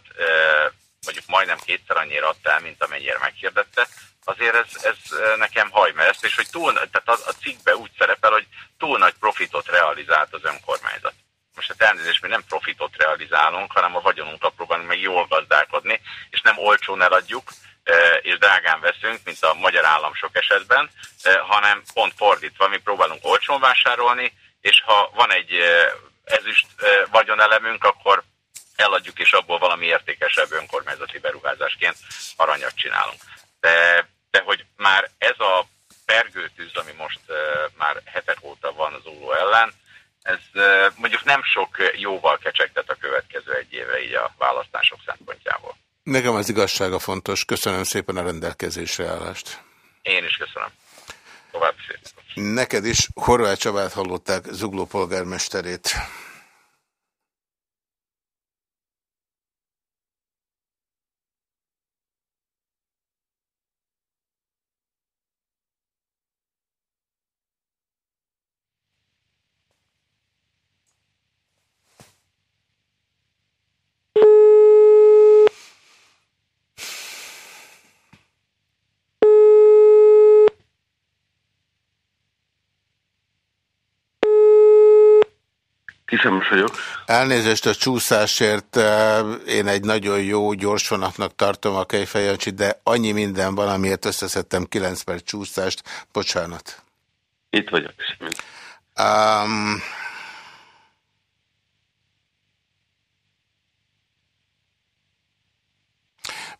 Speaker 4: mondjuk majdnem kétszer annyira adta el, mint amennyire meghirdette, azért ez, ez nekem hajmereszt, és hogy túl, tehát a, a cikkben úgy szerepel, hogy túl nagy profitot realizált az önkormányzat. Most hát elnézést, mi nem profitot realizálunk, hanem a vagyonunkat próbálunk meg jól gazdálkodni, és nem olcsón eladjuk, és drágán veszünk, mint a magyar állam sok esetben, hanem pont fordítva, mi próbálunk olcsón vásárolni, és ha van egy ezüst vagyonelemünk, akkor eladjuk, és abból valami értékesebb önkormányzati beruházásként aranyat csinálunk. De de hogy már ez a pergőtűz, ami most már hetek óta van az óló ellen, ez mondjuk nem sok jóval kecsegtet a következő egy éve így a választások szempontjából.
Speaker 1: Nekem az igazsága fontos. Köszönöm szépen a rendelkezésre állást.
Speaker 4: Én is köszönöm. Tovább szép.
Speaker 1: Neked is Horváth Csabát hallották, Zugló polgármesterét.
Speaker 5: Kiszemos vagyok.
Speaker 1: Elnézést a csúszásért, én egy nagyon jó gyorsvonatnak tartom a Kejfejancsi, de annyi minden van, amiért összeszedtem 9 perc csúszást. Bocsánat.
Speaker 5: Itt vagyok.
Speaker 1: Um,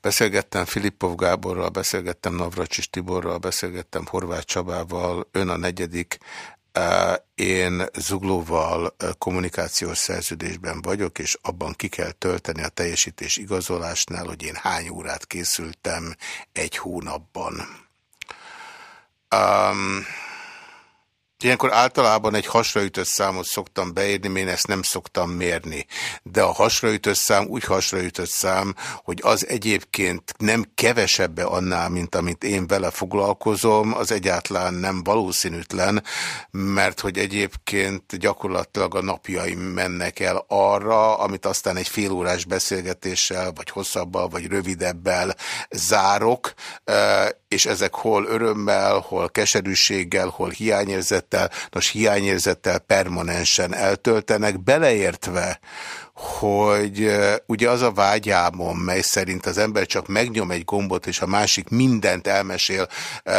Speaker 1: Beszélgettem Filippov Gáborral, beszélgettem Navracsis Tiborral, beszélgettem Horváth Csabával, ön a negyedik, én Zuglóval kommunikációs szerződésben vagyok, és abban ki kell tölteni a teljesítés igazolásnál, hogy én hány órát készültem egy hónapban. Um, Ilyenkor általában egy hasraütött számot szoktam beírni, én ezt nem szoktam mérni. De a hasraütött szám úgy hasraütött szám, hogy az egyébként nem kevesebbe annál, mint amit én vele foglalkozom, az egyáltalán nem valószínűtlen, mert hogy egyébként gyakorlatilag a napjaim mennek el arra, amit aztán egy félórás beszélgetéssel, vagy hosszabbal, vagy rövidebbel zárok, és ezek hol örömmel, hol keserűséggel, hol hiányérzettel, nos hiányérzettel permanensen eltöltenek, beleértve, hogy ugye az a vágyámon, mely szerint az ember csak megnyom egy gombot, és a másik mindent elmesél,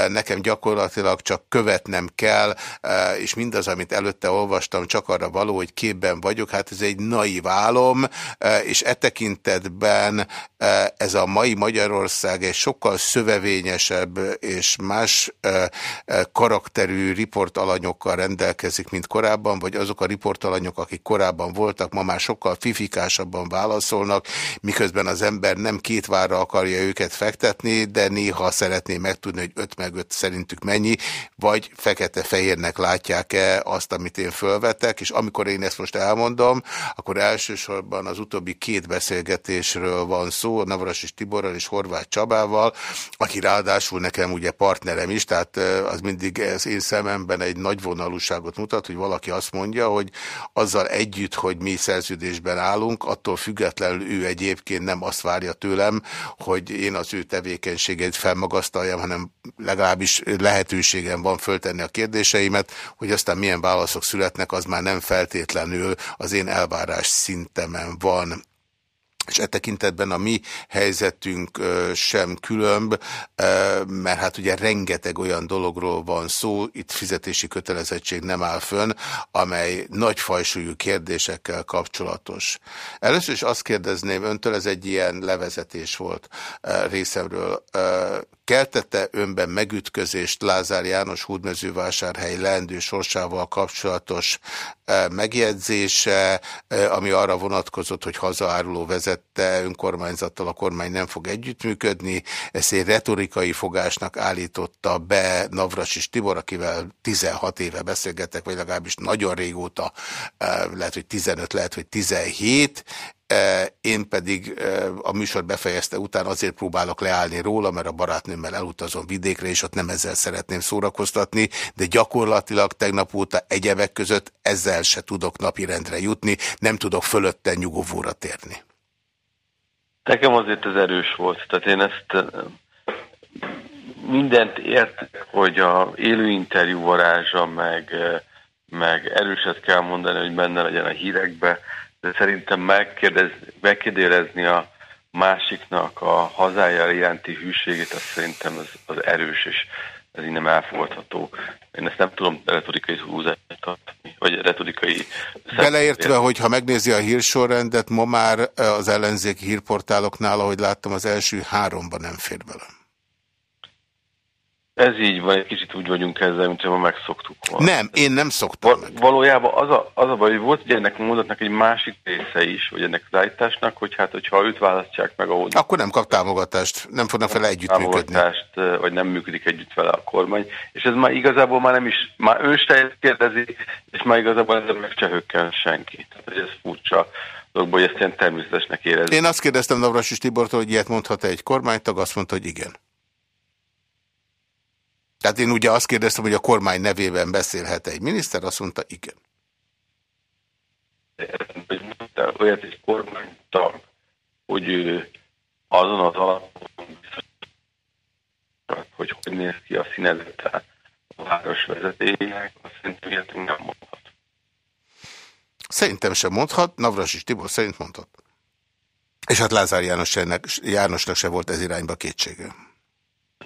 Speaker 1: nekem gyakorlatilag csak követnem kell, és mindaz, amit előtte olvastam, csak arra való, hogy képben vagyok, hát ez egy naív álom, és e tekintetben ez a mai Magyarország egy sokkal szövevényesebb és más karakterű riportalanyokkal rendelkezik, mint korábban, vagy azok a riportalanyok, akik korábban voltak, ma már sokkal fifikásabban válaszolnak, miközben az ember nem két várra akarja őket fektetni, de néha szeretné megtudni, hogy öt meg öt szerintük mennyi, vagy fekete-fehérnek látják-e azt, amit én fölvetek, és amikor én ezt most elmondom, akkor elsősorban az utóbbi két beszélgetésről van szó, Navras és Tiborral és Horváth Csabával, aki ráadásul nekem ugye partnerem is, tehát az mindig az én szememben egy nagy vonalúságot mutat, hogy valaki azt mondja, hogy azzal együtt, hogy mi szerződésben állunk, attól függetlenül ő egyébként nem azt várja tőlem, hogy én az ő tevékenységét felmagasztaljam, hanem legalábbis lehetőségem van föltenni a kérdéseimet, hogy aztán milyen válaszok születnek, az már nem feltétlenül az én elvárás szintemen van és e tekintetben a mi helyzetünk sem különb, mert hát ugye rengeteg olyan dologról van szó, itt fizetési kötelezettség nem áll fönn, amely nagy fajsúlyú kérdésekkel kapcsolatos. Először is azt kérdezném öntől, ez egy ilyen levezetés volt részemről. Keltette önben megütközést Lázár János Húdmezővásárhely leendő sorsával kapcsolatos e, megjegyzése, e, ami arra vonatkozott, hogy hazaáruló vezette önkormányzattal a kormány nem fog együttműködni. Ezt egy retorikai fogásnak állította be Navrasis Tibor, akivel 16 éve beszélgetek, vagy legalábbis nagyon régóta, e, lehet, hogy 15, lehet, hogy 17, én pedig a műsor befejezte után azért próbálok leállni róla, mert a barátnőmmel elutazom vidékre, és ott nem ezzel szeretném szórakoztatni, de gyakorlatilag tegnap óta egyebek között ezzel se tudok napirendre jutni, nem tudok fölötte nyugovóra térni.
Speaker 5: Nekem azért ez erős volt, tehát én ezt mindent értek, hogy a élő interjú varázsa, meg, meg erőset kell mondani, hogy benne legyen a hírekbe, de szerintem megkérdezni a másiknak a hazája iránti hűségét, az szerintem az, az erős, és ez így nem elfogadható. Én ezt nem tudom retorikai húzást adni, vagy retorikai...
Speaker 1: Beleértve, hogy ha megnézi a hírsorrendet, ma már az ellenzéki hírportáloknál, ahogy láttam, az első háromban nem fér bele.
Speaker 5: Ez így van, egy kicsit úgy vagyunk ezzel, mint hogy ma megszoktuk volna.
Speaker 1: Nem, én nem szoktam Val
Speaker 5: meg. Valójában az a, az a baj, hogy volt ugye ennek a mondatnak egy másik része is, vagy ennek az állításnak, hogy hát, hogyha őt választják meg, ahol...
Speaker 1: Akkor nem kap támogatást, nem fognak vele együttműködni.
Speaker 5: Támogatást, vagy nem működik együtt vele a kormány. És ez már igazából már nem is, már ő se kérdezi, és már igazából ezzel meg se senki. Tehát ez furcsa dolog, hogy ezt ilyen természetesnek érezni.
Speaker 1: Én azt kérdeztem Navrasis Tibortól, hogy ilyet mondhat-e egy kormánytag, azt mondta, hogy igen. Tehát én ugye azt kérdeztem, hogy a kormány nevében beszélhet -e egy miniszter, azt mondta, igen.
Speaker 5: Olyat egy kormánytag, hogy ő azon az alapon, hogy hogy néz ki a színezete a város vezetéjének, azt szerintem ilyet nem mondhat.
Speaker 1: Szerintem sem mondhat, Navras és Tibor szerint mondhat. És hát Lázár Jánosnak, Jánosnak se volt ez irányba kétsége.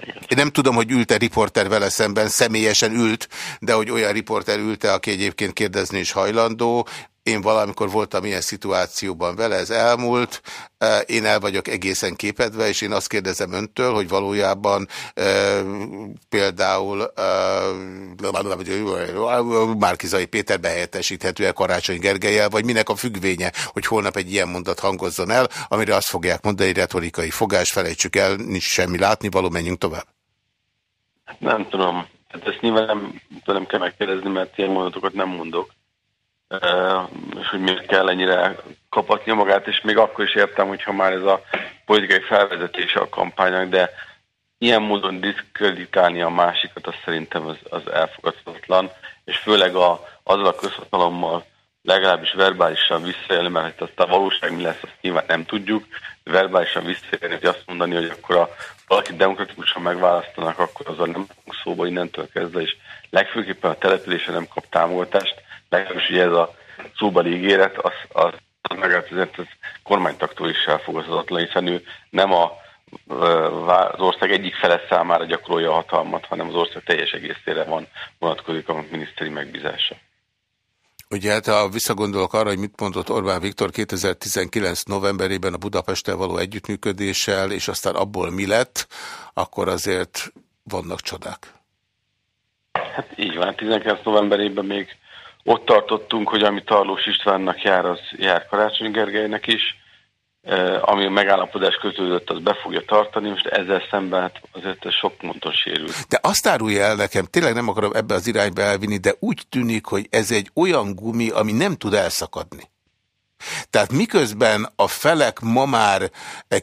Speaker 1: Én nem tudom, hogy ült-e riporter vele szemben, személyesen ült, de hogy olyan riporter ült-e, aki egyébként kérdezni is hajlandó. Én valamikor voltam ilyen szituációban vele, ez elmúlt, e, én el vagyok egészen képedve, és én azt kérdezem öntől, hogy valójában e, például e, Márkizai Péter behelyettesíthető-e Karácsony Gergelyel, vagy minek a függvénye, hogy holnap egy ilyen mondat hangozzon el, amire azt fogják mondani, retorikai fogás, felejtsük el, nincs semmi látni, való menjünk tovább.
Speaker 5: Nem tudom. Hát ezt nyilván nem, nem kell megkérdezni, mert ilyen mondatokat nem mondok és hogy miért kell ennyire kapatnia magát, és még akkor is értem, hogyha már ez a politikai felvezetése a kampánynak, de ilyen módon diszkreditálni a másikat, az szerintem az, az elfogadhatatlan, és főleg a, azzal a közhatalommal legalábbis verbálisan visszaélni, mert hát azt a valóság mi lesz, azt nyilván nem tudjuk, de verbálisan visszaélni, hogy azt mondani, hogy akkor a valaki demokratikusan megválasztanak, akkor azon nem szóba innentől kezdve, és legfőképpen a települése nem kap támogatást, legalábbis ugye ez a szóbeli ígéret, az, az, megállt ez kormánytaktól is elfogadhatatlan, hiszen ő nem a, az ország egyik fele számára gyakorolja a hatalmat, hanem az ország teljes egészére van vonatkozik a miniszteri megbízása.
Speaker 1: Ugye hát ha visszagondolok arra, hogy mit mondott Orbán Viktor 2019 novemberében a Budapesttel való együttműködéssel, és aztán abból mi lett, akkor azért vannak csodák.
Speaker 5: Hát így van, 19 novemberében még ott tartottunk, hogy ami Tarlós Istvánnak jár, az jár Karácsony Gergelynek is, e, ami a megállapodás kötődött, az be fogja tartani, most ezzel szemben hát azért ez sok ponton sérült.
Speaker 1: De azt árulja el nekem, tényleg nem akarom ebbe az irányba elvinni, de úgy tűnik, hogy ez egy olyan gumi, ami nem tud elszakadni. Tehát miközben a felek ma már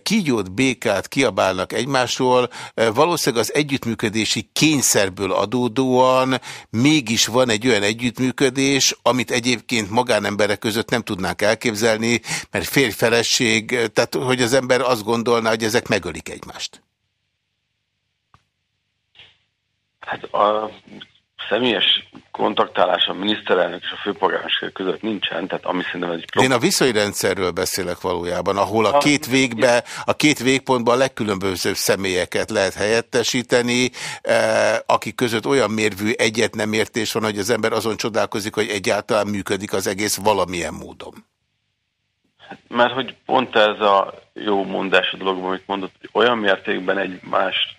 Speaker 1: kígyót békát kiabálnak egymásról, valószínűleg az együttműködési kényszerből adódóan mégis van egy olyan együttműködés, amit egyébként magánemberek között nem tudnánk elképzelni, mert férj-feleség, tehát hogy az ember azt gondolná, hogy ezek megölik egymást.
Speaker 5: Hát a személyes kontaktálás a miniszterelnök és a főpolgármester között nincsen, tehát ami szerintem egy
Speaker 1: Én a viszonyrendszerről beszélek valójában, ahol a két végbe, a két végpontban a legkülönbözőbb személyeket lehet helyettesíteni, eh, akik között olyan mérvű egyet nem értés van, hogy az ember azon csodálkozik, hogy egyáltalán működik az egész valamilyen módon.
Speaker 5: Mert hogy pont ez a jó mondás a dologban, amit mondott, hogy olyan mértékben egymást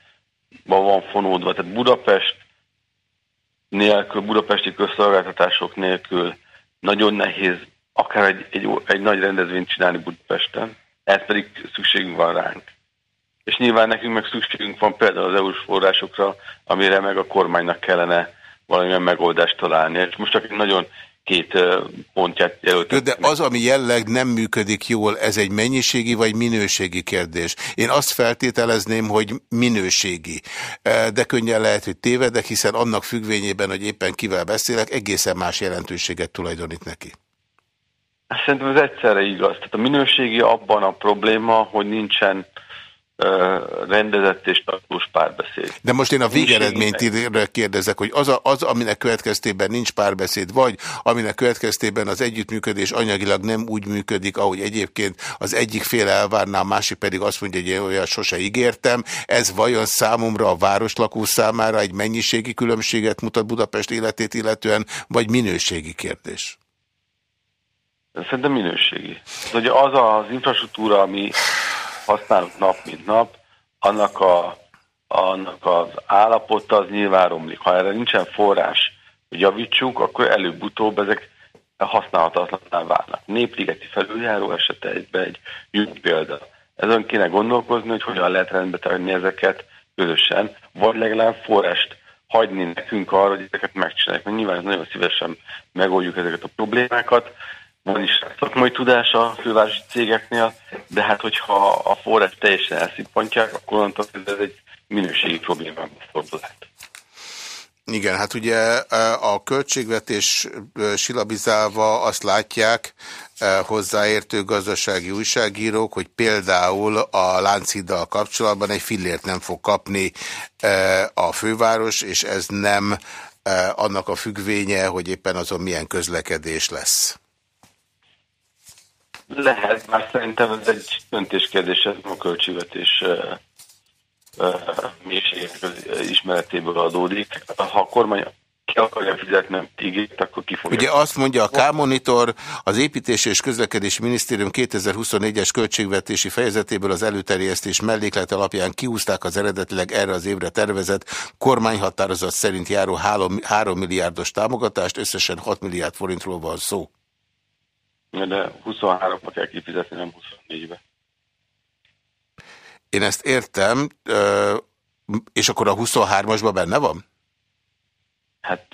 Speaker 5: van fonódva. Tehát Budapest nélkül, budapesti közszolgáltatások nélkül nagyon nehéz akár egy, egy, egy nagy rendezvényt csinálni Budapesten, ez pedig szükségünk van ránk. És nyilván nekünk meg szükségünk van például az EU-s forrásokra, amire meg a kormánynak kellene valamilyen megoldást találni. És most csak egy nagyon két pontját jelöltek.
Speaker 1: De az, ami jelleg nem működik jól, ez egy mennyiségi vagy minőségi kérdés? Én azt feltételezném, hogy minőségi. De könnyen lehet, hogy tévedek, hiszen annak függvényében, hogy éppen kivel beszélek, egészen más jelentőséget tulajdonít neki.
Speaker 5: Szerintem ez egyszerre igaz. Tehát a minőségi abban a probléma, hogy nincsen rendezett és tartós párbeszéd.
Speaker 1: De most én a végeredményt kérdezek, hogy az, a, az, aminek következtében nincs párbeszéd, vagy aminek következtében az együttműködés anyagilag nem úgy működik, ahogy egyébként az egyik fél elvárná, a másik pedig azt mondja, hogy én olyan sose ígértem. Ez vajon számomra a városlakó számára egy mennyiségi különbséget mutat Budapest életét illetően, vagy minőségi kérdés?
Speaker 5: Szerintem minőségi. Hogy az az infrastruktúra, ami használunk nap mint nap, annak, a, annak az állapota az nyilván romlik. Ha erre nincsen forrás, hogy javítsuk, akkor előbb-utóbb ezek használhatatlaná válnak. Népligeti felüljáró esete egybe egy jó példa. Ezen kéne gondolkozni, hogy hogyan lehet rendbe tenni ezeket közösen, vagy legalább forrást hagyni nekünk arra, hogy ezeket megcsináljuk. Mert nyilván nagyon szívesen megoldjuk ezeket a problémákat, van is szakmai tudás a fővárosi cégeknél, de hát hogyha a forrás teljesen elszippantják, akkor onnantól ez egy minőségi problémám fordulhat.
Speaker 1: Igen, hát ugye e, a költségvetés e, silabizálva azt látják e, hozzáértő gazdasági újságírók, hogy például a Lánchiddal kapcsolatban egy fillért nem fog kapni a főváros, és ez nem annak a függvénye, hogy éppen azon milyen közlekedés lesz.
Speaker 5: Lehet, már szerintem ez egy döntéskérdés, ez a költségvetés mélységek ismeretéből adódik. Ha a kormány ki akarja fizetni, nem ígért, akkor ki fogja.
Speaker 1: Ugye azt mondja a K-monitor, az Építési és Közlekedési Minisztérium 2024-es költségvetési fejezetéből az előterjesztés melléklet alapján kiúzták az eredetileg erre az évre tervezett kormányhatározat szerint járó 3 milliárdos támogatást, összesen 6 milliárd forintról van szó
Speaker 5: de 23-ba kell kifizetni, nem 24-be.
Speaker 1: Én ezt értem, és akkor a 23-asban benne van?
Speaker 5: Hát,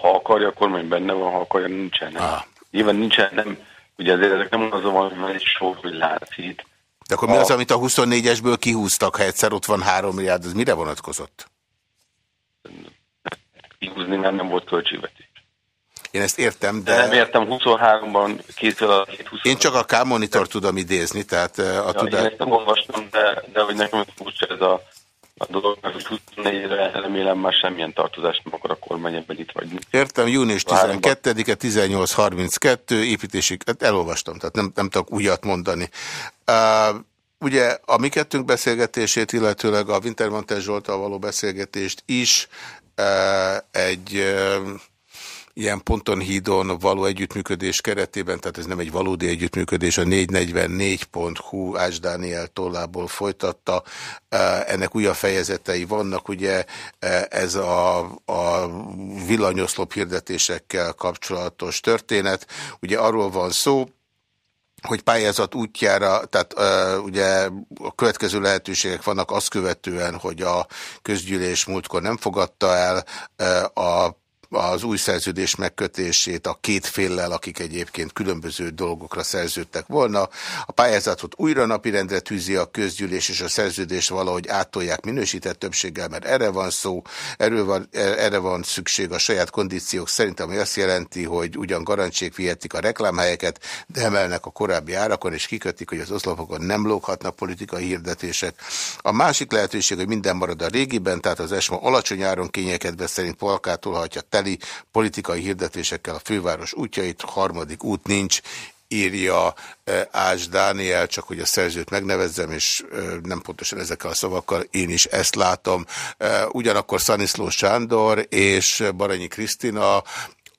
Speaker 5: ha akarja, akkor majd benne van, ha akarja, nincsen. Ah. Nyilván nincsen, nem, ugye azért ezek nem az van, hogy egy sor, hogy látszik.
Speaker 1: De akkor a... mi az, amit a 24-esből kihúztak, ha egyszer ott van 3 milliárd, az mire vonatkozott?
Speaker 5: Kihúzni nem, nem volt költségvetés.
Speaker 1: Én ezt értem, de...
Speaker 5: Nem értem, 23-ban kétszer a 23
Speaker 1: Én csak a K-monitor tudom idézni, tehát a
Speaker 5: ja, tudás... Én ezt nem olvastam, de, de hogy nekem furcsa ez a, a dolog, mert hogy 24-re remélem már semmilyen tartozást nem akar a kormány ebben itt vagy.
Speaker 1: Értem, június 12-e, 18.32, építési... Hát elolvastam, tehát nem, nem tudok újat mondani. Uh, ugye a mi kettőnk beszélgetését, illetőleg a Wintermantel Zsoltal való beszélgetést is uh, egy... Uh, ilyen ponton hídon való együttműködés keretében, tehát ez nem egy valódi együttműködés, a 444.hu Ács Dániel tollából folytatta. Ennek újabb fejezetei vannak, ugye ez a, a villanyoszlop hirdetésekkel kapcsolatos történet. Ugye arról van szó, hogy pályázat útjára, tehát uh, ugye a következő lehetőségek vannak azt követően, hogy a közgyűlés múltkor nem fogadta el uh, a az új szerződés megkötését a két féllel, akik egyébként különböző dolgokra szerződtek volna. A pályázatot újra napirendre tűzi a közgyűlés, és a szerződést valahogy átolják minősített többséggel, mert erre van szó, erről van, erre van szükség a saját kondíciók szerint, ami azt jelenti, hogy ugyan garancsék vihetik a reklámhelyeket, de emelnek a korábbi árakon, és kikötik, hogy az oszlopokon nem lóghatnak politikai hirdetések. A másik lehetőség, hogy minden marad a régiben, tehát az ESMA alacsony áron kényekedve szerint polkától hagyja teli politikai hirdetésekkel a főváros útjait, harmadik út nincs, írja eh, Ács Dániel, csak hogy a szerzőt megnevezzem, és eh, nem pontosan ezekkel a szavakkal, én is ezt látom. Eh, ugyanakkor Szaniszló Sándor és Baranyi Krisztina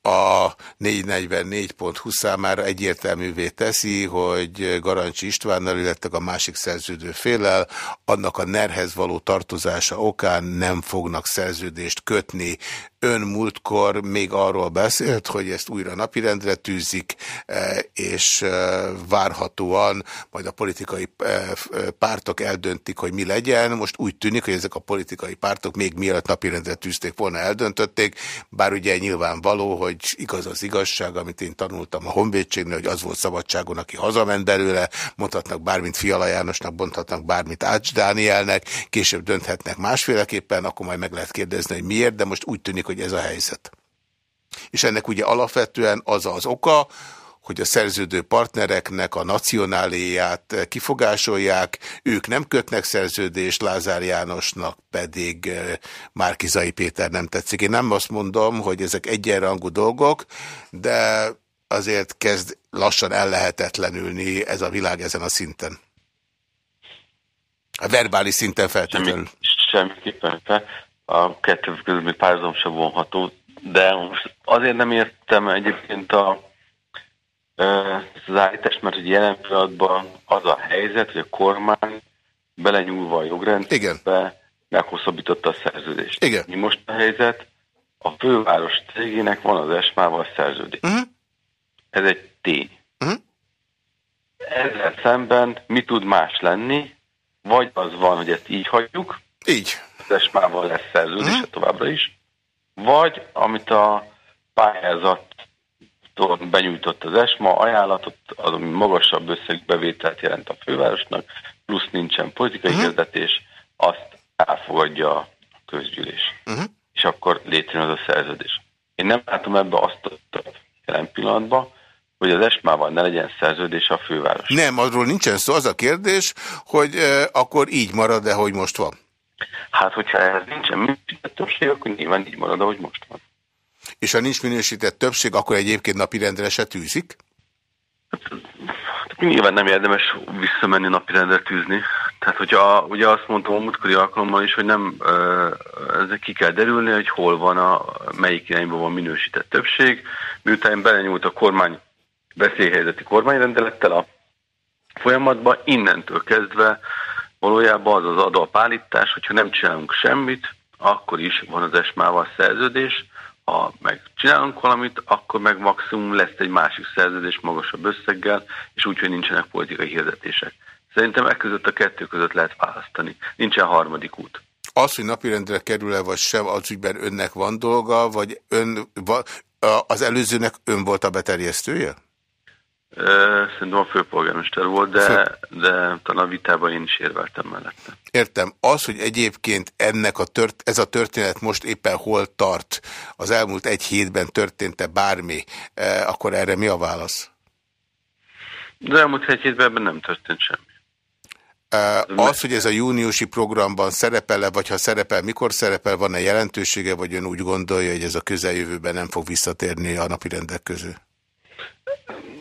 Speaker 1: a 444.20 számára egyértelművé teszi, hogy Garancsi Istvánnal, illetve a másik szerződő félel annak a nerhez való tartozása okán nem fognak szerződést kötni. Ön múltkor még arról beszélt, hogy ezt újra napirendre tűzik, e, és e, várhatóan majd a politikai e, pártok eldöntik, hogy mi legyen. Most úgy tűnik, hogy ezek a politikai pártok még mielőtt napirendre tűzték volna eldöntötték, bár ugye nyilvánvaló, hogy igaz az igazság, amit én tanultam a honvédségnél, hogy az volt szabadságon, aki hazament belőle, mondhatnak bármit Fiala Jánosnak, mondhatnak bármit Ács Dánielnek, később dönthetnek másféleképpen, akkor majd meg lehet kérdezni, hogy miért, de most úgy tűnik, hogy ez a helyzet. És ennek ugye alapvetően az az oka, hogy a szerződő partnereknek a nacionáléját kifogásolják, ők nem kötnek szerződést, Lázár Jánosnak pedig eh, Márkizai Péter nem tetszik. Én nem azt mondom, hogy ezek egyenrangú dolgok, de azért kezd lassan ellehetetlenülni ez a világ ezen a szinten. A verbális szinten feltétlenül.
Speaker 5: Semmi, semmiképpen. A kettő közül még párhuzam sem vonható, de most azért nem értem egyébként a az állítást, mert hogy jelen pillanatban az a helyzet, hogy a kormány belenyúlva a jogrendszerbe meghosszabbította a szerződést.
Speaker 1: Igen.
Speaker 5: Mi most a helyzet? A főváros cégének van az ESMA-val szerződés. Uh mhm. -huh. Ez egy tény. Uh mhm. -huh. Ezzel szemben mi tud más lenni? Vagy az van, hogy ezt így hagyjuk,
Speaker 1: így.
Speaker 5: Az ESMA-val lesz szerződése. -huh. továbbra is, vagy amit a pályázat benyújtott az ESMA ajánlatot, az, ami magasabb összegbevételt jelent a fővárosnak, plusz nincsen politikai uh-huh. hirdetés, azt elfogadja a közgyűlés. Uh-huh. És akkor létrejön az a szerződés. Én nem látom ebbe azt a jelen pillanatban, hogy az esmával ne legyen szerződés a főváros.
Speaker 1: Nem, arról nincsen szó. Az a kérdés, hogy e, akkor így marad-e, hogy most van?
Speaker 5: Hát, hogyha ehhez nincsen minősített többség, akkor nyilván így marad, ahogy most van.
Speaker 1: És ha nincs minősített többség, akkor egyébként napirendre se tűzik?
Speaker 5: Hát, nyilván nem érdemes visszamenni napirendre tűzni. Tehát, hogyha ugye azt mondtam a múltkori alkalommal is, hogy nem ezek ki kell derülni, hogy hol van a, melyik irányban van minősített többség. Miután belenyúlt a kormány veszélyhelyzeti kormányrendelettel a folyamatba, innentől kezdve valójában az az adópállítás, hogyha nem csinálunk semmit, akkor is van az esmával szerződés, ha meg csinálunk valamit, akkor meg maximum lesz egy másik szerződés magasabb összeggel, és úgy, hogy nincsenek politikai hirdetések. Szerintem e között a kettő között lehet választani. Nincsen harmadik út.
Speaker 1: Az, hogy napirendre kerül-e vagy sem, az ügyben önnek van dolga, vagy ön, az előzőnek ön volt a beterjesztője?
Speaker 5: Szerintem a főpolgármester volt, de, Fő... de talán a vitában én is érveltem mellette.
Speaker 1: Értem. Az, hogy egyébként ennek a tört, ez a történet most éppen hol tart, az elmúlt egy hétben történt-e bármi, akkor erre mi a válasz?
Speaker 5: De elmúlt egy hétben ebben nem történt semmi.
Speaker 1: Az, hogy ez a júniusi programban szerepel-e, vagy ha szerepel, mikor szerepel, van-e jelentősége, vagy ön úgy gondolja, hogy ez a közeljövőben nem fog visszatérni a napi rendek közül?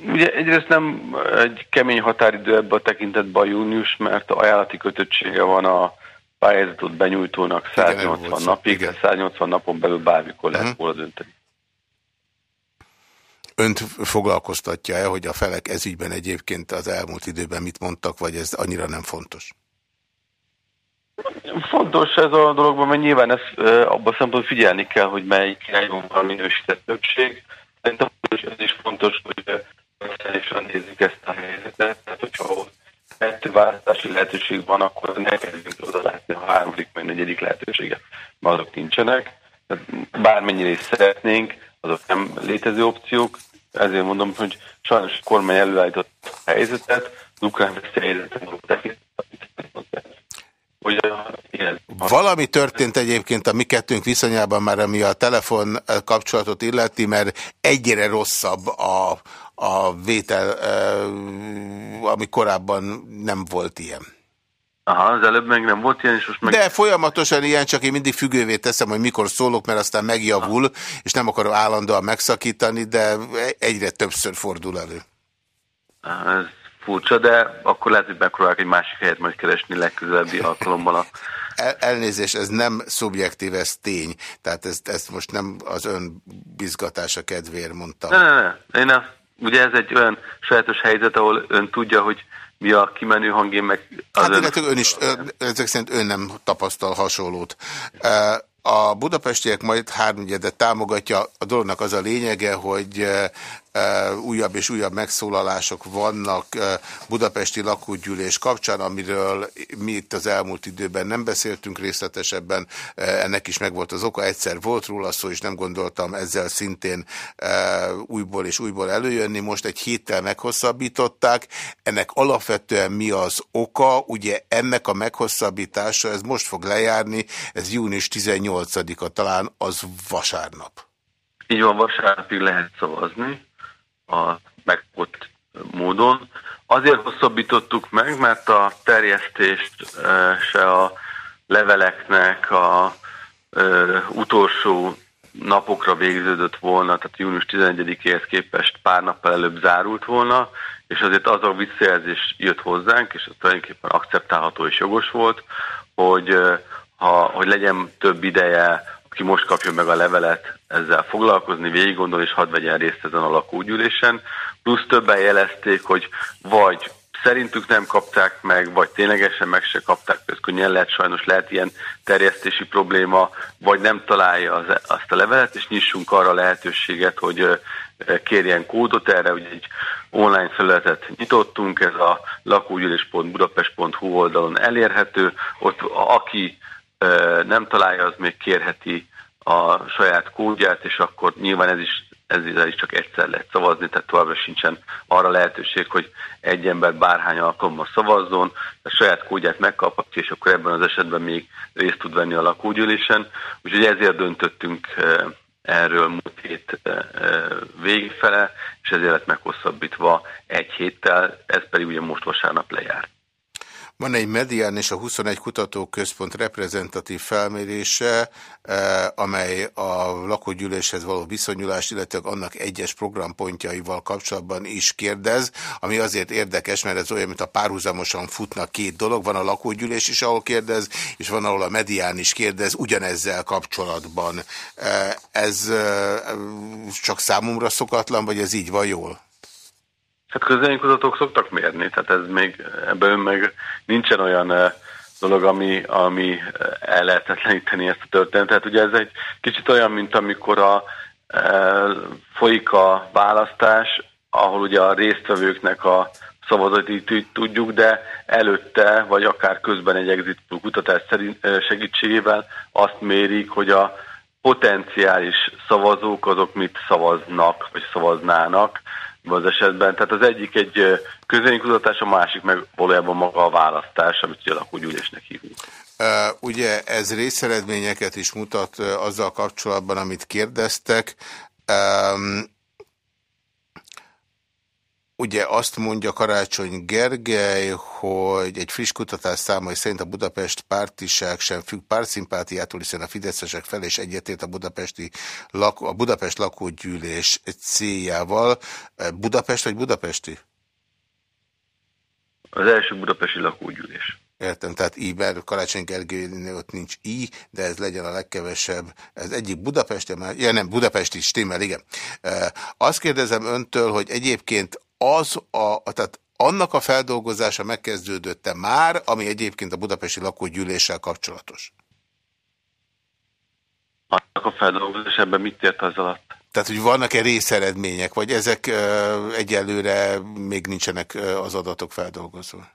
Speaker 5: Ugye egyrészt nem egy kemény határidő ebbe a tekintetben a június, mert a ajánlati kötöttsége van a pályázatot benyújtónak 180 Igen, napig, Igen. 180 napon belül bármikor lehet uh mhm. -huh. volna dönteni.
Speaker 1: Önt foglalkoztatja-e, hogy a felek ezügyben egyébként az elmúlt időben mit mondtak, vagy ez annyira nem fontos?
Speaker 5: Fontos ez a dologban, mert nyilván ez, abban szempontból figyelni kell, hogy melyik irányban van minősített többség. Szerintem ez is fontos, hogy racionálisan nézzük ezt a helyzetet. Tehát, hogyha kettő választási lehetőség van, akkor ne kezdjünk oda látni a harmadik vagy negyedik lehetőséget, mert azok nincsenek. Tehát bármennyire is szeretnénk, azok nem létező opciók. Ezért mondom, hogy sajnos a kormány előállított a helyzetet, az ukrán helyzetet való
Speaker 1: valami történt egyébként a mi kettőnk viszonyában már, ami a telefon kapcsolatot illeti, mert egyre rosszabb a, a vétel, ami korábban nem volt ilyen.
Speaker 5: Aha, az előbb meg nem volt ilyen, és most meg...
Speaker 1: De folyamatosan ilyen, csak én mindig függővé teszem, hogy mikor szólok, mert aztán megjavul, és nem akarom állandóan megszakítani, de egyre többször fordul elő.
Speaker 5: Ez furcsa, de akkor lehet, hogy megpróbálok egy másik helyet majd keresni legközelebbi alkalommal a (laughs)
Speaker 1: el, elnézés, ez nem szubjektív, ez tény. Tehát ezt, ezt most nem az ön bizgatása kedvéért mondtam.
Speaker 5: Ne, ne, ne. Én azt, ugye ez egy olyan sajátos helyzet, ahol ön tudja, hogy mi a kimenő hangén, meg
Speaker 1: az hát ön... illetve ön is, ezek szerint ön nem tapasztal hasonlót. A budapestiek majd háromnegyedet támogatja. A dolognak az a lényege, hogy újabb és újabb megszólalások vannak budapesti lakógyűlés kapcsán, amiről mi itt az elmúlt időben nem beszéltünk részletesebben, ennek is megvolt az oka, egyszer volt róla szó, és nem gondoltam ezzel szintén újból és újból előjönni, most egy héttel meghosszabbították, ennek alapvetően mi az oka, ugye ennek a meghosszabbítása, ez most fog lejárni, ez június 18-a, talán az vasárnap.
Speaker 5: Így van, vasárnapig lehet szavazni a megkott módon. Azért hosszabbítottuk meg, mert a terjesztést se a leveleknek a utolsó napokra végződött volna, tehát június 11-éhez képest pár nappal előbb zárult volna, és azért az a visszajelzés jött hozzánk, és az tulajdonképpen akceptálható és jogos volt, hogy, ha, hogy legyen több ideje aki most kapja meg a levelet, ezzel foglalkozni, végig gondolni, és hadd vegyen részt ezen a lakógyűlésen. Plusz többen jelezték, hogy vagy szerintük nem kapták meg, vagy ténylegesen meg se kapták, ez könnyen lehet, sajnos lehet ilyen terjesztési probléma, vagy nem találja az, azt a levelet, és nyissunk arra lehetőséget, hogy kérjen kódot erre, hogy egy online felületet nyitottunk, ez a lakógyűlés.budapest.hu oldalon elérhető, ott aki nem találja, az még kérheti a saját kódját, és akkor nyilván ez is, ez is csak egyszer lehet szavazni, tehát továbbra sincsen arra lehetőség, hogy egy ember bárhány alkalommal szavazzon, a saját kódját megkaphatja, és akkor ebben az esetben még részt tud venni a lakógyűlésen. Úgyhogy ezért döntöttünk erről múlt hét végfele, és ezért lett meghosszabbítva egy héttel, ez pedig ugye most vasárnap lejárt.
Speaker 1: Van egy Medián és a 21 Kutatóközpont reprezentatív felmérése, eh, amely a lakógyűléshez való viszonyulást, illetve annak egyes programpontjaival kapcsolatban is kérdez, ami azért érdekes, mert ez olyan, mint a párhuzamosan futnak két dolog. Van a lakógyűlés is, ahol kérdez, és van, ahol a Medián is kérdez, ugyanezzel kapcsolatban. Eh, ez eh, csak számomra szokatlan, vagy ez így van jól?
Speaker 5: Hát közönségkutatók szoktak mérni, tehát ez még, ebben meg nincsen olyan eh, dolog, ami, ami eh, lehetetleníteni ezt a történetet. Ugye ez egy kicsit olyan, mint amikor a, e, folyik a választás, ahol ugye a résztvevőknek a szavazatit tudjuk, de előtte, vagy akár közben egy exit kutatás segítségével azt mérik, hogy a potenciális szavazók azok mit szavaznak, vagy szavaznának, az esetben. Tehát az egyik egy közönkutatás, a másik meg valójában maga a választás, amit ugye lakógyűlésnek hívunk.
Speaker 1: Uh, ugye ez részeredményeket is mutat uh, azzal kapcsolatban, amit kérdeztek. Um, Ugye azt mondja Karácsony Gergely, hogy egy friss kutatás számai szerint a Budapest pártiság sem függ pártszimpátiától, hiszen a fideszesek fel és egyetért a, budapesti lakó, a Budapest lakógyűlés céljával. Budapest vagy budapesti?
Speaker 5: Az első budapesti lakógyűlés.
Speaker 1: Értem, tehát így, mert Karácsony Gergelynél ott nincs i, de ez legyen a legkevesebb. Ez egyik Budapesti, ja nem, Budapesti stimmel, igen. Azt kérdezem öntől, hogy egyébként az a, tehát annak a feldolgozása megkezdődötte már, ami egyébként a budapesti lakógyűléssel kapcsolatos?
Speaker 5: Annak a feldolgozás ebben mit ért az alatt?
Speaker 1: Tehát, hogy vannak-e részeredmények, vagy ezek uh, egyelőre még nincsenek uh, az adatok feldolgozva?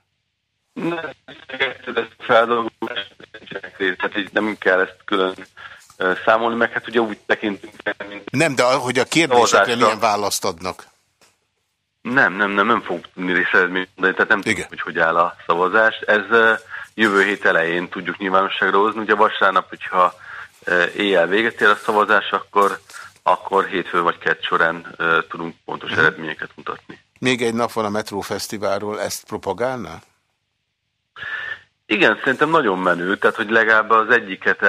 Speaker 5: Nem, feldolgozás, tehát így nem kell ezt külön számolni, meg hát ugye úgy tekintünk.
Speaker 1: Mint nem, de hogy a kérdésekre milyen választ adnak?
Speaker 5: Nem, nem, nem, nem fogunk tudni részeredményt mondani, tehát nem tudjuk, hogy hogy áll a szavazás. Ez jövő hét elején tudjuk nyilvánosságra hozni. Ugye vasárnap, hogyha éjjel véget ér a szavazás, akkor, akkor hétfő vagy kett során tudunk pontos uh. -huh. eredményeket mutatni.
Speaker 1: Még egy nap van a Metro Fesztiválról, ezt propagálná?
Speaker 5: Igen, szerintem nagyon menő, tehát hogy legalább az egyiket,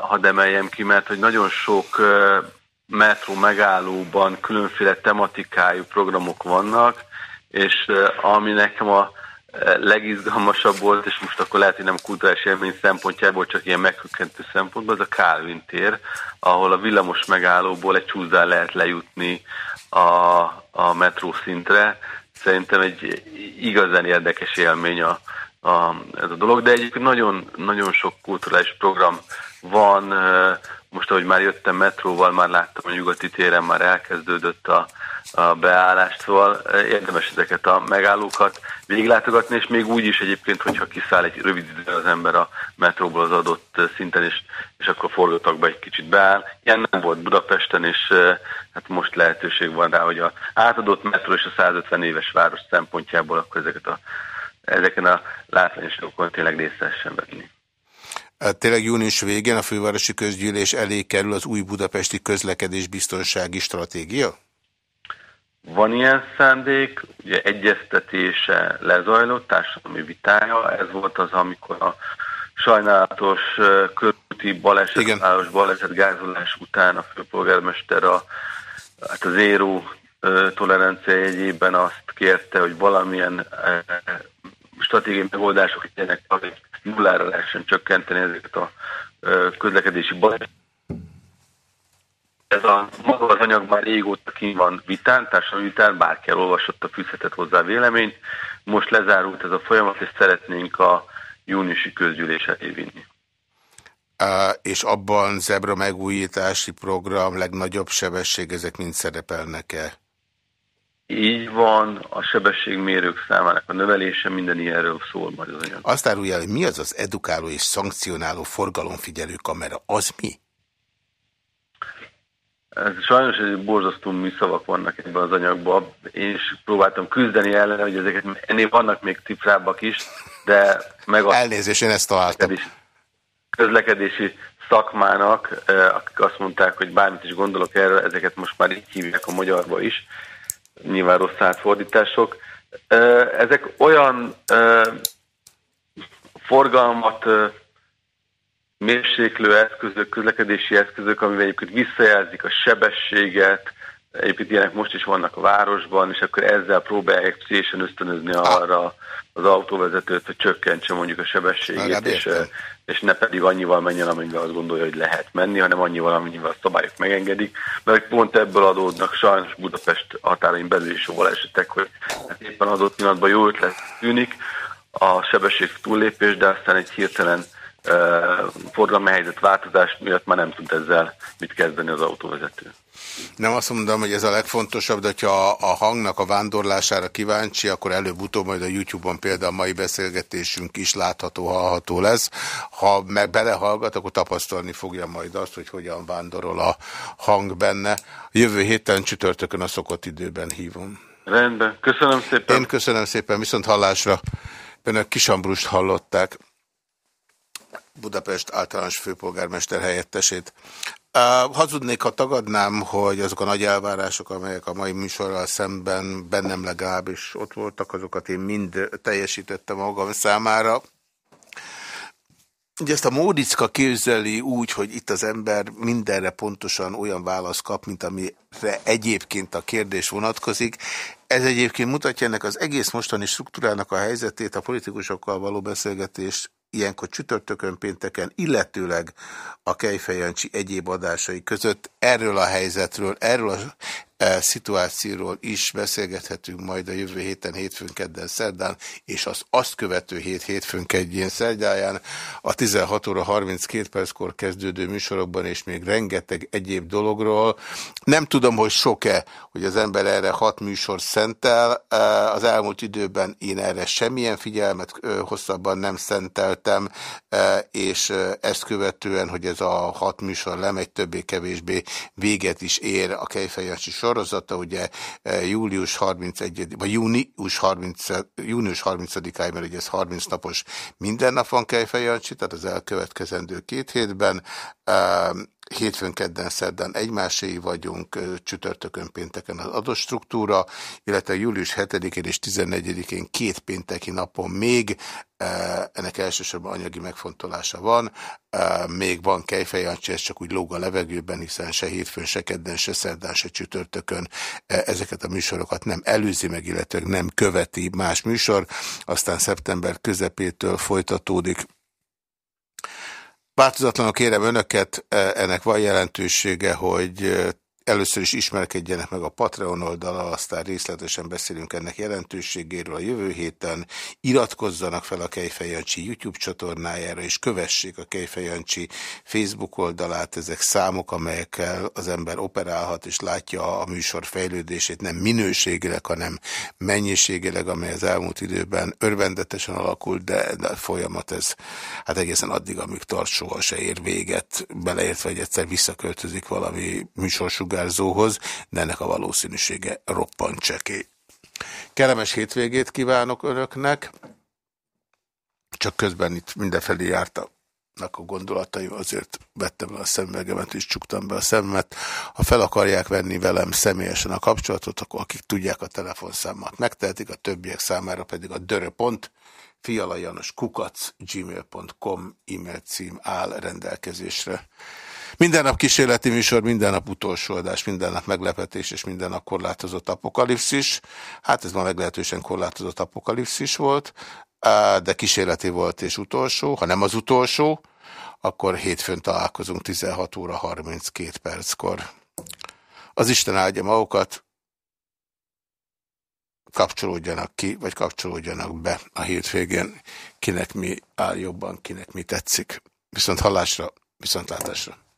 Speaker 5: hadd emeljem ki, mert hogy nagyon sok metró megállóban különféle tematikájú programok vannak, és ami nekem a legizgalmasabb volt, és most akkor lehet, hogy nem kulturális élmény szempontjából, csak ilyen meghökkentő szempontból, az a Calvin tér, ahol a villamos megállóból egy csúszdán lehet lejutni a, a metró szintre. Szerintem egy igazán érdekes élmény a, a, ez a dolog, de egyébként nagyon, nagyon sok kulturális program van. Most, ahogy már jöttem metróval, már láttam a nyugati téren, már elkezdődött a, a beállást, szóval érdemes ezeket a megállókat végiglátogatni, és még úgy is egyébként, hogyha kiszáll egy rövid időre az ember a metróból az adott szinten, és, és akkor forgatakba egy kicsit beáll. Ilyen nem volt Budapesten, és hát most lehetőség van rá, hogy a átadott metró és a 150 éves város szempontjából akkor ezeket a, ezeken a látványosokon tényleg részt venni.
Speaker 1: Tényleg június végén a fővárosi közgyűlés elé kerül az új budapesti közlekedés biztonsági stratégia?
Speaker 5: Van ilyen szándék, ugye egyeztetése lezajlott, társadalmi vitája, ez volt az, amikor a sajnálatos körúti baleset, Igen. baleset gázolás után a főpolgármester a, hát az éró tolerancia jegyében azt kérte, hogy valamilyen stratégiai megoldások legyenek, hogy nullára lehessen csökkenteni ezeket a közlekedési baleseteket ez a maga az anyag már régóta kín van vitán, társadalmi vitán, bárki elolvasott a fűzhetett hozzá véleményt. Most lezárult ez a folyamat, és szeretnénk a júniusi közgyűlés elé vinni.
Speaker 1: Uh, és abban zebra megújítási program, legnagyobb sebesség, ezek mind szerepelnek-e?
Speaker 5: Így van, a sebességmérők számának a növelése, minden ilyenről szól majd az anyag.
Speaker 1: Azt árulja, hogy mi az az edukáló és szankcionáló forgalomfigyelő kamera? Az mi?
Speaker 5: Ez sajnos egy borzasztó műszavak vannak ebben az anyagban. Én is próbáltam küzdeni ellene, hogy ezeket ennél vannak még cifrábbak is, de meg
Speaker 1: a Elnézést, én ezt találtam.
Speaker 5: Közlekedési szakmának, eh, akik azt mondták, hogy bármit is gondolok erről, ezeket most már így hívják a magyarba is. Nyilván rossz átfordítások. Ezek olyan forgalmat mérséklő eszközök, közlekedési eszközök, amivel egyébként visszajelzik a sebességet, egyébként ilyenek most is vannak a városban, és akkor ezzel próbálják pszichésen ösztönözni arra az autóvezetőt, hogy csökkentse mondjuk a sebességét, és, és ne pedig annyival menjen, amennyivel azt gondolja, hogy lehet menni, hanem annyival, amennyivel a szabályok megengedik, mert pont ebből adódnak sajnos Budapest határain belül is jó esetek, hogy hát éppen adott pillanatban jó ötlet tűnik a sebesség túllépés, de aztán egy hirtelen forgalmi helyzet változás miatt már nem tud ezzel mit kezdeni az autóvezető.
Speaker 1: Nem azt mondom, hogy ez a legfontosabb, de ha a hangnak a vándorlására kíváncsi, akkor előbb-utóbb majd a YouTube-on például a mai beszélgetésünk is látható, hallható lesz. Ha meg belehallgat, akkor tapasztalni fogja majd azt, hogy hogyan vándorol a hang benne. Jövő héten csütörtökön a szokott időben hívom.
Speaker 5: Rendben, köszönöm szépen.
Speaker 1: Én köszönöm szépen, viszont hallásra. Önök Kisambrust hallották. Budapest általános főpolgármester helyettesét. Hazudnék, ha tagadnám, hogy azok a nagy elvárások, amelyek a mai műsorral szemben bennem legalábbis ott voltak, azokat én mind teljesítettem magam számára. Ugye ezt a Módicka képzeli úgy, hogy itt az ember mindenre pontosan olyan választ kap, mint amire egyébként a kérdés vonatkozik. Ez egyébként mutatja ennek az egész mostani struktúrának a helyzetét, a politikusokkal való beszélgetést ilyenkor csütörtökön pénteken, illetőleg a Kejfejancsi egyéb adásai között erről a helyzetről, erről a szituációról is beszélgethetünk majd a jövő héten, hétfőn, kedden, szerdán, és az azt követő hét hétfőn, kedjén, szerdáján a 16 óra 32 perckor kezdődő műsorokban, és még rengeteg egyéb dologról. Nem tudom, hogy sok-e, hogy az ember erre hat műsor szentel. E, az elmúlt időben én erre semmilyen figyelmet hosszabban nem szenteltem, e, és ezt követően, hogy ez a hat műsor lemegy, többé-kevésbé véget is ér a Kejfejancsi sor, sorozata, ugye e, július 31 vagy június 30, június 30-áig, mert ugye ez 30 napos minden nap van Kejfej Jancsi, tehát az elkövetkezendő két hétben, hétfőn, kedden, szerdán egymáséi vagyunk, csütörtökön, pénteken az adott struktúra, illetve július 7-én és 14-én két pénteki napon még, ennek elsősorban anyagi megfontolása van, még van Kejfejancsi, ez csak úgy lóg a levegőben, hiszen se hétfőn, se kedden, se szerdán, se csütörtökön ezeket a műsorokat nem előzi meg, illetve nem követi más műsor, aztán szeptember közepétől folytatódik Változatlanul kérem önöket, e, ennek van jelentősége, hogy e, Először is ismerkedjenek meg a Patreon oldala, aztán részletesen beszélünk ennek jelentőségéről a jövő héten. Iratkozzanak fel a Kejfejancsi YouTube csatornájára, és kövessék a Kejfejancsi Facebook oldalát. Ezek számok, amelyekkel az ember operálhat, és látja a műsor fejlődését nem minőségileg, hanem mennyiségileg, amely az elmúlt időben örvendetesen alakult, de, de folyamat ez hát egészen addig, amíg tart, soha se ér véget, beleértve, hogy egyszer visszaköltözik valami műsorsugár sugárzóhoz, de ennek a valószínűsége roppant csekély. Kellemes hétvégét kívánok önöknek, csak közben itt mindenfelé jártam a gondolataim, azért vettem le a szemüvegemet és csuktam be a szememet. Ha fel akarják venni velem személyesen a kapcsolatot, akkor akik tudják a telefonszámat megtehetik, a többiek számára pedig a döröpont, fialajanos kukac gmail.com e-mail cím áll rendelkezésre. Minden nap kísérleti műsor, minden nap utolsó adás, minden nap meglepetés és minden nap korlátozott apokalipszis. Hát ez ma meglehetősen korlátozott apokalipszis volt, de kísérleti volt és utolsó. Ha nem az utolsó, akkor hétfőn találkozunk 16 óra 32 perckor. Az Isten áldja magukat, kapcsolódjanak ki, vagy kapcsolódjanak be a hétvégén, kinek mi áll jobban, kinek mi tetszik. Viszont hallásra, viszont látásra.